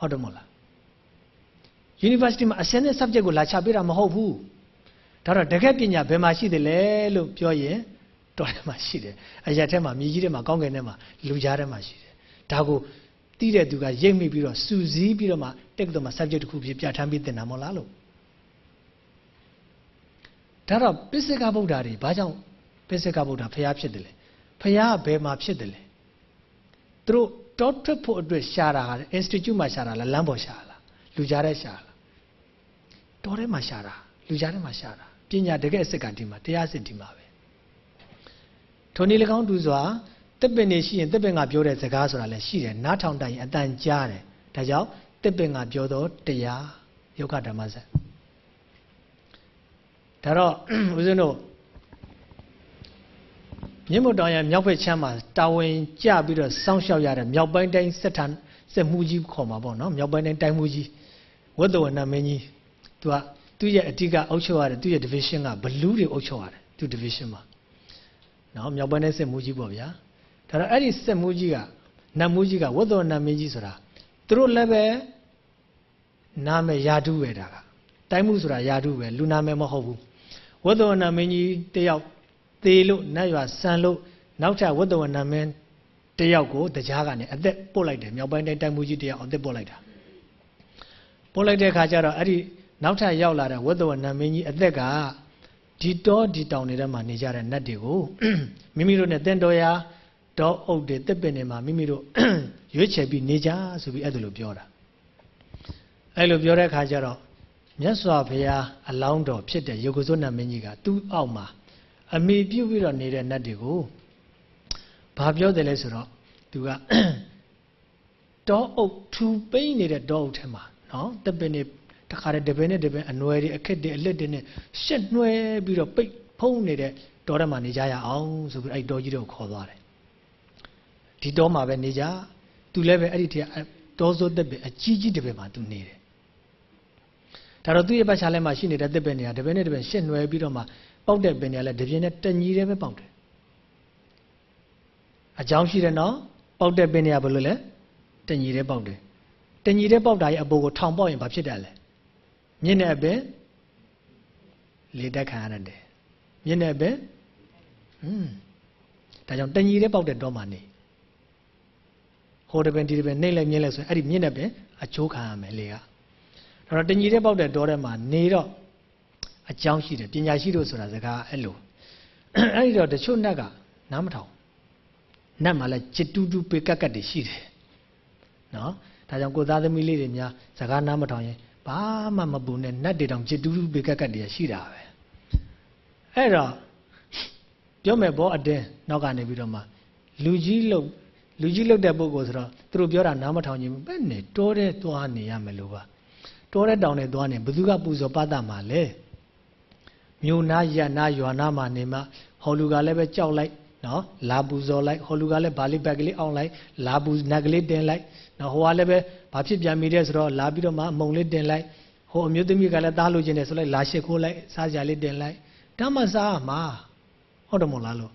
ဟုတ်တယ်မဟုတ်လား university မှာ ascending subject ကိုလာချပေးတာမဟုတ်ဘူးဒါတော့တကယ်ပညာဘယ်မှာရှိတယ်လဲလို့ပြောရင်တော်ထဲမှာရှိတယ်အရက်ထဲမှာမြည်ကြီးထဲမှာကောင်းကင်ထဲမှာလူကြားထဲမှာရှိတယ်ဒါကိုတီးတဲ့သူကရိပ်မိပြီးတော့စူစည်းပြီးတော့မှတက်ကတော်မှာ subject တစ်ခုဖြစ်ပြဋ္ဌာန်းပြီးသင်တာမဟုတ်လားလို့ဒါတော့ပစ္စကဗုဒ္ဓတွေဘာကြောင့်ပစ္စကဗုဒ္ဓဖျားဖြစ်တယ်လဲဖျားကဘယ်မှာဖြစ်တယ်လဲသူတို့တောထွက်ဖို့အတွက်ရှာတာဟာ institute မှာရှာတာလားလမ်းပေါ်ရှာလားလူကြားထဲရှာလား တောထဲမှာရှာတာလူကြားထဲမှာရှာတာပညာတကယ်အစစ်ကဒီမှာတရားစစ်ဒီမှာပဲထိုနည်း၎င်းတူစွာတစ်ပင်နေရှိရင်တစ်ပင်ကပြောတဲ့စကားဆိုတာလည်းရှိတယ်နားထောင်တိုင်အတန်ကြားတယ်ဒါကြောင့်တစ်ပင်ကပြောတော့တရားယုတ်ခဓမ္မစက်ဒါတော့ဦးဇင်းတို့မြင့်မတောင်ရမြောက်ဘက်ချမ်းမှာတာဝန်ကြပြီးတော့စောင့်ရှောက်ရတဲ့မြောက်ပိုင်းတိုင်းစစ်ထန်စစ်မှုကြီးခေါ်မှာပေါ့နော်မြောက်ပိုင်းတိုင်းတိုင်းမှုကြီးဝတ်တော်နာမင်းကြီး သူကသူ့ရဲ့အဓိကအုပ်ချုပ်ရတဲ့သူ့ရဲ့ division ကဘလူးတွေအုပ်ချုပ်ရတယ်သူ division မှာနော်မြောက်ပိုင်းတိုင်းစစ်မှုကြီးပေါ့ဗျာဒါတော့အဲ့ဒီစစ်မှုကြီးကနတ်မှုကြီးကဝတ်တော်နာမင်းကြီးဆိုတာသူတို့လည်းပဲနာမည်ယာတုပဲဒါကတိုင်းမှုဆိုတာယာတုပဲလူနာမည်မဟုတ်ဘူးဝတ်တော်နာမင်းကြီးတယောက်သေးလို့နတ်ရွာဆန်လို့နောက်ထပ်ဝတ္တဝနာမင်းတယောက်ကိုတရားကနေအသက်ပို့လိုက်တယ်မြောက်ပိုင်းတိုင်းတိုင်းမှုကြီးတယောက်အသက်ပို့လိုက်တာပို့လိုက်တဲ့ခါကျတော့အဲ့ဒီ နောက်ထပ်ရောက်လာတဲ့ဝတ္တဝနာမင်းကြီးအသက်ကဒီတောဒီတောင်တွေထဲမှာနေကြတဲ့နတ်တွေကိုမိမိတို့နဲ့တန်တော်ရာတောအုပ်တွေတစ်ပင်တွေမှာမိမိတို့ရွေးချယ်ပြီးနေကြဆိုပြီးအဲ့ဒါလိုပြောတာအဲ့လိုပြောတဲ့ခါကျတော့မြတ်စွာဘုရားအလောင်းတော်ဖြစ်တဲ့ယေကိုဇုနတ်မင်းကြီးကသူ့အောက်မှာအမိပြုတ်ပြီးတော့နေတဲ့နတ်တွေကိုဘာပြောတယ်လဲဆိုတော့သူကတောအုပ်ထူပိမ့်နေတဲ့တောအုပ်ထဲမှာနော်တပင်နေ တခါတည်းတပင်နဲ့တပင်အနွယ်တွေအခက်တွေအလက်တွေနဲ့ရှက်နှွဲပြီးတော့ပိတ်ဖုံးနေတဲ့တောထဲမှာနေကြရအောင်ဆိုပြီးအဲ့တောကြီးတွေကိုခေါ်သွားတယ်ဒီတောမှာပဲနေကြသူလည်းပဲအဲ့ဒီတည်းတောစိုးတက်ပင်အကြီးကြီးတစ်ပင်မှာသူနေတယ်ဒါတော့သူ့ရဲ့ပတ်ချာလဲမှာရှိနေတဲ့တက်ပင်တွေကတစ်ပင်နဲ့တစ်ပင်ရှစ်နွယ်ပြီးတော့မှပေါက်တဲ့ပင်တွေကလည်းတစ်ပင်နဲ့တညီတည်းပဲပေါက်တယ်အကြောင်းရှိတယ်နော်ပေါက်တဲ့ပင်တွေကဘယ်လိုလဲတညီတည်းပေါက်တယ်တညီတည်းပေါက်တာရဲ့အပေါ်ကိုထောင်ပေါက်ရင်ဘာဖြစ်တယ်လဲ မြင့်တဲ့အပင်လေတက်ခံရတယ်မြင့်တဲ့အပင်ဟွန်းဒါကြောင့်တညီတည်းပေါက်တဲ့တော့မှနေဟိုတပင်ဒီတပင်နှိမ့်လိုက်မြင့်လိုက်ဆိုရင်အဲ့ဒီမြင့်တဲ့ပင်အချိုးခံရမယ်လေကဒါတော့တညီတည်းပေါက်တဲ့တော့ထဲမှာနေတော့အကြောင်းရှိတယ်ပညာရှိတို့ဆိုတာစကားအဲ့လိုအဲ့ဒီတော့တချို့နတ်ကနားမထောင်နတ်မှာလည်းจิตတူတူပေကက်ကက်တွေရှိတယ်နော်ဒါကြောင့်ကိုသားသမီးလေးတွေများစကားနားမထောင်ရင် ဘာမှမပူနဲ့နတ်တွေတောင်จิตတူတူပေကက်ကက်တွေရှိတာပဲအဲ့တော့ပြောမယ်ဘောအတင်းနောက်ကနေပြီးတော့မှလူကြီးလို့လူကြီးလို့တဲ့ပုဂ္ဂိုလ်ဆိုတော့သူတို့ပြောတာနားမထောင်ခြင်းပဲနဲ့တောတဲ့သွားနေရမယ်လို့ပါတောတဲ့တောင်နဲ့သွားနေဘယ်သူကပူဇော်ပတတ်မှာလဲမြို့နာရနာရွာနာမှာနေမှဟောလူကလည်းပဲကြောက်လိုက်နော်လာပူဇော်လိုက်ဟောလူကလည်းဗာလိဘက်ကလေးအောင်လိုက်လာပူနတ်ကလေးတင်လိုက် နော်ဟိုကလည်းပဲဘာဖြစ်ပြန်မိတဲ့ဆိုတော့လာပြီးတော့မှအမုံလေးတင်လိုက်ဟိုအမျိုးသမီးကလည်းသားလိုချင်တယ်ဆိုလိုက်လာရှိခိုးလိုက်စားကြလေးတင်လိုက်ဓမ္မစားမှာဟုတ်တယ်မို့လားလို့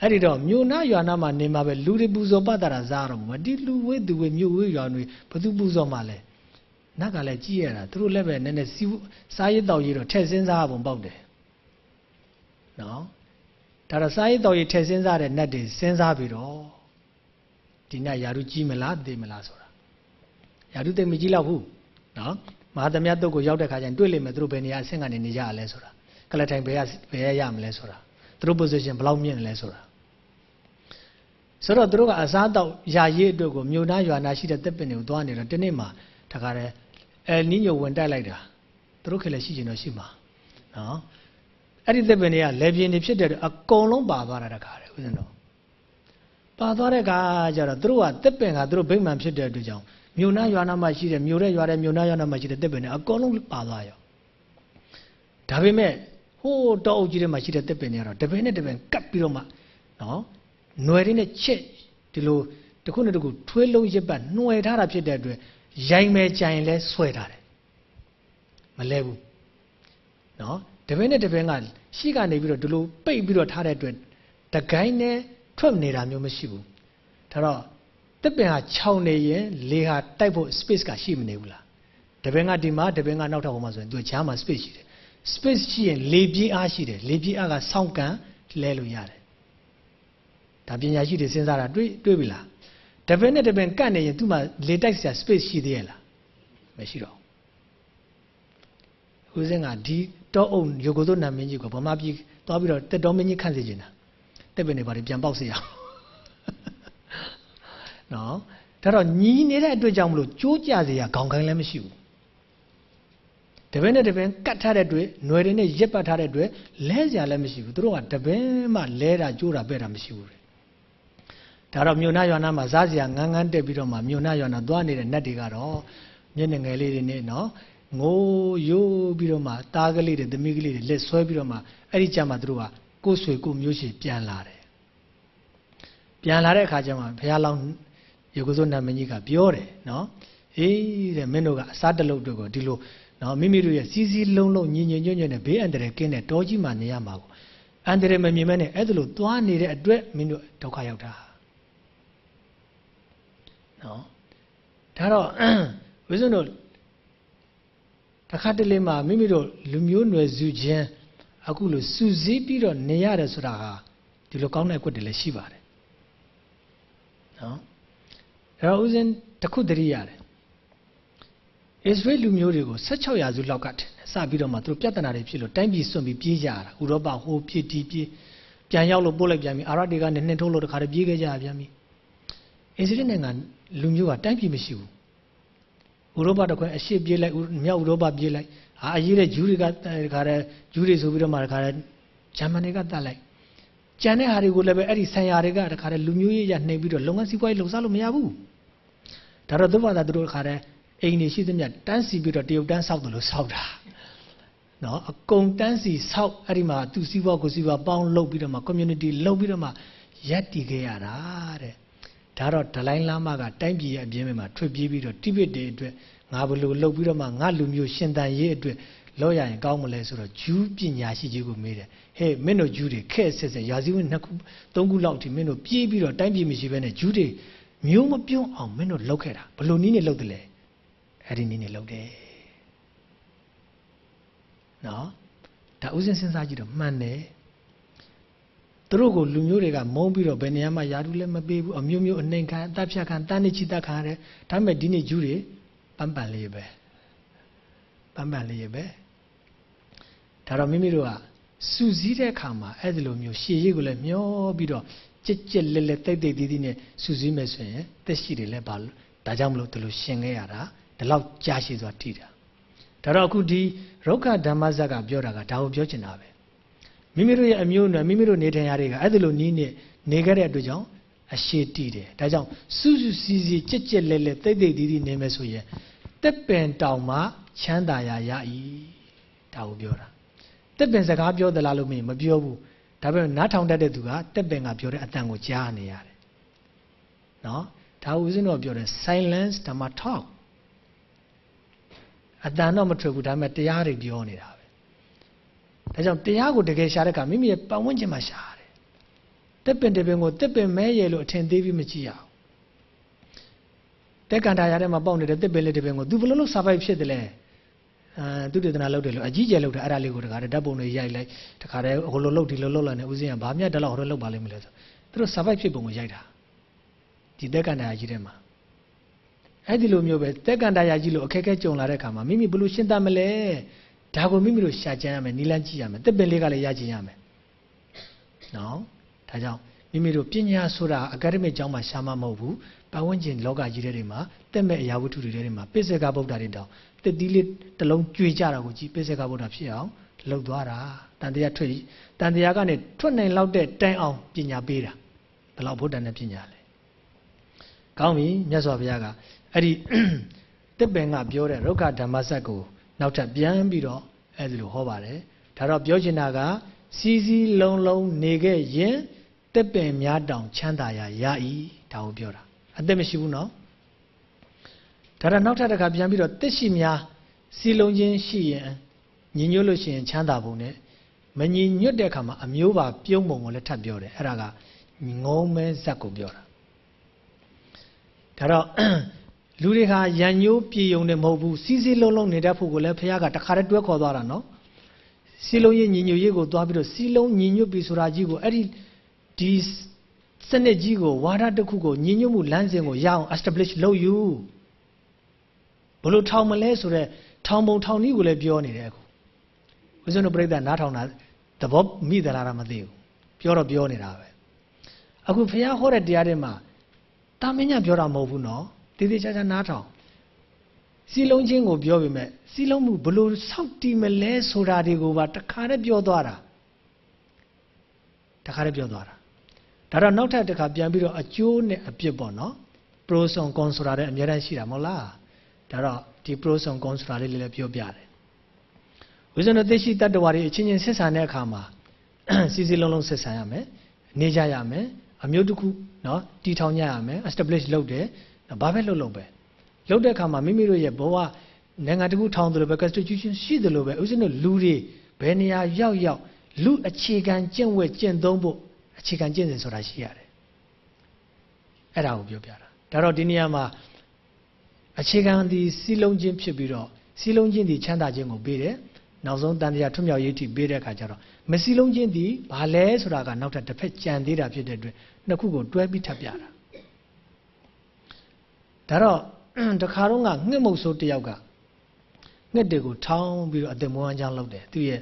အဲ့ဒီတော့မြို့နာရွာနာမှာနေမှာပဲလူတွေပူဇော်ပတ်တာစားတော့မဒီလူဝေးသူဝေးမြို့ဝေးရွာတွေဘသူပူဇော်မှာလဲနတ်ကလည်းကြည့်ရတာသူတို့လည်းပဲနည်းနည်းစီးစားရည်တောက်ရည်တော့ထည့်စင်းစားပုံပေါက်တယ်နော်ဒါတော့စားရည်တောက်ရည်ထည့်စင်းစားတဲ့နတ်တွေစဉ်းစားပြီးတော့ ဒီနတ်ယာရုကြီးမလားသိမလားဆိုတာယာရုသိမကြီးတော့ဘူးနော်မဟာသမယတုတ်ကိုရောက်တဲ့ခါကျရင်တွေ့လိမ့်မယ်သူတို့ဘယ်နေရာအဆင့်ကနေနေကြရလဲဆိုတာကလထိုင်ဘယ်ရဘယ်ရရမလဲဆိုတာသူတို့ position ဘယ်လောက်မြင့်လဲဆိုတာဆိုတော့သူတို့ကအစားတောက်ယာရေးအတွက်ကိုမြို့နာရွာနာရှိတဲ့တက်ပင်တွေကိုသွားနေတော့ဒီနေ့မှတခါတည်းအဲနင်းညိုဝင်တက်လိုက်တာသူတို့ခေလည်းရှိကျင်တော့ရှိမှာနော်အဲ့ဒီတက်ပင်တွေကလေပြင်းနေဖြစ်တဲ့အကုန်လုံးပါသွားတာတခါတည်းဦးဇင်းတော် ပါသွားတဲ့အခါကျတော့သူတို့ကတက်ပင်ကသူတို့ဗိမ္မာန်ဖြစ်တဲ့အတွက်ကြောင့်မြို့နာရွာနာမှာရှိတဲ့မြို့ရဲရွာတဲ့မြို့နာရွာနာမှာရှိတဲ့တက်ပင်တွေအကုန်လုံးပါသွားရောဒါပေမဲ့ဟိုးတောအုပ်ကြီးထဲမှာရှိတဲ့တက်ပင်တွေကတော့တပင်နဲ့တပင်ကပ်ပြီးတော့မှနော်ຫນွယ်တွေနဲ့ချက်ဒီလိုတစ်ခုနဲ့တစ်ခုထွေးလုံးရစ်ပတ်ຫນွယ်ထားတာဖြစ်တဲ့အတွက်ရိုင်မယ်ကြိုင်လဲဆွဲထားတယ်မလဲဘူးနော်တပင်နဲ့တပင်ကရှေ့ကနေပြီးတော့ဒီလိုပိတ်ပြီးတော့ထားတဲ့အတွက်တကိုင်းနဲ့ ထွက်နေတာမျိုးမရှိဘူးဒါတော့တက်ပင်ဟာခြောင်နေရင်လေဟာတိုက်ဖို့ space ကရှိမနေဘူးလားတပင်ကဒီမှာတပင်ကနောက်ထပ်ဟိုမှာဆိုရင်သူချားမှာ space ရှိတယ် space ရှိရင်လေပြေးအားရှိတယ်လေပြေးအားကစောင့်ကန်လဲလို့ရတယ်ဒါပညာရှိတွေစဉ်းစားတာတွေးတွေးပြီလားတပင်နဲ့တပင်ကတ်နေရင်သူ့မှာလေတိုက်စရာ space ရှိသေးရဲ့လားမရှိတော့ဘူးဦးစင်းကဒီတောအုံရုပ်ကိုယ်တို့နာမင်းကြီးကိုဗမာပြည်သွားပြီးတော့တက်တော်မင်းကြီးခန့်စေချင်တာ တက်ပင်တွေဘာတွေပြန်ပေါက်စေရအောင်နော်ဒါတော့ညီနေတဲ့အတွက်ကြောင့်မလို့ကြိုးကြစေရခေါင်းခိုင်းလည်းမရှိဘူးတပင်းနဲ့တပင်းကတ်ထားတဲ့တွေ့ຫນွယ်တွေနဲ့ရက်ပတ်ထားတဲ့တွေ့လဲစရာလည်းမရှိဘူးသူတို့ကတပင်းမှလဲတာကြိုးတာပဲ့တာမရှိဘူးဒါတော့မြို့နာရွာနာမှာစားစရာငန်းငန်းတက်ပြီးတော့မှမြို့နာရွာနာသွားနေတဲ့နတ်တွေကတော့မျက်နှာငယ်လေးတွေနဲ့နော်ငိုယိုးပြီးတော့မှတားကလေးတွေသမီးကလေးတွေလက်ဆွဲပြီးတော့မှအဲ့ဒီကြမှာသူတို့က ကိုယ်ဆွေကိုမျိုးရှိပြန်လာတယ်ပြန်လာတဲ့အခါကျမှဘုရားလောင်းရေကိုစိုးနာမင်းကြီးကပြောတယ်နော်အေးတဲ့မင်းတို့ကအစားတလုတ်တို့ကိုဒီလိုနော်မိမိတို့ရဲ့စီးစီးလုံးလုံးညီညွတ်ညွတ်ညွတ်နဲ့ဘေးအန္တရာယ်ကင်းတဲ့တောကြီးမှာနေရမှာကိုအန္တရာယ်မမြင်မဲနဲ့အဲ့ဒါလိုသွားနေတဲ့အတွက်မင်းတို့ဒုက္ခရောက်တာနော်ဒါတော့ဝိဇ္ဇုတို့တခါတလေမှာမိမိတို့လူမျိုးနွယ်စုချင်း အခုလိုစူးစီးပြီးတော့နေရတယ်ဆိုတာဟာဒီလိုကောင်းတဲ့အကွက်တွေလည်းရှိပါတယ်နော်အဲ့တော့ဦးဇင်းတခုတတိရတယ်အစ္စရေးလူမျိုးတွေကို16ရာစုလောက်ကစပြီးတော့မှသူတို့ပြဿနာတွေဖြစ်လို့တိုင်းပြည်စွန့်ပြီးပြေးကြရတာဥရောပဟိုပြေးတီးပြေးပြန်ရောက်လို့ပို့လိုက်ပြန်ပြီအာရတေကနေနှင်းထုတ်လို့တခါတည်းပြေးခဲ့ကြရပြန်ပြီအစ္စရေးနိုင်ငံလူမျိုးကတိုင်းပြည်မရှိဘူးဥရောပတခွဲအရှေ့ပြေးလိုက်မြောက်ဥရောပပြေးလိုက် အာအရေးတဲ့ဂျူးတွေကတခါတည်းဂျူးတွေဆိုပြီးတော့မှတခါတည်းဂျာမနီကတတ်လိုက်ကြံတဲ့ဟာတွေကိုလည်းပဲအဲ့ဒီဆံရတွေကတခါတည်းလူမျိုးရေးရနှိမ်ပြီးတော့လုပ်ငန်းစီးပွားရေးလှုပ်ရှားလို့မရဘူးဒါတော့သူ့ဘာသာသူတို့တခါတည်းအိမ်နေရှိသမျှတန်းစီပြီးတော့တရုတ်တန်းဆောက်တယ်လို့ဆောက်တာနော်အကုန်တန်းစီဆောက်အဲ့ဒီမှာသူစီးပွားကိုစီးပွားပေါင်းလုပ်ပြီးတော့မှ community လုပ်ပြီးတော့မှရက်တည်ခဲ့ရတာတဲ့ဒါတော့ဒလိုင်းလာမကတိုင်းပြည်ရဲ့အပြင်းမှာထွက်ပြေးပြီးတော့တိဘက်တွေအတွက် ငါဘလို့လှုပ်ပြီးတော့မှငါလူမျိုးရှင်တန်ရေးအတွက်လောရရင်ကောင်းမလဲဆိုတော့ဂျူးပညာရှိကြီးကိုမေးတယ်ဟဲ့မင်းတို့ဂျူးတွေခက်ဆက်ဆက်ရာဇီဝင်နှစ်ခုသုံးခုလောက်ထိမင်းတို့ပြေးပြီးတော့တိုင်းပြည်မရှိဘဲနဲ့ဂျူးတွေမျိုးမပြုံးအောင်မင်းတို့လှုပ်ခဲ့တာဘလို့နည်းနဲ့လှုပ်တယ်လဲအဲ့ဒီနည်းနဲ့လှုပ်တယ်နော်ဒါဥစဉ်စဉ်းစားကြည့်တော့မှန်တယ်သူတို့ကိုလူမျိုးတွေကမုန်းပြီးတော့ဘယ်နေရာမှာယာတုလည်းမပေးဘူးအမျိုးမျိုးအနှိမ်ခံအတပ်ဖြတ်ခံတန်းနေချီတက်ခံရတယ်ဒါပေမဲ့ဒီနေ့ဂျူးတွေ ပန်းပန်လေးပဲပန်းပန်လေးပဲဒါတော့မိမိတို့ကစူစည်းတဲ့အခါမှာအဲ့ဒီလိုမျိုးရှေ့ရိပ်ကိုလည်းမျောပြီးတော့ကြက်ကြက်လက်လက်တိတ်တိတ်တီးတီးနဲ့စူစည်းမယ်ဆိုရင်တက်ရှိတယ်လည်းပါလို့ဒါကြောင့်မလို့ဒီလိုရှင်ခဲ့ရတာဒီလောက်ကြာရှည်စွာထိတာဒါတော့အခုဒီရုက္ခဓမ္မဇက်ကပြောတာကဒါကိုပြောချင်တာပဲမိမိတို့ရဲ့အမျိုးအနွယ်မိမိတို့နေထိုင်ရာတွေကအဲ့ဒီလိုနီးနေနေခဲ့တဲ့အတွက်ကြောင့် အရှိတီးတယ်ဒါကြောင့်စူးစူးစီးစီးကြက်ကြက်လဲလဲတိတ်တိတ်တီးတီးနေမယ်ဆိုရင်တက်ပင်တောင်မှချမ်းသာရာရ၏ဒါကိုပြောတာတက်ပင်စကားပြောသလားလို့မင်းမပြောဘူးဒါပေမဲ့နားထောင်တတ်တဲ့သူကတက်ပင်ကပြောတဲ့အတန်ကိုကြားနေရတယ်နော်ဒါဦးဇင်းတော်ပြောတယ် silence ဓမ္မ talk အတန်တော့မထွက်ဘူးဒါပေမဲ့တရားတွေပြောနေတာဒါကြောင့်တရားကိုတကယ်ရှာတဲ့အခါမိမိရဲ့ပတ်ဝန်းကျင်မှာရှာရ တယ်တက်ပင်တပင်ကိုတက်ပင်မဲရဲလို့အထင်သေးပြီးမကြည့်ရအောင်တက်ကန္တာရထဲမှာပေါက်နေတဲ့တက်ပင်လေးတပင်ကို तू ဘယ်လိုလုပ် survive ဖြစ်တယ်လဲအာသူတေသနာလုပ်တယ်လို့အကြီးကျယ်လုပ်တယ်အဲ့ဒါလေးကိုတခါတည်းဓာတ်ပုံတွေရိုက်လိုက်တခါတည်းဟိုလိုလုပ်ဒီလိုလုပ်လာနေဦးစင်းကဘာမြတ်တလောက်ဟိုလိုလုပ်ပါလိမ့်မလဲဆိုသူတို့ survive ဖြစ်ပုံကိုရိုက်တာဒီတက်ကန္တာရကြီးထဲမှာအဲ့ဒီလိုမျိုးပဲတက်ကန္တာရကြီးလို့အခက်အခဲကြုံလာတဲ့အခါမှာမိမိဘယ်လိုရှင်းတတ်မလဲဒါကိုမိမိတို့ရှာကြမ်းရမယ်နီလန်းကြည့်ရမယ်တစ်ပင်လေးကလည်းရကျင်ရမယ်နော် ဒါကြောင့်မိမိတို့ပညာဆိုတာအကယ်ဒမစ်ကျောင်းမှာရှာမှမဟုတ်ဘူးပတ်ဝန်းကျင်လောကကြီးတွေမှာတက်မဲ့အရာဝတ္ထုတွေထဲမှာပိစကဗုဒ္ဓတွေတောင်တက်တီးလေးတစ်လုံးကြွေကြတာကိုကြည့်ပိစကဗုဒ္ဓဖြစ်အောင်လှုပ်သွားတာတန်တရားထွက်တန်တရားကနေထွက်နိုင်လောက်တဲ့တိုင်အောင်ပညာပေးတာဘယ်လောက်ဗုဒ္ဓနဲ့ပညာလဲကောင်းပြီမြတ်စွာဘုရားကအဲ့ဒီတစ်ပင်ကပြောတဲ့ရုက္ခဓမ္မစက်ကိုနောက်ထပ်ပြန်ပြီးတော့အဲ့ဒီလိုဟောပါတယ်ဒါတော့ပြောချင်တာကစီစီလုံးလုံးနေခဲ့ရင် တက်ပင်များတောင်ချမ်းသာရာရ၏ဒါကိုပြောတာအသက်မရှိဘူးနော်ဒါတော့နောက်ထပ်တစ်ခါပြန်ပြီးတော့တက်ရှိများစီလုံးချင်းရှိရင်ညီညွတ်လို့ရှိရင်ချမ်းသာပုံနဲ့မညီညွတ်တဲ့အခါမှာအမျိုးပါပြုံးပုံကိုလည်းထပ်ပြောတယ်အဲ့ဒါကငုံမဲဇက်ကိုပြောတာဒါတော့လူတွေဟာရန်ညိုးပြေယုံတယ်မဟုတ်ဘူးစီးစီးလုံးလုံးနေတတ်ဖို့ကိုလည်းဖခင်ကတခါတည်းတွဲခေါ်သွားတာနော်စီလုံးရဲ့ညီညွတ်ရေးကိုသွားပြီးတော့စီလုံးညီညွတ်ပြီဆိုတာကြီးကိုအဲ့ဒီ ဒီစနစ်ကြီးကိုဝါဒတစ်ခုကိုညီညွတ်မှုလမ်းစဉ်ကိုရအောင် establish လုပ်ယူဘလို့ထောင်မလဲဆိုတော့ထောင်ပုံထောင်နည်းကိုလည်းပြောနေတယ်အခုဦးဇင်းတို့ပြိဿနားထောင်တာသဘောမိသလားမသိဘူးပြောတော့ပြောနေတာပဲအခုဖះဟောတဲ့တရားတွေမှာတာမင်းညပြောတာမဟုတ်ဘူးနော်တည်တည်ချာချာနားထောင်စီလုံးချင်းကိုပြောပေမဲ့စီလုံးမှုဘလို့စောက်တီးမလဲဆိုတာတွေကိုပါတခါတည်းပြောသွားတာတခါတည်းပြောသွားတာ ဒါတော့နောက်ထပ်တစ်ခါပြန်ပြီးတော့အကျိုးနဲ့အပြစ်ပေါ့နော် pros and cons ဆိုတာလည်းအများတန်းရှိတာမဟုတ်လားဒါတော့ဒီ pros and cons ဆိုတာလေးလည်းပြောပြတယ်ဝိဇ္ဇနသိရှိတတ္တဝါတွေအချင်းချင်းဆက်ဆံတဲ့အခါမှာစီစီလုံးလုံးဆက်ဆံရမယ်နေကြရမယ်အမျိုးတစ်ခုနော်တည်ထောင်ကြရမယ် establish လုပ်တယ်ဘာပဲလုပ်လုပ်ပဲလုပ်တဲ့အခါမှာမိမိတို့ရဲ့ဘဝနိုင်ငံတစ်ခုထောင်တယ်လို့ပဲ constitution ရှိတယ်လို့ပဲဥစ္စနလူတွေဘယ်နေရာရောက်ရောက်လူအခြေခံကျင့်ဝတ်ကျင့်သုံးဖို့ အခြေခံကျင့်စဉ်ဆိုတာရှိရတယ်အဲ့ဒါကိုပြောပြတာဒါတော့ဒီနေရာမှာအခြေခံဒီစီလုံးချင်းဖြစ်ပြီးတော့စီလုံးချင်းဒီချမ်းသာခြင်းကိုပေးတယ်နောက်ဆုံးတန်တရားထွတ်မြောက်ရေးထိပေးတဲ့အခါကျတော့မစီလုံးချင်းဒီဘာလဲဆိုတာကနောက်ထပ်တစ်ဖက်ကြံသေးတာဖြစ်တဲ့အတွက်နှစ်ခုကိုတွဲပြီးထပ်ပြတာဒါတော့တခါတော့ကငှက်မုတ်ဆိုးတယောက်ကငှက်တွေကိုထောင်းပြီးတော့အသက်မွေးဝမ်းကြောင်းလုပ်တယ်သူရဲ့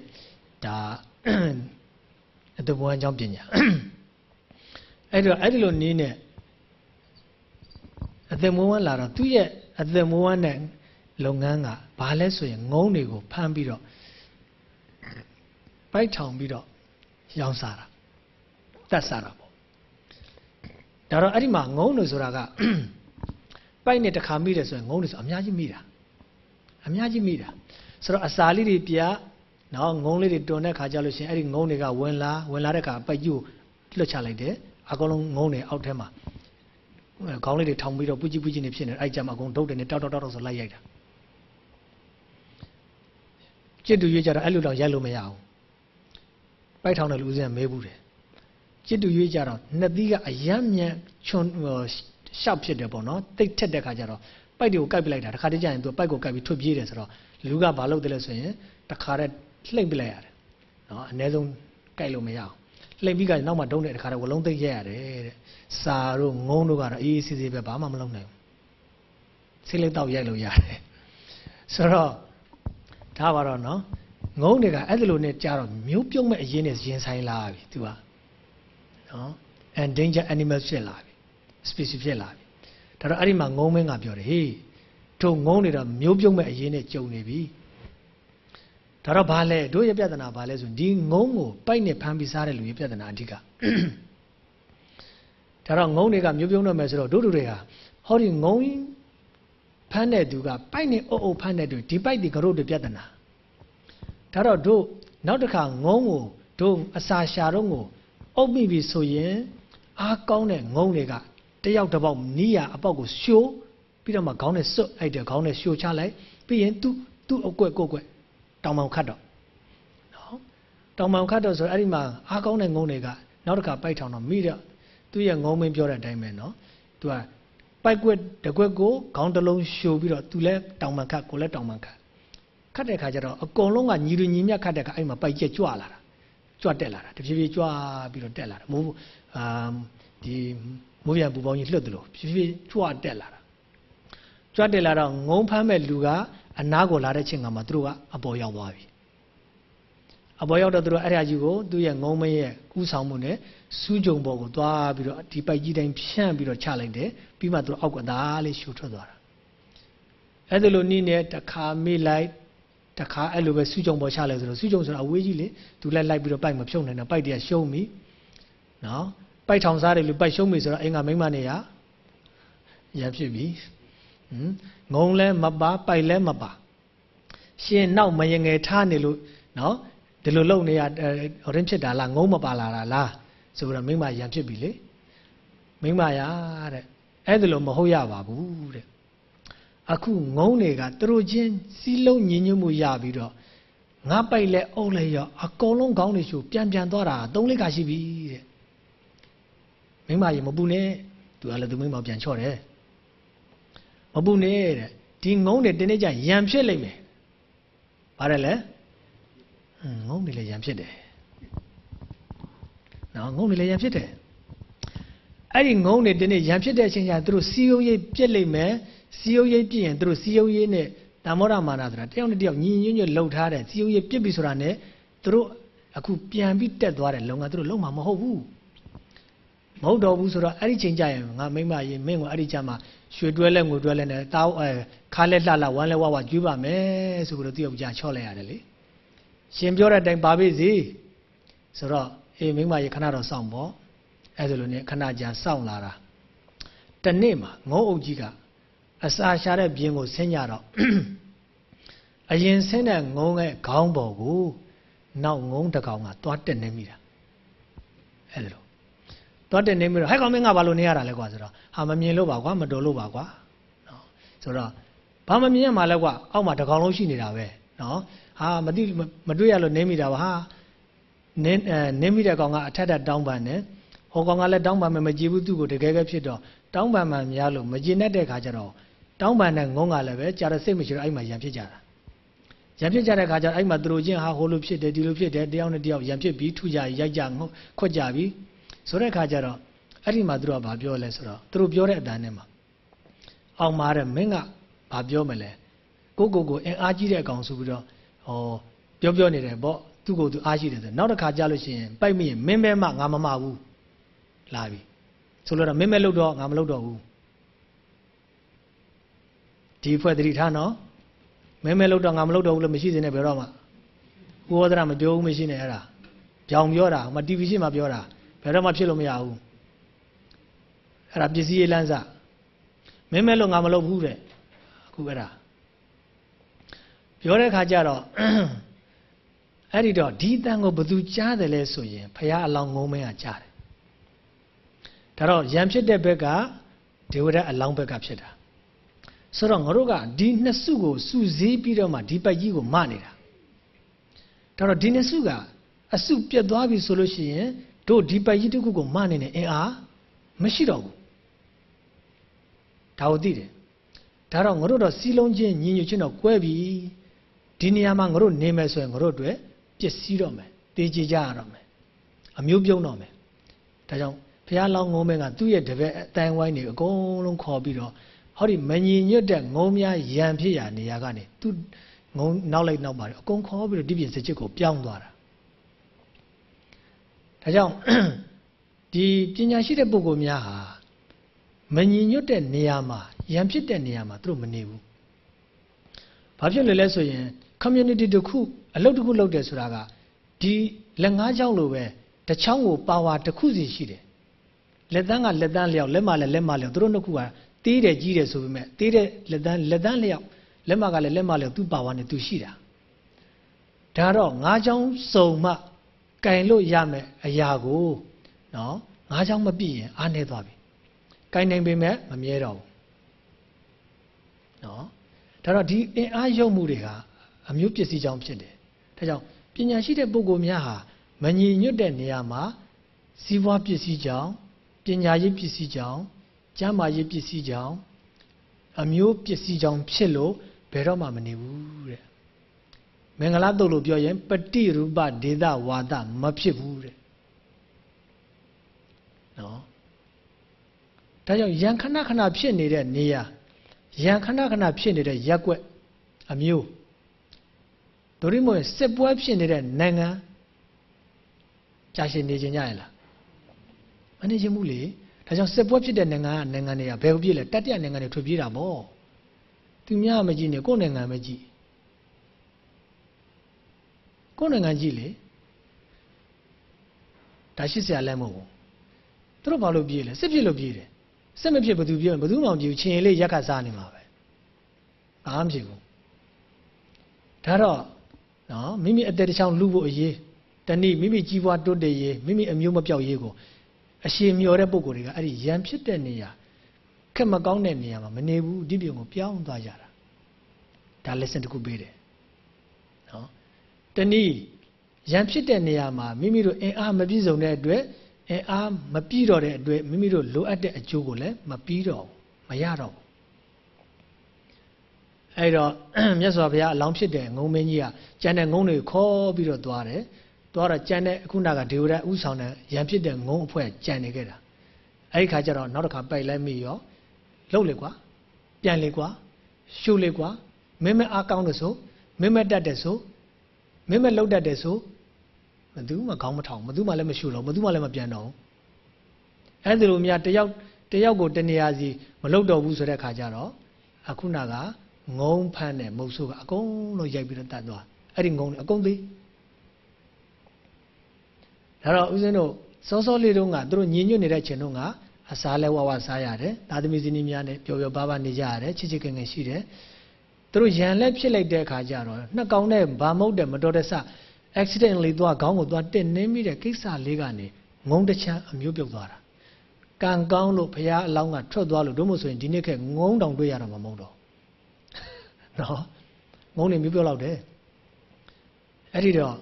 ဒါအသက်မွေးဝမ်းကြောင်းပညာ အဲ့တော့အဲ့ဒီလိုနည်းနဲ့အသက်မွေးဝမ်းလာတော့သူ့ရဲ့အသက်မွေးဝမ်းတဲ့လုပ်ငန်းကဘာလဲဆိုရင်ငုံတွေကိုဖမ်းပြီးတော့ပိုက်ထောင်ပြီးတော့ရောင်းစားတာတတ်စားတာပေါ့ဒါတော့အဲ့ဒီမှာငုံတွေဆိုတာကပိုက်နဲ့တစ်ခါမိတယ်ဆိုရင်ငုံတယ်ဆိုအများကြီးမိတာအများကြီးမိတာဆိုတော့အစာလေးတွေပြနော်ငုံလေးတွေတွန်တဲ့ခါကျလို့ရှိရင်အဲ့ဒီငုံတွေကဝင်လာဝင်လာတဲ့ခါပိုက်ကြီးကိုလွတ်ချလိုက်တယ် အကုန်လုံးငုံနေအောက်ထဲမှာခေါင်းလေးတွေထောင်ပြီးတော့ပူကြီးပူကြီးနေဖြစ်နေအဲ့ကြမှာအကုန်ဒုတ်တယ်နဲ့တောက်တောက်တောက်ဆိုလိုက်ရိုက်တာကြစ်တူရွေးကြတော့အဲ့လိုတော့ရိုက်လို့မရဘူးပိုက်ထောင်တဲ့လူဦးစင်းမဲဘူးတယ်ကြစ်တူရွေးကြတော့နှစ်သီးကအယမ်းမြန်ချွန်ရှောက်ဖြစ်တယ်ပေါ့နော်တိတ်ထက်တဲ့ခါကျတော့ပိုက်တွေကိုကိုက်ပလိုက်တာတခါတည်းကျရင်သူပိုက်ကိုကိုက်ပြီးထွက်ပြေးတယ်ဆိုတော့လူကဘာလုပ်တယ်လဲဆိုရင်တခါတည်းလှိမ့်ပလိုက်ရတယ်နော်အ ਨੇ ဆုံးကိုက်လို့မရအောင် လှိမ့်ပြီးကနောက်မှဒုံးတဲ့တစ်ခါတည်းဝလုံးသိပ်ရက်ရတယ်တဲ့စာတို့ငုံတို့ကတော့အေးအေးဆေးဆေးပဲဘာမှမလုပ်နိုင်ဘူးဆေးလေးတောက်ရိုက်လို့ရတယ်ဆိုတော့ဒါပါတော့နော်ငုံတွေကအဲ့ဒီလိုနဲ့ကြာတော့မျိုးပြုံးမဲ့အရင်နဲ့ရင်ဆိုင်လာပြီသူကနော် endanger animal ဖြစ်လာပြီ species ဖြစ်လာပြီဒါတော့အဲ့ဒီမှာငုံမင်းကပြောတယ်ဟေးတို့ငုံနေတော့မျိုးပြုံးမဲ့အရင်နဲ့ကြုံနေပြီ ဒါတော့ဘာလဲတို့ရဲ့ပြဿနာဘာလဲဆိုဒီငုံကိုပိုက်နဲ့ဖမ်းပြီးစားတဲ့လူရဲ့ပြဿနာအဓိကဒါတော့ငုံတွေကမျိုးပြုံးတော့မယ်ဆိုတော့တို့တို့တွေဟာဟောဒီငုံဖမ်းတဲ့သူကပိုက်နဲ့အုပ်အုပ်ဖမ်းတဲ့သူဒီပိုက်ဒီကရုတ်တွေပြဿနာဒါတော့တို့နောက်တစ်ခါငုံကိုတို့အစာရှာတော့ကိုအုပ်မိပြီဆိုရင်အားကောင်းတဲ့ငုံတွေကတယောက်တစ်ပေါက်နီးရအပေါက်ကိုရှိုးပြီးတော့မှခေါင်းနဲ့စွတ်အဲ့တဲ့ခေါင်းနဲ့ရှိုးချလိုက်ပြီးရင်သူ့သူ့အကွက်ကိုကွက် တောင်မောင်ခတ်တော့နော်တောင်မောင်ခတ်တော့ဆိုအဲ့ဒီမှာအားကောင်းတဲ့ငုံတွေကနောက်တစ်ခါပိုက်ထောင်တော့မိတော့သူ့ရဲ့ငုံမင်းပြောတဲ့အတိုင်းပဲနော်သူကပိုက်ကွက်တကွက်ကိုခေါင်းတစ်လုံးရှိုးပြီးတော့သူလည်းတောင်မောင်ခတ်ကိုလည်းတောင်မောင်ခတ်ခတ်တဲ့ခါကျတော့အကုန်လုံးကညီလူညီမြတ်ခတ်တဲ့ခါအဲ့မှာပိုက်ကျက်ကြွလာတာကြွတက်လာတာတဖြည်းဖြည်းကြွပြီးတော့တက်လာတာမိုးအာဒီမိုးပြန်ပူပေါင်းကြီးလွတ်တယ်လို့ဖြည်းဖြည်းကြွတက်လာတာကြွတက်လာတော့ငုံဖမ်းမဲ့လူက အနားကိုလာတဲ့ချိန်ကမှသူတို့ကအပေါ်ရောက်သွားပြီအပေါ်ရောက်တော့သူတို့အဲ့ဒါကြီးကိုသူ့ရဲ့ငုံမရဲ့ကူးဆောင်မှုနဲ့စူးကြုံပေါ်ကိုသွားပြီးတော့ဒီပိုက်ကြီးတိုင်းဖြန့်ပြီးတော့ချလိုက်တယ်ပြီးမှသူတို့အောက်ကသားလေးရှူထွက်သွားတာအဲ့ဒါလိုနည်းနဲ့တခါမေ့လိုက်တခါအဲ့လိုပဲစူးကြုံပေါ်ချလိုက်ဆိုတော့စူးကြုံဆိုတာအဝေးကြီးလေသူလိုက်လိုက်ပြီးတော့ပိုက်မဖြုတ်နိုင်တော့ပိုက်တည်းရှုံးပြီနော်ပိုက်ထောင်စားတယ်လူပိုက်ရှုံးပြီဆိုတော့အင်္ဂါမိမ့်မနေရရဖြစ်ပြီဟမ် ငုံလဲမပါပိုက်လဲမပါရှင်နောက်မယငယ်ထားနေလို့နော်ဒီလိုလုံနေရဟိုရင်ဖြစ်တာလားငုံမပါလာတာလားဆိုတော့မိမရံဖြစ်ပြီလေမိမရတဲ့အဲ့ဒါလိုမဟုတ်ရပါဘူးတဲ့အခုငုံတွေကသူတို့ချင်းစီးလုံးညင်ညွတ်မှုရပြီးတော့ငါပိုက်လဲအုပ်လဲရောအကုန်လုံးခေါင်းတွေရှူပြန်ပြန်သွားတာသုံးလိကရှိပြီတဲ့မိမရေမပူနဲ့သူကလည်းသူမိမပြန်ချော့တယ် မပူနဲ့တဲ့ဒီငုံတွေတင်းနေကြရံဖြစ်လိမ့်မယ်ပါတယ်လဲငုံတွေလည်းရံဖြစ်တယ်နော်ငုံတွေလည်းရံဖြစ်တယ်အဲ့ဒီငုံတွေတင်းနေရံဖြစ်တဲ့အချိန်ကျသူတို့စီယုံရေးပြက်လိမ့်မယ်စီယုံရေးပြည့်ရင်သူတို့စီယုံရေးနဲ့တမောရမာနဆိုတာတယောက်နဲ့တယောက်ညီညွတ်ညွတ်လှုပ်ထားတဲ့စီယုံရေးပြစ်ပြီဆိုတာနဲ့သူတို့အခုပြန်ပြီးတက်သွားတဲ့လုံကသူတို့လုံမှာမဟုတ်ဘူးမဟုတ်တော့ဘူးဆိုတော့အဲ့ဒီချိန်ကျရင်ငါမိမရေမင်းကိုအဲ့ဒီချိန်မှာ ရွှေတွဲလဲငွေတွဲလဲနဲ့တားအဲခါလဲလှလှဝမ်းလဲဝဝကျွေးပါမယ်ဆိုပြီးတော့သူ့ယောက်ျားချော့လိုက်ရတယ်လေရှင်ပြောတဲ့အတိုင်းပါပြီစီဆိုတော့အေးမိမရေခဏတော့စောင့်ပေါ့အဲ့ဒါလိုနဲ့ခဏကြာစောင့်လာတာတနေ့မှာငုံအုပ်ကြီးကအစာရှာတဲ့ပြင်းကိုဆင်းကြတော့အရင်ဆင်းတဲ့ငုံရဲ့ခေါင်းပေါ်ကိုနောက်ငုံတကောင်ကသွားတက်နေမိတာအဲ့ဒါလို သွားတက်နေပြီးတော့ဟဲ့ကောင်မင်းငါဘာလို့နေရတာလဲကွာဆိုတော့ဟာမမြင်လို့ပါကွာမတော်လို့ပါကွာနော်ဆိုတော့ဘာမမြင်ရမှာလဲကွာအောက်မှာတကောင်လုံးရှိနေတာပဲနော်ဟာမသိမတွေ့ရလို့နေမိတာပါဟာနင်းအဲနင်းမိတဲ့ကောင်ကအထက်ထက်တောင်းပန်တယ်ဟိုကောင်ကလည်းတောင်းပန်မယ်မကြည့်ဘူးသူ့ကိုတကယ်ပဲဖြစ်တော့တောင်းပန်မှများလို့မကြည်နဲ့တဲ့ခါကျတော့တောင်းပန်တဲ့ငုံကလည်းပဲကြာတဲ့စိတ်မရှိတော့အဲ့မှာရံဖြစ်ကြတာရံဖြစ်ကြတဲ့ခါကျတော့အဲ့မှာသူတို့ချင်းဟာဟိုလိုဖြစ်တယ်ဒီလိုဖြစ်တယ်တယောက်နဲ့တယောက်ရံဖြစ်ပြီးထုကြရိုက်ကြငုံခွက်ကြပြီး ဆိုတဲ့ခါကျတော့အဲ့ဒီမှာသူတို့ကဘာပြောလဲဆိုတော့သူတို့ပြောတဲ့အတန်းထဲမှာအောင်မာတဲ့မင်းကဘာပြောမလဲကိုကိုကိုအင်အားကြီးတဲ့အကောင်ဆိုပြီးတော့ဟောပြောပြောနေတယ်ပေါ့သူ့ကိုသူအားရှိတယ်ဆိုနောက်တစ်ခါကြားလို့ရှိရင်ပိုက်မိရင်မင်းပဲမှငါမမဘူးလာပြီဆိုလို့တော့မင်းမဲလို့တော့ငါမလို့တော့ဘူးဒီဖွဲ့သတိထားနော်မင်းမဲလို့တော့ငါမလို့တော့ဘူးလို့မရှိစင်းနဲ့ဘယ်တော့မှဥဝဒရမပြောဘူးမရှိနဲ့အဲ့ဒါကြောင်ပြောတာဟိုမှာ TV ရှိမှပြောတာ ဘယ်တော့မှဖြစ်လို့မရဘူးအဲ့ဒါပစ္စည်းရေးလန်းစမင်းမဲလို့ငါမလုပ်ဘူးတဲ့အခုအဲ့ဒါပြောတဲ့ခါကျတော့အဲ့ဒီတော့ဒီတန်ကိုဘသူကြားတယ်လဲဆိုရင်ဖះအလောင်းငုံမင်းကကြားတယ်ဒါတော့ရံဖြစ်တဲ့ဘက်ကဒေဝရတ်အလောင်းဘက်ကဖြစ်တာဆိုတော့ငါတို့ကဒီနှစ်စုကိုစုစည်းပြီးတော့မှဒီပိုက်ကြီးကိုမနေတာဒါတော့ဒီနှစ်စုကအစုပြတ်သွားပြီဆိုလို့ရှိရင် တို့ဒီပိုက်ကြီးတစ်ခုကိုမနေနဲ့အင်အားမရှိတော့ဘူးဒါကိုသိတယ်ဒါတော့ငါတို့တော့စီလုံးချင်းညီညွတ်ချင်းတော့ကွဲပြီဒီနေရာမှာငါတို့နေမယ်ဆိုရင်ငါတို့အတွက်ပျက်စီးတော့မယ်တေးကြကြရတော့မယ်အမျိုးပြုံးတော့မယ်ဒါကြောင့်ဘုရားလောင်းငုံးမင်းကသူ့ရဲ့တပည့်အတိုင်းဝိုင်းတွေအကုန်လုံးခေါ်ပြီးတော့ဟောဒီမညီညွတ်တဲ့ငုံများရံဖြစ်ရာနေရာကနေသူငုံနောက်လိုက်နောက်ပါတယ်အကုန်ခေါ်ပြီးတော့ဒီပြင်စချစ်ကိုပြောင်းသွားတာ ဒါကြောင့်ဒီပညာရှိတဲ့ပုဂ္ဂိုလ်များဟာမညီညွတ်တဲ့နေရာမှာရံဖြစ်တဲ့နေရာမှာသူတို့မနေဘူး။ဘာဖြစ်လဲလဲဆိုရင် community တစ်ခုအလုပ်တစ်ခုလုပ်တယ်ဆိုတာကဒီလက်ငါးချောင်းလိုပဲတစ်ချောင်းကိုပါဝါတစ်ခုစီရှိတယ်။လက်တန်းကလက်တန်းလျောက်လက်မလည်းလက်မလျောက်သူတို့နှစ်ခုကသေးတယ်ကြီးတယ်ဆိုပေမဲ့သေးတဲ့လက်တန်းလက်တန်းလျောက်လက်မကလည်းလက်မလျောက်သူ့ပါဝါနဲ့သူရှိတာ။ဒါတော့ငါးချောင်းစုံမှ ကင်လို့ရမယ်အရာကိုနော်ငါးချောင်းမပြည့်ရင်အားနေသွားပြီ။ကင်နိုင်ပေမဲ့မမြဲတော့ဘူးနော်ဒါတော့ဒီအင်အားရုပ်မှုတွေဟာအမျိုးပစ္စည်းကြောင့်ဖြစ်တယ်ဒါကြောင့်ပညာရှိတဲ့ပုဂ္ဂိုလ်များဟာမညီညွတ်တဲ့နေရာမှာစီးပွားပစ္စည်းကြောင့်ပညာရေးပစ္စည်းကြောင့်ကျမ်းမာရေးပစ္စည်းကြောင့်အမျိုးပစ္စည်းကြောင့်ဖြစ်လို့ဘယ်တော့မှမနေဘူးတဲ့ မင်္ဂလာတုတ်လို့ပြောရင်ပฏิရူပဒေသဝါဒမဖြစ်ဘူးတဲ့နော်ဒါကြောင့်ယံခဏခဏဖြစ်နေတဲ့နေရာရန်ခဏခဏဖြစ်နေတဲ့ရက်ွက်အမျိုးဒိုရိမို့စစ်ပွဲဖြစ်နေတဲ့နိုင်ငံကြာရှည်နေခြင်းကြရလားမနေခြင်းဘူးလေဒါကြောင့်စစ်ပွဲဖြစ်တဲ့နိုင်ငံကနိုင်ငံတွေကဘယ်ကိုပြည့်လဲတတိယနိုင်ငံတွေထွက်ပြေးတာပေါ့သူများမကြည့်နဲ့ကိုယ်နိုင်ငံမကြည့် ကိုယ်နိုင်ငံကြည့်လေဒါရှိစရာလည်းမဟုတ်ဘူးသူတို့ဘာလို့ပြေးလဲစစ်ဖြစ်လို့ပြေးတယ်စစ်မဖြစ်ဘသူပြေးဘသူမှမပြေဘူးချင်းလေးရက်ခတ်စားနေမှာပဲဘာမှမဖြစ်ဘူးဒါတော့နော်မိမိအသက်တစ်ချောင်းလူဖို့အရေးတနည်းမိမိကြီးပွားတိုးတက်ရေးမိမိအမျိုးမပြောက်ရေးကိုအရှင်မျောတဲ့ပုံကိုယ်တွေကအဲ့ဒီရံဖြစ်တဲ့နေရာခက်မကောင်းတဲ့နေရာမှာမနေဘူးဒီပြုံကိုပြောင်းသွားကြတာဒါ lesson တစ်ခုပေးတယ်နော် တနည်းရံဖြစ်တဲ့နေရာမှာမိမိတို့အင်အားမပြည့်စုံတဲ့အတွက်အင်အားမပြည့်တော့တဲ့အတွက်မိမိတို့လိုအပ်တဲ့အကျိုးကိုလည်းမပြီးတော့မရတော့ဘူးအဲ့တော့မြတ်စွာဘုရားအလောင်းဖြစ်တဲ့ငုံမင်းကြီးကကျန်တဲ့ငုံတွေခေါ်ပြီးတော့သွားတယ်သွားတော့ကျန်တဲ့အခုနကဒေဝရဥဆောင်တဲ့ရံဖြစ်တဲ့ငုံအဖွဲ့ကျန်နေခဲ့တာအဲ့ဒီခါကျတော့နောက်တစ်ခါပိုက်လိုက်မိရောလှုပ်လေကွာပြန်လေကွာရှုလေကွာမင်းမအားကောင်းတယ်ဆိုမင်းမတတ်တယ်ဆို မင်းမလှုပ်တတ်တယ်ဆိုဘယ်သူမှခေါင်းမထောင်ဘယ်သူမှလည်းမရှုတော့ဘယ်သူမှလည်းမပြန်တော့အဲ့ဒီလိုများတယောက်တယောက်ကိုတနေရာစီမလှုပ်တော့ဘူးဆိုတဲ့ခါကျတော့အခုနကငုံဖမ်းတဲ့မုတ်ဆိုးကအကုန်လုံးရိုက်ပြီးတော့တတ်သွားအဲ့ဒီငုံတွေအကုန်သေးဒါတော့ဦးဇင်းတို့စောစောလေးတုန်းကသူတို့ညင်ညွတ်နေတဲ့ချိန်တုန်းကအစားလဲဝဝစားရတယ်သာသမီဇနီးများနဲ့ပျော်ပျော်ပါးပါးနေကြရတယ်ချစ်ချစ်ခင်ခင်ရှိတယ် သူတို့ရန်လက်ဖြစ်လိုက်တဲ့အခါကျတော့နှစ်ကောင်နဲ့ဗာမုတ်တဲ့မတော်တဆ accident လေးသွားခေါင်းကိုသွားတက်နင်းမိတဲ့ကိစ္စလေးကနေငုံတချမ်းအမျိုးပြုတ်သွားတာကံကောင်းလို့ဘုရားအလောင်းကထွက်သွားလို့တို့မို့ဆိုရင်ဒီနေ့ခက်ငုံတောင်တွေ့ရတော့မှာမဟုတ်တော့နော်ငုံနေမျိုးပြောက်တယ်အဲ့ဒီတော့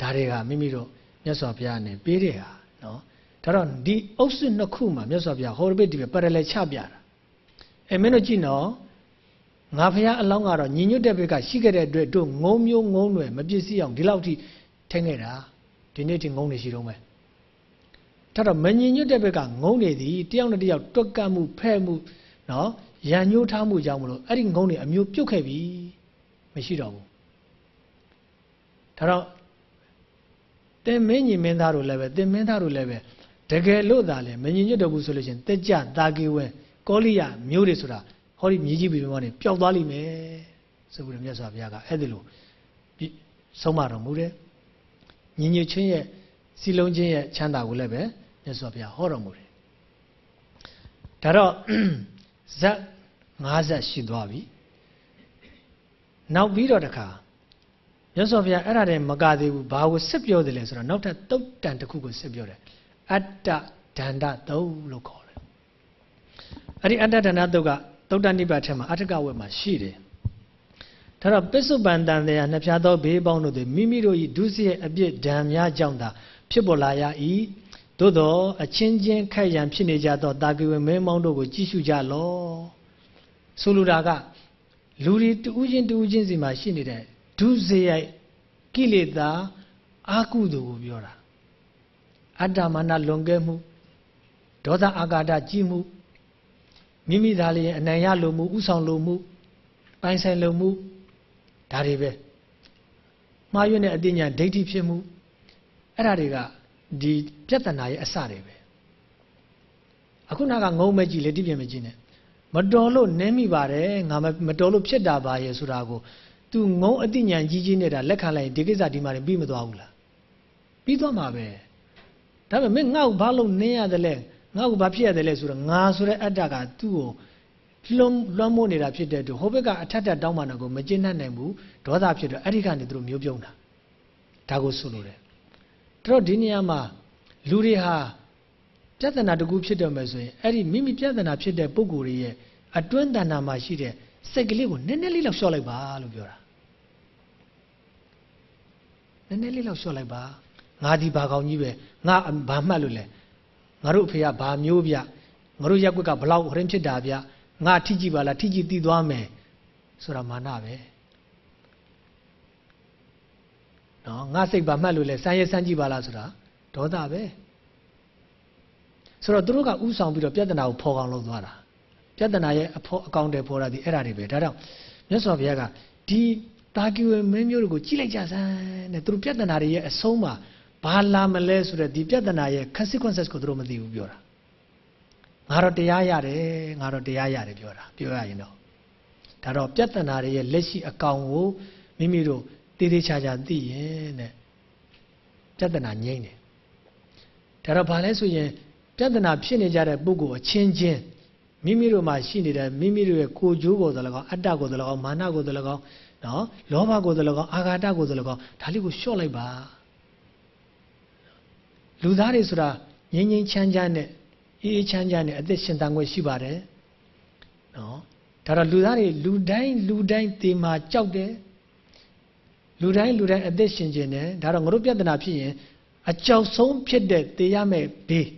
ဒါတွေကမိမိတို့မြတ်စွာဘုရားနဲ့ပေးတဲ့ဟာနော်ဒါတော့ဒီအုပ်စုနှစ်ခုမှာမြတ်စွာဘုရားဟောရပိတ်ဒီပဲပါရလဲချပြတာအဲမင်းတို့ကြည့်နော် ငါဘုရားအလောင်းကတော့ညီညွတ်တဲ့ဘက်ကရှိခဲ့တဲ့အတွက်တို့ငုံမျိုးငုံတွေမပြည့်စည်အောင်ဒီလောက်ထိထိန်းခဲ့တာဒီနေ့ထိငုံနေရှိတော့မယ်ဒါတော့မညီညွတ်တဲ့ဘက်ကငုံနေသည်တယောက်နဲ့တယောက်တွက်ကပ်မှုဖဲ့မှုနော်ရန်ညှိုးထားမှုကြောင့်မလို့အဲ့ဒီငုံတွေအမျိုးပြုတ်ခဲ့ပြီမရှိတော့ဘူးဒါတော့တင်မင်းညီမင်းသားတို့လည်းပဲတင်မင်းသားတို့လည်းပဲတကယ်လို့သာလဲမညီညွတ်တော့ဘူးဆိုလို့ရှင်တက်ကြတာကေဝဲကောလိယမျိုးတွေဆိုတာ ဟောဒီမြေကြီးပြည်ပေါ်ကနေပျောက်သွားလိမ့်မယ်ဆိုပြီးတော့မြတ်စွာဘုရားကအဲ့ဒီလိုဆုံးမတော်မူတယ်ညီညွတ်ခြင်းရဲ့စီလုံးခြင်းရဲ့ချမ်းသာကိုလည်းပဲမြတ်စွာဘုရားဟောတော်မူတယ်ဒါတော့ဇက်50ဇက်ရှိသွားပြီနောက်ပြီးတော့တခါမြတ်စွာဘုရားအဲ့ဒါတည်းမကသေးဘူးဘာကိုစစ်ပြောတယ်လဲဆိုတော့နောက်ထပ်တုတ်တန်တစ်ခုကိုစစ်ပြောတယ်အတ္တဒန္တသုံးလို့ခေါ်တယ်အဲ့ဒီအတ္တဒနာတုတ်က သုတ္တနိဗ္ဗာန်ထက်မှာအဋ္ဌကဝက်မှာရှိတယ်ဒါတော့ပစ္စုပန်တန်တရားနှစ်ဖြာသောဘေးပေါင်းတို့သည်မိမိတို့၏ဒုစရိုက်အပြစ်ဒဏ်များကြောင့်သာဖြစ်ပေါ်လာရ၏သို့သောအချင်းချင်းခိုက်ရန်ဖြစ်နေကြသောတာကိဝေမင်းမောင်းတို့ကိုကြည့်ရှုကြလောဆိုလိုတာကလူတွေတူးချင်းတူးချင်းစီမှာရှိနေတဲ့ဒုစရိုက်ကိလေသာအာကုသိုလ်ကိုပြောတာအတ္တမာနလွန်ကဲမှုဒေါသအာဃာတကြီးမှု မိမိသားလေးရဲ့အနိုင်ရလိုမှုဥဆောင်လိုမှုပိုင်ဆိုင်လိုမှုဒါတွေပဲမှားယွင်းတဲ့အသိဉာဏ်ဒိဋ္ဌိဖြစ်မှုအဲ့ဒါတွေကဒီပြဿနာရဲ့အစတွေပဲအခုနကငုံမဲ့ကြည့်လေတိပြင်းမကြည့်နဲ့မတော်လို့နင်းမိပါတယ်ငါမတော်လို့ဖြစ်တာပါရဲ့ဆိုတာကို तू ငုံအသိဉာဏ်ကြီးကြီးနေတာလက်ခံလိုက်ရင်ဒီကိစ္စဒီမှာပြီးမသွားဘူးလားပြီးသွားမှာပဲဒါပေမဲ့ငါ့ကိုဘာလို့နင်းရတယ်လဲ ငါ့ကိုဘာဖြစ်ရတယ်လဲဆိုတော့ငါဆိုတဲ့အတ္တကသူ့ကိုလွန်လွှမ်းမိုးနေတာဖြစ်တဲ့အတွက်ဟိုဘက်ကအထက်ထက်တောင်းပန်တာကိုမကျင့်နိုင်ဘူးဒေါသဖြစ်တော့အဲ့ဒီကနေသူတို့မျိုးပြုံးတာဒါကိုဆိုလိုတယ်တို့ဒီနေရာမှာလူတွေဟာပြဿနာတကူဖြစ်တော့မယ်ဆိုရင်အဲ့ဒီမိမိပြဿနာဖြစ်တဲ့ပုံကိုယ်ရဲ့အတွင်းတဏ္ဍာမှာရှိတဲ့စိတ်ကလေးကိုနည်းနည်းလေးလောက်လျှော့လိုက်ပါလို့ပြောတာနည်းနည်းလေးလောက်လျှော့လိုက်ပါငါဒီဘာကောင်ကြီးပဲငါဘာမှတ်လို့လဲ ငါတို့အဖေကဘာမျိုးဗျငါတို့ရက်ွက်ကဘလောက်ဟရင်ဖြစ်တာဗျငါထိကြည့်ပါလားထိကြည့်သိသွားမယ်ဆိုတာမာနပဲနော်ငါစိတ်ဘာမှတ်လို့လဲစမ်းရဲစမ်းကြည့်ပါလားဆိုတာဒေါသပဲဆိုတော့သူတို့ကဥဆောင်ပြီးတော့ပြဿနာကိုဖော်ကောင်းလုပ်သွားတာပြဿနာရဲ့အဖော်အကောင့်တွေဖော်တာဒီအဲ့ဒါတွေပဲဒါကြောင့်မြတ်စွာဘုရားကဒီတာကိဝေမင်းမျိုးတွေကိုကြည့်လိုက်ကြစမ်းတဲ့သူတို့ပြဿနာတွေရဲ့အဆုံးမှာ ဘာလာမလဲဆိုတော့ဒီပြဿနာရဲ့ consequences ကိုသူတို့မသိဘူးပြောတာငါတော့တရားရတယ်ငါတော့တရားရတယ်ပြောတာပြောရရင်တော့ဒါတော့ပြဿနာတွေရဲ့လက်ရှိအကောင်ကိုမိမိတို့တည်တည်ချာချာသိရင်တဲ့ပြဿနာငြိမ့်တယ်ဒါတော့ဘာလဲဆိုရင်ပြဿနာဖြစ်နေကြတဲ့ပုဂ္ဂိုလ်အချင်းချင်းမိမိတို့မှာရှိနေတဲ့မိမိတို့ရဲ့ကိုကြိုးကိုယ်တော်လည်းကောင်းအတ္တကိုယ်တော်လည်းကောင်းမာနကိုယ်တော်လည်းကောင်းနော်လောဘကိုယ်တော်လည်းကောင်းအာဃာတကိုယ်တော်လည်းကောင်းဒါလေးကိုလျှော့လိုက်ပါ လူသားတွေဆိုတာငြိမ်းငြိမ်းချမ်းချမ်းနဲ့အေးအေးချမ်းချမ်းနဲ့အသက်ရှင်သန်ခွင့်ရှိပါတယ်နော်ဒါတော့လူသားတွေလူတိုင်းလူတိုင်းတေမာကြောက်တယ်လူတိုင်းလူတိုင်းအသက်ရှင်ခြင်းတယ်ဒါတော့ငါတို့ပြဿနာဖြစ်ရင်အကြောက်ဆုံးဖြစ်တဲ့တေရမဲ့ဘေး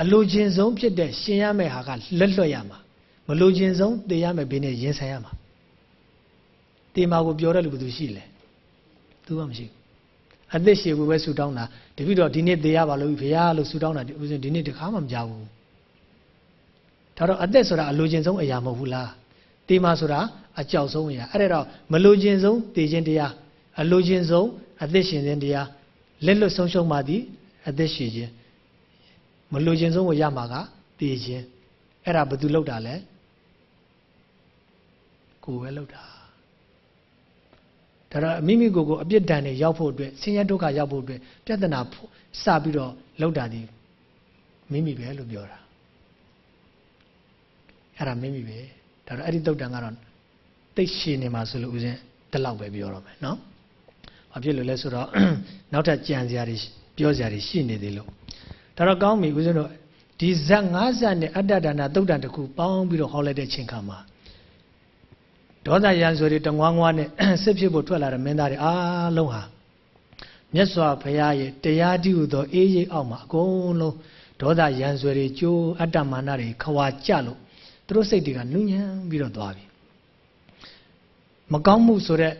အလိုချင်ဆုံးဖြစ်တဲ့ရှင်ရမဲ့ဟာကလက်လွတ်ရမှာမလိုချင်ဆုံးတေရမဲ့ဘေးနဲ့ရင်ဆိုင်ရမှာတေမာကိုပြောတဲ့လူဘယ်သူရှိလဲသူကမရှိဘူးအသက်ရှည်ဝဲဆူတောင်းတာ တပိတော့ဒီနေ့သေရပါလို့ဘုရားလို့ဆူတောင်းတာဦးဇင်းဒီနေ့တခါမှမကြောက်ဘူးဒါတော့အသက်ဆိုတာအလိုချင်ဆုံးအရာမဟုတ်ဘူးလားတေမာဆိုတာအကြောက်ဆုံးအရာအဲ့ဒါတော့မလိုချင်ဆုံးတေခြင်းတရားအလိုချင်ဆုံးအသက်ရှင်ခြင်းတရားလက်လွတ်ဆုံးရှုံးမှသည်အသက်ရှင်ခြင်းမလိုချင်ဆုံးကိုရမှာကတေခြင်းအဲ့ဒါဘယ်သူလောက်တာလဲကိုယ်ပဲလောက်တာ ဒါတော့မိမိကိုယ်ကိုအပြစ်ဒဏ်တွေရောက်ဖို့အတွက်ဆင်းရဲဒုက္ခရောက်ဖို့အတွက်ပြဿနာစပြီးတော့လောက်တာဒီမိမိပဲလို့ပြောတာအဲ့ဒါမိမိပဲဒါတော့အဲ့ဒီတုတ်တန်ကတော့တိတ်ရှည်နေမှာဆိုလို့ဦးဇင်းဒီလောက်ပဲပြောတော့မယ်နော်ဘာဖြစ်လို့လဲဆိုတော့နောက်ထပ်ကြံစရာတွေပြောစရာတွေရှိနေသေးလို့ဒါတော့ကောင်းပြီဦးဇင်းတို့ဒီဇက်၅ဇက်နဲ့အတ္တဒါနတုတ်တန်တစ်ခုပေါင်းပြီးတော့ဟောလိုက်တဲ့ချိန်ခါမှာ ဒေါသရန်ဆိုတွေတငွားငွားနဲ့စစ်ဖြစ်ဖို့ထွက်လာတဲ့မင်းသားတွေအားလုံးဟာမြတ်စွာဘုရားရဲ့တရားတည်းဟူသောအေးရိပ်အောက်မှာအကုန်လုံးဒေါသရန်ဆွေတွေကြိုးအတ္တမာနတွေခွာကြလို့သူတို့စိတ်တွေကနုညံပြီးတော့သွားပြီမကောင်းမှုဆိုတဲ့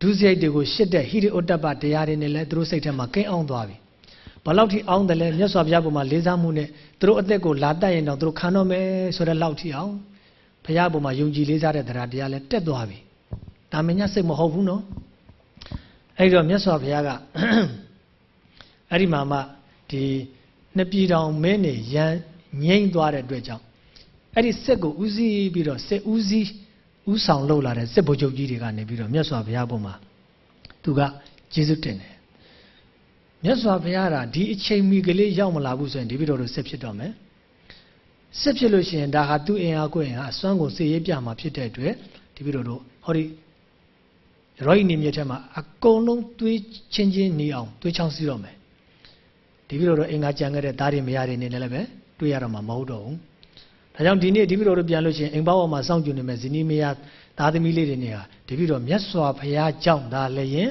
ဒုစရိုက်တွေကိုရှစ်တဲ့ဟိရိဥတ္တပတရားတွေနဲ့လည်းသူတို့စိတ်ထဲမှာကိန်းအောင်သွားပြီဘလောက်ထိအောင်တယ်လဲမြတ်စွာဘုရားကမှလေးစားမှုနဲ့သူတို့အသက်ကိုလာတတ်ရင်တော့သူတို့ခံတော့မယ်ဆိုတဲ့လောက်ထိအောင် ဘုရားပေါ်မှာယုံကြည်လေးစားတဲ့တရားတရားလည်းတက်သွားပြီဒါမင်းညစိတ်မဟုတ်ဘူးနော်အဲ့တော့မြတ်စွာဘုရားကအဲ့ဒီမှာမှဒီနှစ်ပြည်တော်မင်းနေရန်ငိမ့်သွားတဲ့အတွက်ကြောင့်အဲ့ဒီစစ်ကိုဦးစီးပြီးတော့စစ်ဦးစီးဦးဆောင်လှုပ်လာတဲ့စစ်ဗိုလ်ချုပ်ကြီးတွေကနေပြီးတော့မြတ်စွာဘုရားပေါ်မှာသူကကျေးဇူးတင်တယ်မြတ်စွာဘုရားကဒီအချိန်မီကလေးရောက်မလာဘူးဆိုရင်ဒီပြည်တော်တို့စစ်ဖြစ်တော့မယ် စစ်ဖြစ်လို့ရှိရင်ဒါဟာသူ့အင်အားကိုအင်အားအစွမ်းကိုစေရေးပြမှာဖြစ်တဲ့အတွက်ဒီပြည်တော်တို့ဟောဒီရောဟိနေမြစ်ထဲမှာအကုန်လုံးတွေးချင်းချင်းနေအောင်တွေးချောင်းစီးတော့မယ်ဒီပြည်တော်တို့အင်္ဂါကြံခဲ့တဲ့သားတွေမရတွေနေလည်းပဲတွေးရတော့မှာမဟုတ်တော့ဘူးဒါကြောင့်ဒီနေ့တပည့်တော်တို့ပြန်လို့ရှိရင်အိမ်ပေါက်မှာစောင့်ကြည့်နေမယ်ဇနီးမယားသားသမီးလေးတွေနေဟာတပည့်တော်မြတ်စွာဘုရားကြောင့်ဒါလည်းရင်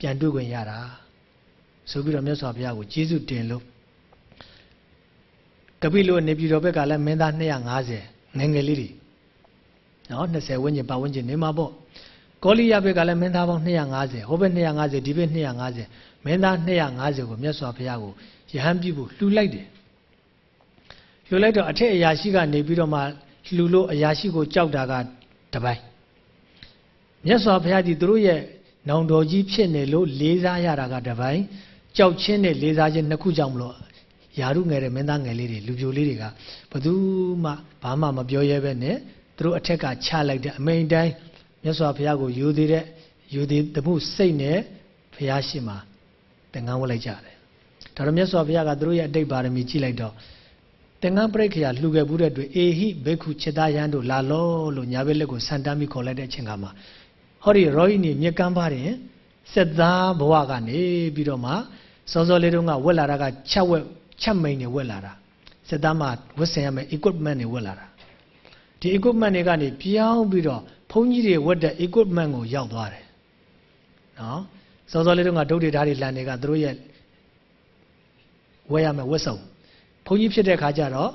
ပြန်တွေ့ခွင့်ရတာဆိုပြီးတော့မြတ်စွာဘုရားကိုကျေးဇူးတင်လို့ ကပိလို့နေပြည်တော်ဘက်ကလည်းမင်းသား250ငယ်ငယ်လေးတွေနော်20ဝန်းကျင်ပတ်ဝန်းကျင်နေမှာပေါ့ကောလိယဘက်ကလည်းမင်းသားပေါင်း250ဟိုဘက်250ဒီဘက်250မင်းသား250ကိုမြတ်စွာဘုရားကိုယဟန်ပြုဖို့လှူလိုက်တယ်လှူလိုက်တော့အထက်အရာရှိကနေပြီးတော့မှလှူလို့အရာရှိကိုကြောက်တာကတပိုင်းမြတ်စွာဘုရားကြီးသူတို့ရဲ့နောင်တော်ကြီးဖြစ်နေလို့လေးစားရတာကတပိုင်းကြောက်ချင်းနဲ့လေးစားခြင်းနှစ်ခုကြောင့်မလို့ ယာရုငယ်တဲ့မင်းသားငယ်လေးတွေလူပြိုလေးတွေကဘယ်သူမှဘာမှမပြောရဲပဲနဲ့သူတို့အထက်ကချလိုက်တဲ့အမိန်တိုင်းမြတ်စွာဘုရားကိုယူသေးတဲ့ယူသေးတမှုစိတ်နဲ့ဘုရားရှိမှသင်္ကန်းဝတ်လိုက်ကြတယ်ဒါတော့မြတ်စွာဘုရားကသူတို့ရဲ့အတိတ်ပါရမီကြည့်လိုက်တော့သင်္ကန်းပရိခရာလှူခဲ့ဘူးတဲ့အတွက်အေဟိဘေခုจิตာယံတို့လာလောလို့ညာဘက်လက်ကိုဆန်တမ်းပြီးခေါ်လိုက်တဲ့အချိန်ကမှာဟောဒီရောဟိနီမြက်ကမ်းပါတယ်စက်သားဘဝကနေပြီးတော့မှစောစောလေးတုန်းကဝက်လာတာကချက်ဝက် ချက်မိန်နေဝက်လာတာစက်သားမှာဝတ်ဆင်ရမယ် equipment တွေဝက်လာတာဒီ equipment တွေကနေပြောင်းပြီးတော့ဘုန်းကြီးတွေဝတ်တဲ့ equipment ကိုရောက်သွားတယ်နော်စောစောလေးတုန်းကဒုတ်တွေဓာတ်တွေလန်တွေကသူတို့ရဲ့ဝယ်ရမယ်ဝတ်စုံဘုန်းကြီးဖြစ်တဲ့ခါကျတော့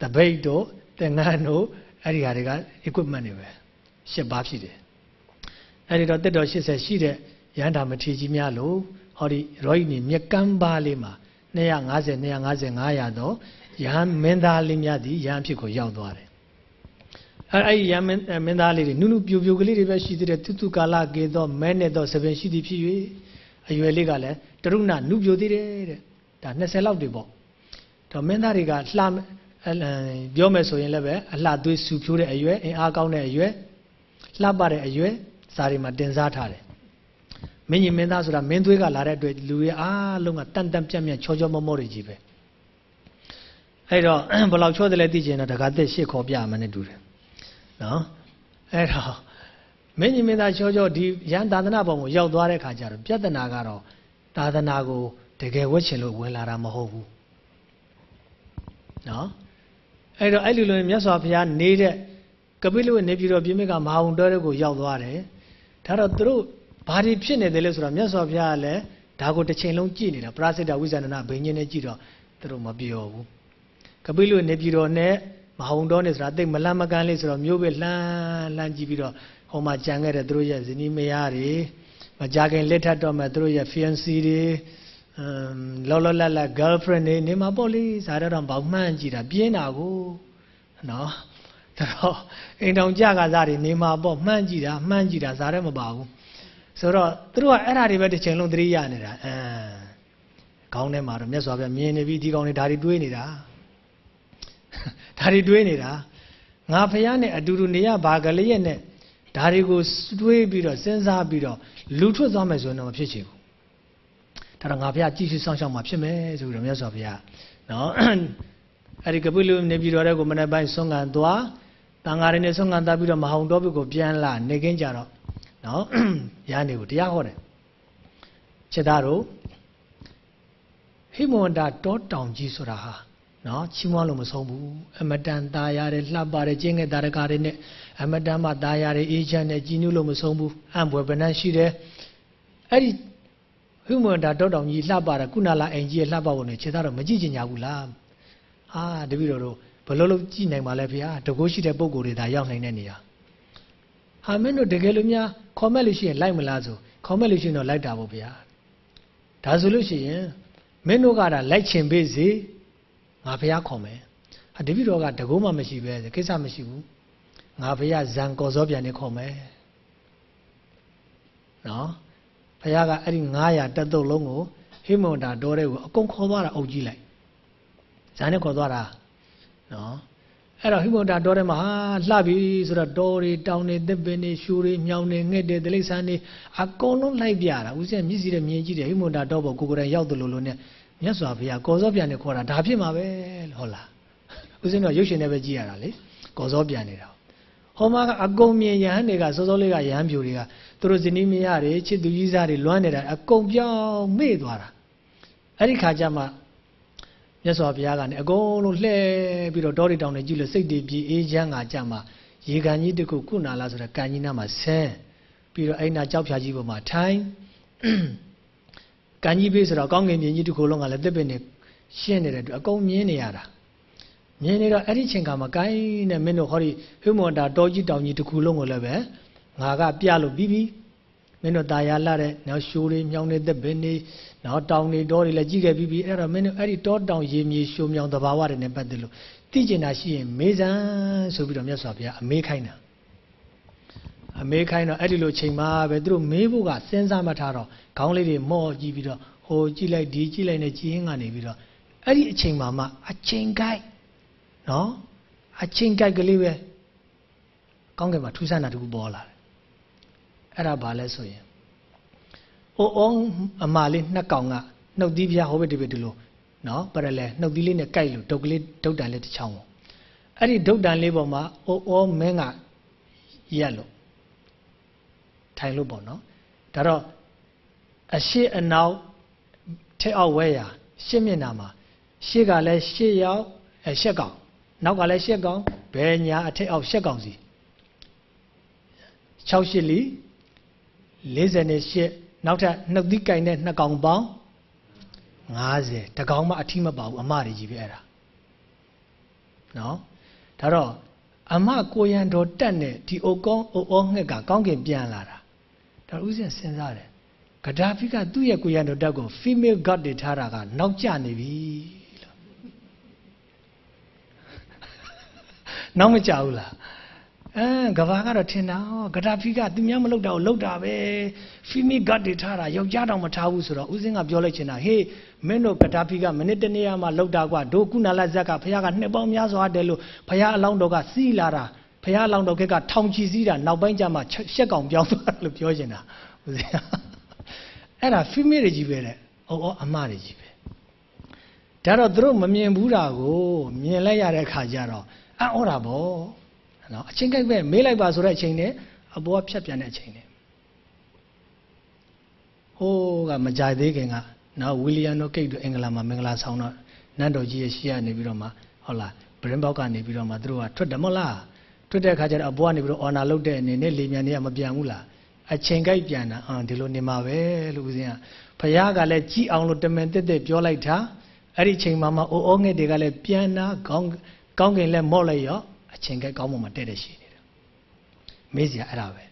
တပိတ်တို့တင်ငန်းတို့အဲ့ဒီဟာတွေက equipment တွေပဲရှစ်ပါးဖြစ်တယ်အဲ့ဒီတော့တက်တော်80ရှိတဲ့ရဟန္တာမထေကြီးများလို့ဟောဒီရောဟိနီမြက်ကမ်းပါလေးမှာ 250 250 500တော့ယဟန်မင်းသားလေးများသည်ယဟန်ဖြစ်ကိုရောက်သွားတယ်အဲအဲ့ဒီယဟန်မင်းသားလေးတွေနုနုပြိုပြိုကလေးတွေပဲရှိသေးတယ်တုတုကာလကေသောမဲနဲ့တော့သပင်ရှိသည်ဖြစ်၍အရွယ်လေးကလည်းတရုဏနုပြိုသေးတယ်တဲ့ဒါ20လောက်တွေပေါ့တော့မင်းသားတွေကလှပြောမယ်ဆိုရင်လည်းပဲအလှသွေးဆူဖြိုးတဲ့အရွယ်အင်အားကောင်းတဲ့အရွယ်လှပတဲ့အရွယ်စာတွေမှာတင်စားထားတယ် မင်းကြီးမင်းသားဆိုတာမင်းသွေးကလာတဲ့အတွက်လူတွေအားလုံးကတန်တန်ပြတ်ပြတ်ချောချောမောမောတွေကြီးပဲအဲ့တော့ဘယ်လောက်ချောတယ်လဲသိချင်တော့တခါသက်ရှစ်ခေါ်ပြမှနဲ့တူတယ်နော်အဲ့တော့မင်းကြီးမင်းသားချောချောဒီရန်သာသနာပေါ်ကိုရောက်သွားတဲ့ခါကျတော့ပြဿနာကတော့သာသနာကိုတကယ်ဝတ်ချင်လို့ဝင်လာတာမဟုတ်ဘူးနော်အဲ့တော့အဲ့လိုလိုမြတ်စွာဘုရားနေတဲ့ကပိလဝနေပြည်တော်ပြိမိကမဟာဝုံတော်တွေကိုရောက်သွားတယ်ဒါတော့သူတို့ ဘာတွေဖြစ်နေတယ်လဲဆိုတော့မြတ်စွာဘုရားကလည်းဒါကိုတစ်ချိန်လုံးကြည့်နေတာပရာစိတဝိဇာဏနာဘိညာဉ်နဲ့ကြည့်တော့သူတို့မပြောဘူးကပိလဝနေပြည်တော်နဲ့မဟာဝုံတော်နဲ့ဆိုတာအသိမလန့်မကန်းလေးဆိုတော့မျိုးပဲလှမ်းလှမ်းကြည့်ပြီးတော့ဟိုမှာကြံခဲ့တဲ့သူတို့ရဲ့ဇနီးမယားတွေမကြခင်လက်ထပ်တော့မဲ့သူတို့ရဲ့ fiancé တွေအမ်လောလောလတ်လတ် girlfriend တွေနေမှာပေါ့လေဇာတ်တော့ဘောင်မှန်းကြည့်တာပြင်းတာကိုနော်ဒါတော့အိမ်တောင်ကြကစားတွေနေမှာပေါ့မှန်းကြည့်တာမှန်းကြည့်တာဇာတ်ရဲမပါဘူး ဆိုတော့သူတို့ကအဲ့ဓာတွေပဲတစ်ချိန်လုံးသတိရနေတာအမ်ခေါင်းထဲမှာတော့မြတ်စွာဘုရားမြင်နေပြီဒီကောင်တွေဓာတွေတွေးနေတာဓာတွေတွေးနေတာငါဖះနဲ့အတူတူနေရဘာကလေးရဲ့နဲ့ဓာတွေကိုတွေးပြီးတော့စဉ်းစားပြီးတော့လူထွက်သွားမယ်ဆိုရင်တော့မဖြစ်ချင်ဘူးဒါတော့ငါဖះကြည့်ရှုစောင့်ရှောက်မှာဖြစ်မယ်ဆိုပြီးတော့မြတ်စွာဘုရားနော်အဲ့ဒီကပိလုနေပြည်တော်တဲ့ကိုမနေ့ပိုင်းဆွမ်းခံသွားတန်ဃာရင်းနဲ့ဆွမ်းခံသွားပြီးတော့မဟာုံတော်ဘုကိုပြန်လာနေခင်းကြတော့ နော်ရဟန်းတွေကိုတရားဟောတယ်ချက်သားတို့ဟိမဝန္တာတောတောင်ကြီးဆိုတာဟာနော်ချီးမွမ်းလို့မဆုံးဘူးအမတန်ตาရတယ်လှပတယ်ကျင်းငယ်တာရကာတွေနဲ့အမတန်မှตาရတယ်အေးချမ်းတယ်ကြည်နုလို့မဆုံးဘူးအံ့ဘွယ်ဗနန်းရှိတယ်အဲ့ဒီဟိမဝန္တာတောတောင်ကြီးလှပတာကုနာလာအိမ်ကြီးရဲ့လှပဖို့နဲ့ချက်သားတော့မကြည့်ချင်ကြဘူးလားဟာတပည့်တော်တို့ဘယ်လိုလုပ်ကြည့်နိုင်ပါလဲဖေဟာတကိုးရှိတဲ့ပုံကိုယ်တွေဒါရောက်နိုင်တဲ့နေရာ ဟာမင်းတို့တကယ်လို့များခေါ်မဲ့လို့ရှိရင်လိုက်မလားဆိုခေါ်မဲ့လို့ရှိရင်တော့လိုက်တာပေါ့ဗျာဒါဆိုလို့ရှိရင်မင်းတို့ကဒါလိုက်ချင်ပေးစေငါဘုရားခေါ်မယ်ဟာတပည့်တော်ကတကုံးမှမရှိပဲကိစ္စမရှိဘူးငါဘုရားဇံကော်စောပြန်နေခေါ်မယ်နော်ဘုရားကအဲ့ဒီ900တက်တုပ်လုံးကိုဟိမဝန္တာတော်တဲ့ကိုအကုန်ခေါ်သွားတာအုပ်ကြီးလိုက်ဇာနဲ့ခေါ်သွားတာနော် အဲ့တော့ဟိမဝန္တာတော်ထဲမှာဟာလှပြီဆိုတော့တော်တွေတောင်တွေသစ်ပင်တွေရှူတွေမြောင်တွေငှက်တွေတိလိษံတွေအကုန်လုံးလိုက်ပြတာဦးဇင်းမျက်စိနဲ့မြင်ကြည့်တယ်ဟိမဝန္တာတော်ပေါ်ကိုကိုယ်တိုင်ရောက်တယ်လို့လို့ ਨੇ မြတ်စွာဘုရားကော်စောပြန်နေခေါ်တာဒါဖြစ်မှာပဲလို့ဟုတ်လားဦးဇင်းတော့ရုပ်ရှင်နဲ့ပဲကြည့်ရတာလေကော်စောပြန်နေတာဟောမှာကအကုန်မြင်ယဟန်တွေကစောစောလေးကယဟန်ပြူတွေကသူတို့ဇနီးမယားတွေချစ်သူကြီးစားတွေလွမ်းနေတာအကုန်ပြောင်းမေ့သွားတာအဲ့ဒီခါကျမှ မြတ်စွာဘုရားကလည်းအကုန်လုံးလှဲပြီးတော့တောတွေတောင်တွေကြည့်လို့စိတ်တွေပြေအေးချမ်းကကြမှာရေကန်ကြီးတစ်ခုကုနာလာဆိုတဲ့ကန်ကြီးနားမှာဆင်းပြီးတော့အဲ့နာကြောက်ဖြာကြီးပေါ်မှာထိုင်ကန်ကြီးဘေးဆိုတော့ကောင်းကင်ပြင်ကြီးတစ်ခုလုံးကလည်းတစ်ပင်နဲ့ရှင်းနေတဲ့အတွက်အကုန်မြင်နေရတာမြင်နေတော့အဲ့ဒီချိန်ကမှကိုင်းနဲ့မင်းတို့ဟောဒီဟိမွန်တာတောကြီးတောင်ကြီးတစ်ခုလုံးကိုလည်းပဲငါကပြလို့ပြီးပြီမင်းတို့ตายာလာတဲ့နောက်ရှိုးတွေမြောင်းနေတဲ့ပင်တွေ နောက်တောင်တွေတောတွေလည်းကြည့်ခဲ့ပြီးပြီအဲ့တော့မင်းတို့အဲ့ဒီတောတောင်ရေမြေရှိုးမြောင်းသဘာဝတွေနဲ့ပတ်သက်လို့သိကျင်တာရှိရင်မေးစမ်းဆိုပြီးတော့မြတ်စွာဘုရားအမေးခိုင်းတာအမေးခိုင်းတော့အဲ့ဒီလိုချိန်မှာပဲသူတို့မေးဖို့ကစဉ်းစားမထားတော့ခေါင်းလေးတွေမော့ကြည့်ပြီးတော့ဟိုကြည့်လိုက်ဒီကြည့်လိုက်နဲ့ကြည်ဟင်းကနေပြီးတော့အဲ့ဒီအချိန်မှာမှအချိန်ကိုက်နော်အချင်းကြိုက်ကလေးပဲကောင်းကင်မှာထူးဆန်းတာတခုပေါ်လာတယ်အဲ့ဒါဘာလဲဆိုရင် အိုအောင်အမလေးနှစ်ကောင်ကနှုတ်သီးပြားဟိုဘက်ဒီဘက်ဒီလိုနော်ပရလဲနှုတ်သီးလေးနဲ့ကြိုက်လို့ဒုတ်ကလေးဒုတ်တန်လေးတစ်ချောင်းပေါ့အဲ့ဒီဒုတ်တန်လေးပေါ်မှာအိုအောမင်းကရက်လို့ထိုင်လို့ပေါ့နော်ဒါတော့အရှိအနောက်ထက်အောက်ဝဲရာရှစ်မျက်နှာမှာရှေ့ကလည်းရှစ်ရောက်အဲရှက်ကောင်နောက်ကလည်းရှက်ကောင်ဘယ်ညာအထက်အောက်ရှက်ကောင်စီ6ရှစ်လီ48 နောက်ထပ်နှုတ်သီးကင်တဲ့နှစ်ကောင်ပေါင်း50တကောင်မှအထိမပါဘူးအမတွေကြီးပဲအဲ့ဒါနော်ဒါတော့အမကိုရန်တော်တက်နဲ့ဒီအိုကောင်းအိုအောငှက်ကကောင်းကင်ပြန်လာတာဒါဥစဉ်စဉ်းစားတယ်ဂဒါဖီကသူ့ရဲ့ကိုရန်တော်တက်ကို female god တွေထားတာကနောက်ကျနေပြီနောက်မကြဘူးလား အဲကဘာကတော့ထင်တာဟောဂဒါဖီကသူများမလုပ်တာကိုလုပ်တာပဲဖီမီဂတ်တွေထားတာယောက်ျားတောင်မထားဘူးဆိုတော့ဦးစင်းကပြောလိုက်ချင်တာဟေးမင်းတို့ဂဒါဖီကမနစ်တနေ့မှလုပ်တာကွာဒိုကုနာလဇက်ကဖခင်ကနှစ်ပေါင်းများစွာတယ်လို့ဖခင်အလောင်းတော်ကစီးလာတာဖခင်အလောင်းတော်ကထောင်ချီစည်းတာနောက်ပိုင်းကျမှရှက်ကောင်ပြောင်းသွားတယ်လို့ပြောချင်တာဦးစင်းအဲ့ဒါဖီမီတွေကြီးပဲတဲ့အော်အော်အမတွေကြီးပဲဒါတော့သူတို့မမြင်ဘူးတာကိုမြင်လိုက်ရတဲ့ခါကျတော့အံ့ဩတာပေါ့ နော်အချင်းကိတ်ပဲမေးလိုက်ပါဆိုတဲ့အချိန်နဲ့အပေါ်ကဖြတ်ပြန်တဲ့အချိန်နဲ့ဟိုးကမကြသေးခင်ကနော်ဝီလီယံတို့ကိတ်တို့အင်္ဂလာမှာမင်္ဂလာဆောင်တော့နတ်တော်ကြီးရဲ့ရှေ့ကနေပြီးတော့မှဟုတ်လားဘရင်ဘောက်ကနေပြီးတော့မှသူတို့ကထွက်တယ်မဟုတ်လားထွက်တဲ့အခါကျတော့အပေါ်ကနေပြီးတော့အော်နာလုတ်တဲ့အနေနဲ့လေမြန်တွေကမပြန်ဘူးလားအချိန်ကြိုက်ပြန်တာအာဒီလိုနေမှာပဲလို့ဦးဇင်းကဖះကလည်းကြည်အောင်လို့တမင်တက်တက်ပြောလိုက်တာအဲ့ဒီချိန်မှာမှအိုးအိုးငှက်တွေကလည်းပြန်တာခေါင်းကောင်းကင်လည်းမော့လိုက်ရော အချိန်ကဲကောင်းပေါ်မှာတဲ့တဲ့ရှိနေတယ်မေးစရာအဲ့ဒါပဲ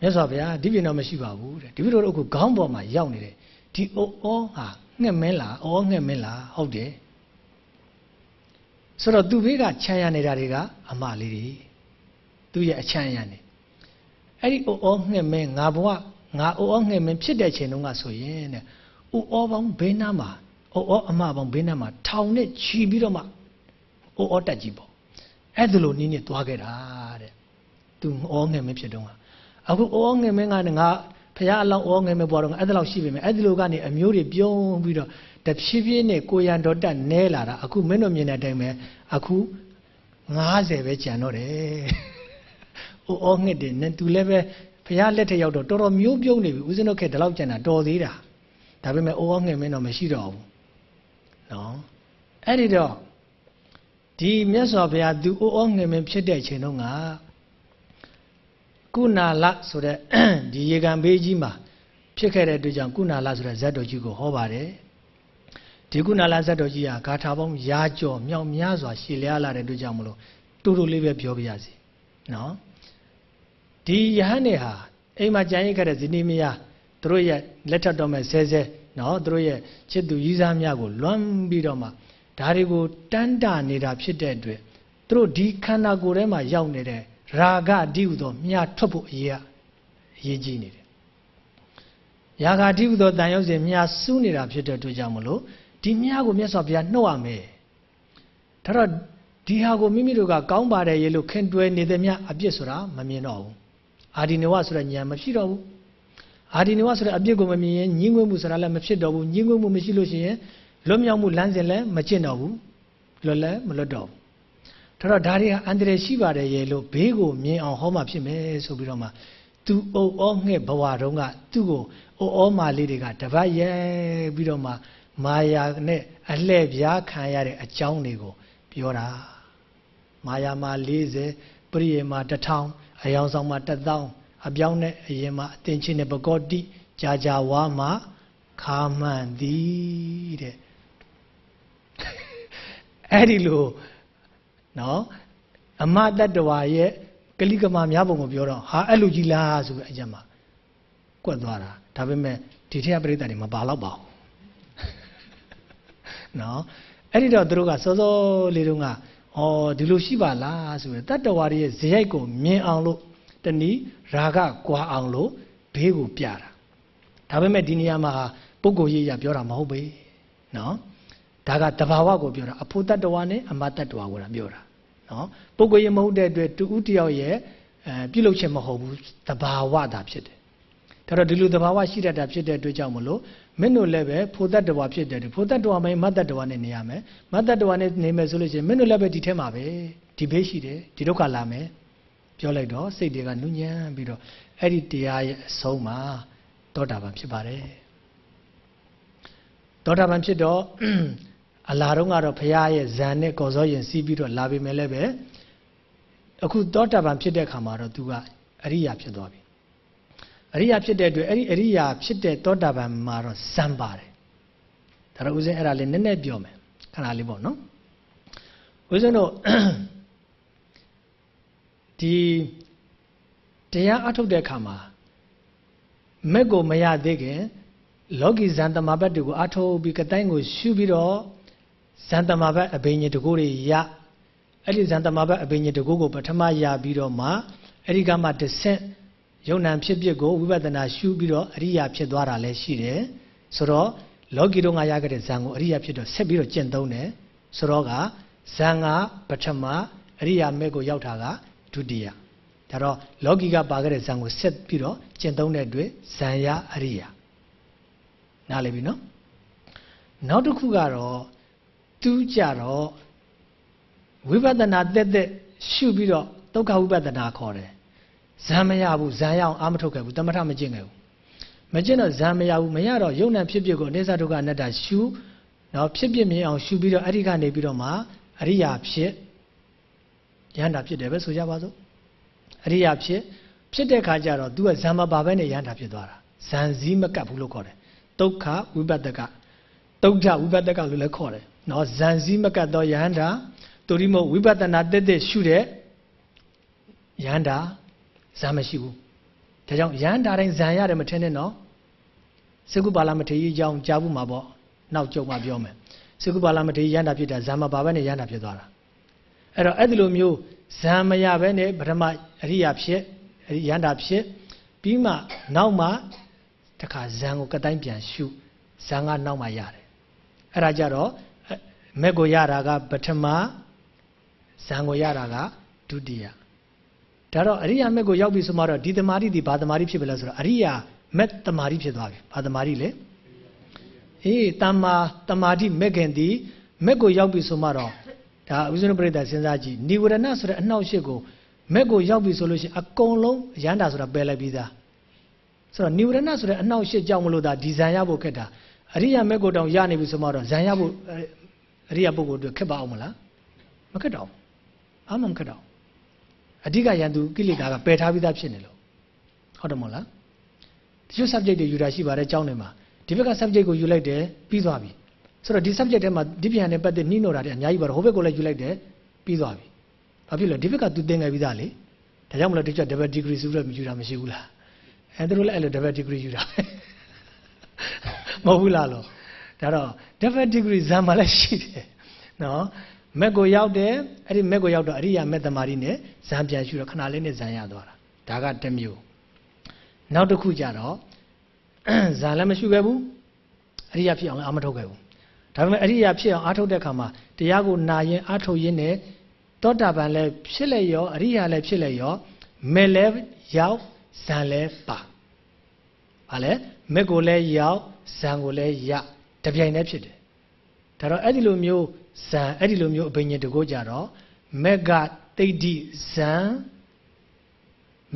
မြတ်စွာဘုရားဒီပြင်တော့မရှိပါဘူးတဲ့ဒီပြင်တော့အခုခေါင်းပေါ်မှာရောက်နေတယ်ဒီအိုးအောဟာငှက်မင်းလားအော်ငှက်မင်းလားဟုတ်တယ်ဆိုတော့သူဘေးကခြံရနေတာတွေကအမလေးတွေသူရဲ့အချမ်းရနေအဲ့ဒီအိုးအောငှက်မင်းငါဘဝငါအိုးအောငှက်မင်းဖြစ်တဲ့ချိန်တုန်းကဆိုရင်တဲ့အိုးအောပေါင်းဘေးနားမှာအိုးအောအမပေါင်းဘေးနားမှာထောင်နဲ့ခြီးပြီးတော့မှအိုးအောတက်ကြီးပေါ့ အဲ့ဒါလိုနည်းနဲ့သွားခဲ့တာတဲ့သူအောငယ်မဖြစ်တော့အခုအောငယ်မင်းကငါဖះအလောင်းအောငယ်မပေါ်တော့အဲ့ဒါလောက်ရှိပြီမယ်အဲ့ဒီလိုကနေအမျိုးတွေပြုံးပြီးတော့တဖြည်းဖြည်းနဲ့ကိုရန်တော်တက်နဲလာတာအခုမင်းတို့မြင်တဲ့အတိုင်းပဲအခု90ပဲကျန်တော့တယ်။အိုအောငှက်တယ်နဲ့သူလည်းပဲဖះလက်ထက်ရောက်တော့တော်တော်မျိုးပြုံးနေပြီဦးဇင်းတို့ခက်ဒီလောက်ကျန်တာတော်သေးတာ။ဒါပေမဲ့အိုအောငှက်မင်းတော့မရှိတော့ဘူး။နော်။အဲ့ဒီတော့ ဒီမြတ်စွာဘုရားသူအိုးအောငင်မင်းဖြစ်တဲ့အချိန်တုန်းကကုနာလဆိုတဲ့ဒီရေကန်ဘေးကြီးမှာဖြစ်ခဲ့တဲ့အတွက်ကြောင့်ကုနာလဆိုတဲ့ဇတ်တော်ကြီးကိုဟောပါတယ်ဒီကုနာလဇတ်တော်ကြီးကဂါထာပေါင်းရာကျော်မြောက်များစွာရှည်လျားလာတဲ့အတွက်ကြောင့်မလို့တူတူလေးပဲပြောပြရစီနော်ဒီယဟန်နေဟာအိမ်မှာကြံရိတ်ခဲ့တဲ့ဇနီးမယားသူတို့ရဲ့လက်ထပ်တော်မဲ့ဆဲဆဲနော်သူတို့ရဲ့ချစ်သူကြီးစားများကိုလွမ်းပြီးတော့မှ ဒါတွေကိုတန်းတာနေတာဖြစ်တဲ့အတွက်သူတို့ဒီခန္ဓာကိုယ်ထဲမှာရောက်နေတဲ့ရာဂအဓိဟုသောမြာထွက်ဖို့အရေးအရေးကြီးနေတယ်။ရာဂအဓိဟုသောတန်ရုပ်စဉ်မြာစူးနေတာဖြစ်တဲ့အတွက်ကြောင့်မလို့ဒီမြာကိုမြတ်စွာဘုရားနှုတ်ရမယ်။ဒါတော့ဒီဟာကိုမိမိတို့ကကောင်းပါတယ်ရေလို့ခင်တွယ်နေတဲ့မြအပြစ်ဆိုတာမမြင်တော့ဘူး။အာဒီနဝဆိုတဲ့ဉာဏ်မဖြစ်တော့ဘူး။အာဒီနဝဆိုတဲ့အပြစ်ကိုမမြင်ရင်ညှင်းငွေ့မှုဆိုတာလည်းမဖြစ်တော့ဘူး။ညှင်းငွေ့မှုမရှိလို့ရှိရင် လွတ်မြောက်မှုလမ်းစဉ်လည်းမကျင့်တော့ဘူးလွတ်လည်းမလွတ်တော့ဘူးဒါတော့ဒါတွေကအန္တရာယ်ရှိပါတယ်ရဲ့လို့ဘေးကိုမြင်အောင်ဟောမှဖြစ်မယ်ဆိုပြီးတော့မှသူအုပ်အောငှက်ဘဝတုန်းကသူ့ကိုအုပ်အောမာလေးတွေကတပတ်ရဲပြီးတော့မှမာယာနဲ့အလှည့်ပြားခံရတဲ့အကြောင်းတွေကိုပြောတာမာယာမှာ40ပရိယေမှာ1000အယောင်ဆောင်မှာ1000အပြောင်းနဲ့အရင်မှာအတင်ချင်းနဲ့ပကောတိကြာကြာဝါမှာခါမှန်သည်တဲ့ အဲ့ဒီလိုနော်အမတတ္တဝါရဲ့ကလိကမာများပုံကိုပြောတော့ဟာအဲ့လိုကြီးလားဆိုပြီးအကြမှာကွက်သွားတာဒါပေမဲ့ဒီထက်ပြိတ္တာတွေမပါတော့ပါဘူးနော်အဲ့ဒီတော့သူတို့ကစောစောလေးတုန်းကဩဒီလိုရှိပါလားဆိုပြီးတတ္တဝါတွေရဲ့ဇယိုက်ကိုမြင်အောင်လို့တနည်းရာဂကွာအောင်လို့ဘေးကိုပြတာဒါပေမဲ့ဒီနေရာမှာပုဂ္ဂိုလ်ရေးရပြောတာမဟုတ်ပေနော် ဒါကတဘာဝကိုပြောတာအဖို့တတ္တဝါနဲ့အမတတ္တဝါကိုပြောတာနော်ပုဂ္ဂိုလ်ရေးမဟုတ်တဲ့အတွက်တူဦးတယောက်ရဲ့အဲပြုလုပ်ခြင်းမဟုတ်ဘူးတဘာဝတာဖြစ်တယ်ဒါတော့ဒီလိုတဘာဝရှိတတ်တာဖြစ်တဲ့အတွက်ကြောင့်မလို့မင်းတို့လည်းပဲဖို့တတ္တဝါဖြစ်တယ်ဖို့တတ္တဝါမိုင်းမတ္တဝါနဲ့နေရမယ်မတ္တဝါနဲ့နေမယ်ဆိုလို့ရှိရင်မင်းတို့လည်းပဲဒီထဲမှာပဲဒီဘေးရှိတယ်ဒီဒုက္ခလာမယ်ပြောလိုက်တော့စိတ်တွေကနုညံ့ပြီးတော့အဲ့ဒီတရားရဲ့အဆုံးမှာတောတာပန်ဖြစ်ပါတယ်တောတာပန်ဖြစ်တော့ အလာတော့ကတော့ဘုရားရဲ့ဇန်နဲ့ကော်စောရင်စီးပြီးတော့လာပြီမဲ့လည်းပဲအခုတောတာပန်ဖြစ်တဲ့ခါမှာတော့ तू ကအရိယာဖြစ်သွားပြီအရိယာဖြစ်တဲ့အတွက်အဲ့ဒီအရိယာဖြစ်တဲ့တောတာပန်မှာတော့ဇန်ပါတယ်ဒါတော့ဦးဇင်းအဲ့ဒါလေးနည်းနည်းပြောမယ်ခဏလေးပေါ့နော်ဦးဇင်းတို့ဒီတရားအထုတ်တဲ့အခါမှာမက်ကိုမရသေးခင်လောကီဇန်တမဘတ်တွေကိုအထုတ်ပြီးကတိုင်းကိုရှုပြီးတော့ ဇန်တမဘတ်အဘိညာဉ်တကိုးတွေရအဲ့ဒီဇန်တမဘတ်အဘိညာဉ်တကိုးကိုပထမရပြီးတော့မှအဲ့ဒီကမှတစ်ဆင့်ယုံ nant ဖြစ်ဖြစ်ကိုဝိပဿနာရှုပြီးတော့အရိယာဖြစ်သွားတာလည်းရှိတယ်ဆိုတော့လောကီတော့ငါရခဲ့တဲ့ဇန်ကိုအရိယာဖြစ်တော့ဆက်ပြီးတော့ကျင့်သုံးတယ်ဆိုတော့ကဇန်ကပထမအရိယာမဲ့ကိုရောက်တာကဒုတိယဒါတော့လောကီကပါခဲ့တဲ့ဇံကိုဆက်ပြီးတော့ကျင့်သုံးတဲ့အတွက်ဇံရအရိယာနားလည်ပြီနော်နောက်တစ်ခုကတော့ သူကြတော့ဝိပဿနာတက်တက်ရှုပြီးတော့ဒုက္ခဝိပဿနာခေါ်တယ်ဇံမရဘူးဇံရအောင်အာမထုတ်ခဲ့ဘူးတမထမကျင့်ခဲ့ဘူးမကျင့်တော့ဇံမရဘူးမရတော့ယုံ nant ဖြစ်ဖြစ်ကိုအိသဒုက္ခအနတ္တရှုနော်ဖြစ်ဖြစ်မြင်အောင်ရှုပြီးတော့အဲ့ဒီကနေပြီးတော့မှအရိယာဖြစ်ယန္တာဖြစ်တယ်ပဲဆိုကြပါစို့အရိယာဖြစ်ဖြစ်တဲ့ခါကျတော့ तू ကဇံမပါဘဲနဲ့ယန္တာဖြစ်သွားတာဇံစည်းမကပ်ဘူးလို့ခေါ်တယ်ဒုက္ခဝိပဿကဒုက္ခဝိပဿကလို့လည်းခေါ်တယ် နော်ဇံစည်းမကပ်တော့ယန္တာတူရီမို့ဝိပဿနာတက်တက်ရှုတဲ့ယန္တာဇံမရှိဘူးဒါကြောင့်ယန္တာတိုင်းဇံရတယ်မထင်နဲ့နော်စကုပါဠမထေရကြီးအကြောင်းကြားဘူးမှာပေါ့နောက်ကြုံမှာပြောမယ်စကုပါဠမထေရယန္တာဖြစ်တာဇံမပါဘဲနဲ့ယန္တာဖြစ်သွားတာအဲ့တော့အဲ့ဒီလိုမျိုးဇံမရဘဲနဲ့ပထမအရိယာဖြစ်အရိယန္တာဖြစ်ပြီးမှနောက်မှတခါဇံကိုကတိုင်းပြန်ရှုဇံကနောက်မှရတယ်အဲ့ဒါကြတော့ မက်ကိုရတာကပထမဇံကိုရတာကဒုတိယဒါတော့အရိယာမက်ကိုရောက်ပြီဆိုမှတော့ဒီသမာဓိဒီဘာသမာဓိဖြစ်ပြီလဲဆိုတော့အရိယာမက်သမာဓိဖြစ်သွားပြီဘာသမာဓိလဲအေးတမာသမာဓိမက်ခင်ဒီမက်ကိုရောက်ပြီဆိုမှတော့ဒါဥစ္စရပရိသတ်စဉ်းစားကြည့်နိဝရဏဆိုတဲ့အနှောက်အယှက်ကိုမက်ကိုရောက်ပြီဆိုလို့ရှိရင်အကုန်လုံးရန်တာဆိုတာပယ်လိုက်ပြီးသားဆိုတော့နိဝရဏဆိုတဲ့အနှောက်အယှက်ကြောင့်မလို့ဒါဒီဇံရဖို့ခက်တာအရိယာမက်ကိုတောင်ရနေပြီဆိုမှတော့ဇံရဖို့ အရိယာပုဂ္ဂိုလ်တွေခက်ပါအောင်မလားမခက်တော့အာမမခက်တော့အဓိကရန်သူကိလေသာကပယ်ထားပြီးသားဖြစ်နေလို့ဟုတ်တယ်မဟုတ်လားတချို့ subject တွေယူတာရှိပါတယ်အကြောင်းတွေမှာဒီဘက်က subject ကိုယူလိုက်တယ်ပြီးသွားပြီဆိုတော့ဒီ subject ထဲမှာဒီပြန်နဲ့ပတ်သက်နှီးနော်တာတွေအများကြီးပါတော့ဟိုဘက်ကိုလည်းယူလိုက်တယ်ပြီးသွားပြီဘာဖြစ်လဲဒီဘက်ကသူသင်ငယ်ပြီးသားလေဒါကြောင့်မလို့တချို့ double degree ဆိုတော့မယူတာမရှိဘူးလားအဲသူတို့လည်းအဲ့လို double degree ယူတာမဟုတ်ဘူးလားလို့ ဒါတော့ double degree ဇာမလည်းရှိတယ်နော်မက်ကိုရောက်တယ်အဲ့ဒီမက်ကိုရောက်တော့အရိယာမက်သမารီနဲ့ဇံပြန်ရှုတော့ခဏလေးနဲ့ဇံရသွားတာဒါကတစ်မျိုးနောက်တစ်ခုကြတော့ဇံလည်းမရှုခဲ့ဘူးအရိယာဖြစ်အောင်လည်းအာမထုတ်ခဲ့ဘူးဒါပေမဲ့အရိယာဖြစ်အောင်အားထုတ်တဲ့အခါမှာတရားကိုနာရင်အားထုတ်ရင်းနဲ့သောတာပန်လည်းဖြစ်လေရောအရိယာလည်းဖြစ်လေရောမဲ့လည်းရောက်ဇံလည်းပါ။ဘာလဲမဲ့ကိုလည်းရောက်ဇံကိုလည်းရ တပြိုင်တည်းဖြစ်တယ်။ဒါတော့အဲ့ဒီလိုမျိုးဇံအဲ့ဒီလိုမျိုးအဘိညာဉ်တကိုကြတော့မက်ကတိဋ္ဌိဇံ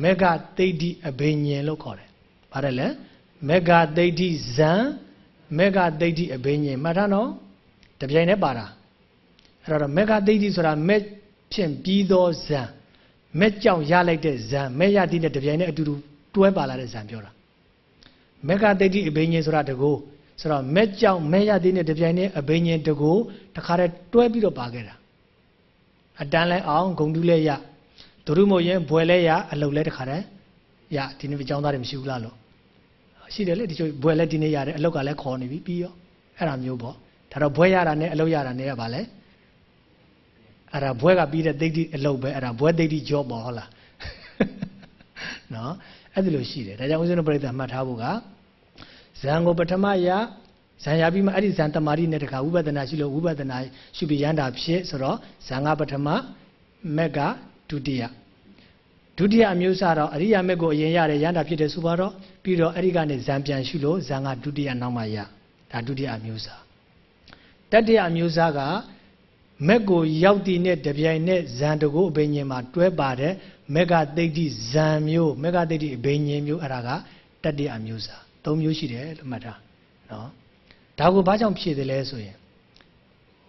မက်ကတိဋ္ဌိအဘိညာဉ်လို့ခေါ်တယ်။ဘာလဲလဲမက်ကတိဋ္ဌိဇံမေဃဒိဋ္ဌိအဘိညာဉ်မှတ်ထားနော်တပြိုင်တည်းပါတာအဲ့တော့မေဃဒိဋ္ဌိဆိုတာမက်ဖြင့်ပြီးသောဇံမက်ကြောင့်ရလိုက်တဲ့ဇံမက်ရသည့်နဲ့တပြိုင်တည်းအတူတူတွဲပါလာတဲ့ဇံပြောတာမေဃဒိဋ္ဌိအဘိညာဉ်ဆိုတာတကူ ဆိုတော့မက်ကြောင့်မက်ရသည့်နဲ့တပြိုင်တည်းအဘိညာဉ်တကူတခါတည်းတွဲပြီးတော့ပါခဲ့တာအတန်းလဲအောင်ဂုံတူးလဲရဒုရုမို့ရင်ဘွယ်လဲရအလုတ်လဲတခါတည်းရဒီနေ့ကြောင်းသားတွေမရှိဘူးလားလို့ရှိတယ်လေဒီချို့ဘွယ်လဲဒီနေ့ရတယ်အလုတ်ကလည်းခေါ်နေပြီပြီးရောအဲ့ဒါမျိုးပေါ့ဒါတော့ဘွဲရတာနဲ့အလုတ်ရတာနဲ့ကဘာလဲအဲ့ဒါဘွဲကပြီးတဲ့ဒိဋ္ဌိအလုတ်ပဲအဲ့ဒါဘွဲဒိဋ္ဌိကြောပေါ့ဟုတ်လားနော်အဲ့ဒီလိုရှိတယ်ဒါကြောင့်ဦးဇင်းတို့ပြိဿမှတ်ထားဖို့က ဇံကိုပထမရဇံရပြီးမှအဲ့ဒီဇံတမာတိနဲ့တခါဝိပဿနာရှိလို့ဝိပဿနာရှုပြီးရန်တာဖြစ်ဆိုတော့ဇံကပထမမက်ကဒုတိယဒုတိယအမျိုးအစားတော့အရိယာမက်ကိုအရင်ရတယ်ရန်တာဖြစ်တယ်ဆိုပါတော့ပြီးတော့အဲ့ဒီကနေဇံပြန်ရှုလို့ဇံကဒုတိယနောက်မှရဒါဒုတိယအမျိုးအစားတတိယအမျိုးအစားကမက်ကိုရောက်တည်နဲ့တပြိုင်နဲ့ဇံတကိုအဘိညာဉ်မှာတွဲပါတဲ့မက်ကသိဋ္ဌိဇံမျိုးမက်ကသိဋ္ဌိအဘိညာဉ်မျိုးအဲ့ဒါကတတိယအမျိုးအစား ၃မျိုးရှိတယ်လို့မှတ်ထားနော်ဒါကိုဘာကြောင့်ဖြည့်တယ်လဲဆိုရင်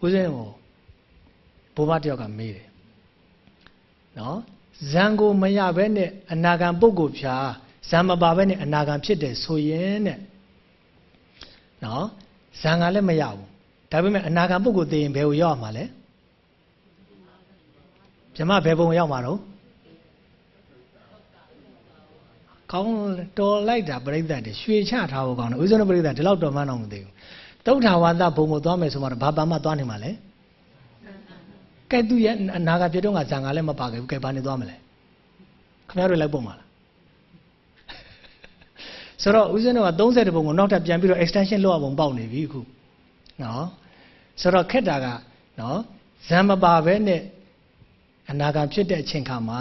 ဦးဇင်းကိုဘိုးဘတယောက်ကမေးတယ်နော်ဇံကိုမရဘဲနဲ့အနာဂံပုဂ္ဂိုလ်ဖြာဇံမပါဘဲနဲ့အနာဂံဖြစ်တယ်ဆိုရင်တဲ့နော်ဇံကလည်းမရဘူးဒါပေမဲ့အနာဂံပုဂ္ဂိုလ်သိရင်ဘယ်ကိုရောက်မှာလဲမြမဘယ်ပုံရောက်မှာတော့ ကောင်းတော်လိုက်တာပြိဿတ်တွေရွှေချထားဖို့ကောင်းတယ်ဦးဇင်းတို့ပြိဿတ်ဒီလောက်တော်မှန်းတော့မသိဘူးတုတ်ထာဝါဒဘုံကိုသွားမယ်ဆိုမှတော့ဘာပါမှသွားနေမှာလဲကဲသူရဲ့အနာဂတ်ပြတော့ကဇံကလည်းမပါခဲ့ဘူးကဲဘာနေသွားမလဲခင်ဗျားတို့လိုက်ပုံမှာလားဆိုတော့ဦးဇင်းတို့က30ဘုံကိုနောက်ထပ်ပြန်ပြီးတော့ extension လုပ်အောင်ပေါက်နေပြီအခုနော်ဆိုတော့ခက်တာကနော်ဇံမပါပဲနဲ့အနာဂံဖြစ်တဲ့အချိန်ခါမှာ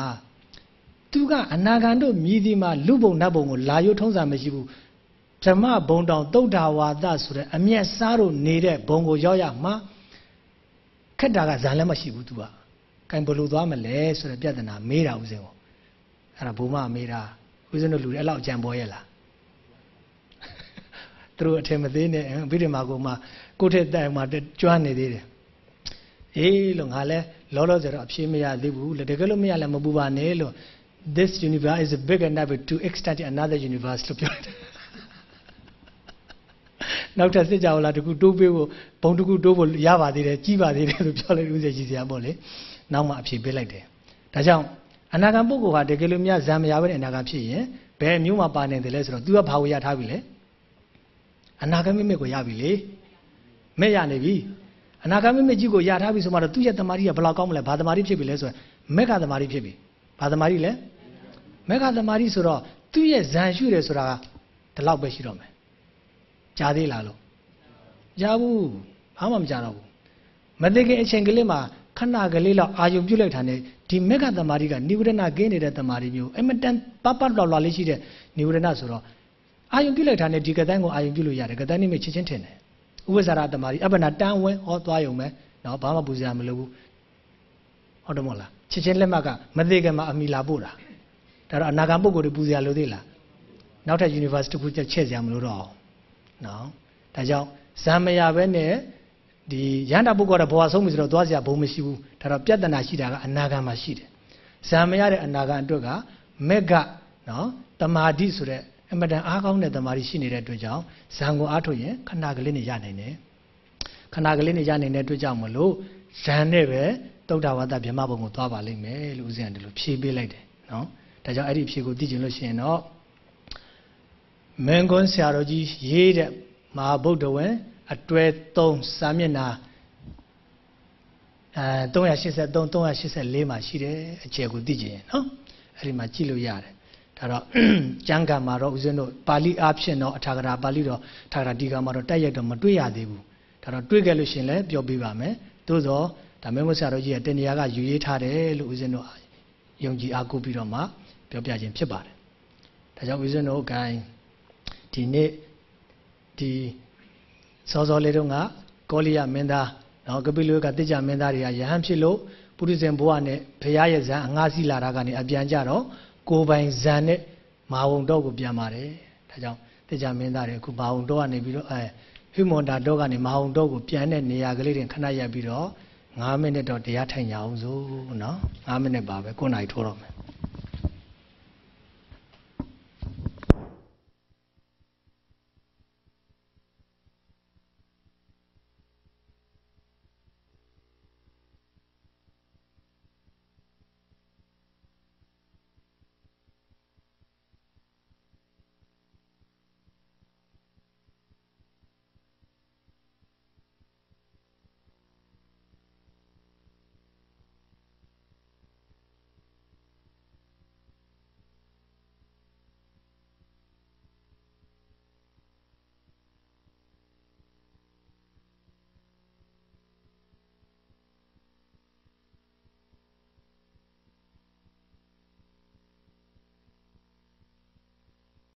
သူကအနာဂံတို့မြည်ဒီမှာလူဘုံနတ်ဘုံကိုလာရုံထုံးစံမရှိဘူးဓမ္မဘုံတောင်တုတ်တာဝါဒဆိုတဲ့အမျက်စားတို့နေတဲ့ဘုံကိုရောက်ရမှာခက်တာကဇံလည်းမရှိဘူးသူကကံဘလို့သွားမလဲဆိုတဲ့ပြဿနာမေးတာဦးစင်ကိုအဲ့ဒါဘုံမမေးတာဦးစင်တို့လူတွေအဲ့လောက်ကြံပေါ်ရဲ့လားသူတို့အထင်မသေးနဲ့ဗိဓမာကိုမှကိုယ့်ထက်တိုင်မှကျွမ်းနေသေးတယ်အေးလို့ငါလဲလောလောဆယ်တော့အဖြေမရသေးဘူးလေတကယ်လို့မရလဲမပူပါနဲ့လို့ this universe is big enough to extend another universe လို့ပြောတယ်နောက်ထပ်စစ်ကြောလာတကူတိုးပေးဖို့ဘုံတကူတိုးဖို့ရပါသေးတယ်ကြီးပါသေးတယ်လို့ပြောလိုက်ဦးစေကြီးစရာပေါ့လေနောက်မှအဖြေပေးလိုက်တယ်ဒါကြောင့်အနာဂံပုဂ္ဂိုလ်ဟာတကယ်လို့မြတ်ဇံမရဘဲအနာဂံဖြစ်ရင်ဘယ်မျိုးမှပါနေတယ်လဲဆိုတော့ तू ကဘာဝရထားပြီလဲအနာဂံမိမိကိုရပြီလေမဲ့ရနေပြီအနာဂတ်မိကြီးကိုရထားပြီဆိုမှတော့သူ့ရဲ့တမာရီကဘယ်လောက်ကောင်းမလဲဘာတမာရီဖြစ်ပြီလဲဆိုရင်မက်ကတမာရီဖြစ်ပြီ ဘာတမာရီလဲမက်ကတမာရီဆိုတော့သူ့ရဲ့ဇန်ရှုတယ်ဆိုတာကဒီလောက်ပဲရှိတော့မယ်ကြားသေးလားလို့ကြားဘူးဘာမှမကြားတော့ဘူးမသိခင်အချိန်ကလေးမှာခဏကလေးလောက်အာယုံပြုတ်လိုက်တာနဲ့ဒီမက်ကတမာရီကနိဝရဏကင်းနေတဲ့တမာရီမျိုးအမတန်ပပလောက်လောက်လေးရှိတဲ့နိဝရဏဆိုတော့အာယုံပြုတ်လိုက်တာနဲ့ဒီကတန်းကိုအာယုံပြုတ်လို့ရတယ်ကတန်းနိမိတ်ချစ်ချင်းထင်တယ်ဥပ္ပဇာရတမာရီအပ္ပနာတန်းဝဲဟောသွားယုံပဲနော်ဘာမှပူစရာမလိုဘူးဟုတ်တယ်မဟုတ်လား ချစ်ချင်းလက်မှတ်ကမသေးခင်မှာအမိလာပို့တာဒါတော့အနာဂတ်ပုဂ္ဂိုလ်တွေပူစရာလိုသေးလားနောက်ထပ် university တစ်ခုချက်ချက်စရာမလိုတော့အောင်နော်ဒါကြောင့်ဇံမရပဲနဲ့ဒီရဟန္တာပုဂ္ဂိုလ်ကတော့ဘဝဆုံးပြီဆိုတော့သွားစရာဘုံမရှိဘူးဒါတော့ပြဿနာရှိတာကအနာဂတ်မှာရှိတယ်ဇံမရတဲ့အနာဂတ်အတွက်ကမက်ကနော်တမာတိဆိုတဲ့အမတန်အားကောင်းတဲ့တမာတိရှိနေတဲ့အတွက်ကြောင့်ဇံကိုအားထုတ်ရင်ခဏကလေးနဲ့ရနိုင်တယ်ခဏကလေးနဲ့ရနိုင်တဲ့အတွက်ကြောင့်မလို့ဇံနဲ့ပဲ တုတ်တာဝါဒဗြဟ္မဘုံကိုသွားပါလိမ့်မယ်လို့ဦးဇင်းကဒီလိုဖြေပေးလိုက်တယ်နော်ဒါကြောင့်အဲ့ဒီဖြေကိုသိချင်လို့ရှိရင်တော့မင်းကွန်းဆရာတော်ကြီးရေးတဲ့မဟာဗုဒ္ဓဝင်အတွဲ3စာမျက်နှာအဲ383 384မှာရှိတယ်အကျယ်ကိုသိချင်နော်အဲ့ဒီမှာကြည့်လို့ရတယ်ဒါတော့ကျမ်းဂန်မှာတော့ဦးဇင်းတို့ပါဠိအားဖြင့်တော့အထာဂရာပါဠိတော့ထာဂရာဒီကမှာတော့တက်ရိုက်တော့မတွေ့ရသေးဘူးဒါတော့တွေ့ခဲ့လို့ရှင်လည်းပြောပြပါမယ်သို့သော ဒါမင်းမဆရာတော်ကြီးကတင်နေရာကယူရေးထားတယ်လို့ဦးဇင်းတို့ယုံကြည်အားကိုးပြီးတော့မှပြောပြခြင်းဖြစ်ပါတယ်ဒါကြောင့်ဦးဇင်းတို့ဂိုင်းဒီနေ့ဒီစောစောလေးတုန်းကကောလိယမင်းသားနော်ကပိလုကတိကြမင်းသားတွေကယဟန်ဖြစ်လို့ပုရိသင်ဘုရားနဲ့ဘုရားရဲ့ဇံအငှားစီလာတာကနေအပြန်ကြတော့ကိုပိုင်ဇံနဲ့မာဝုံတော့ကိုပြန်ပါတယ်ဒါကြောင့်တိကြမင်းသားတွေအခုမာဝုံတော့ကနေပြီးတော့အဲဟဝိမွန်တာတော့ကနေမဟာုံတော့ကိုပြန်တဲ့နေရာကလေးတွေခဏရပ်ပြီးတော့ 9မိနစ်တော့တရားထိုင်ကြအောင်စို့နော်9မိနစ်ပါပဲ9နာရီထိုးတော့မယ်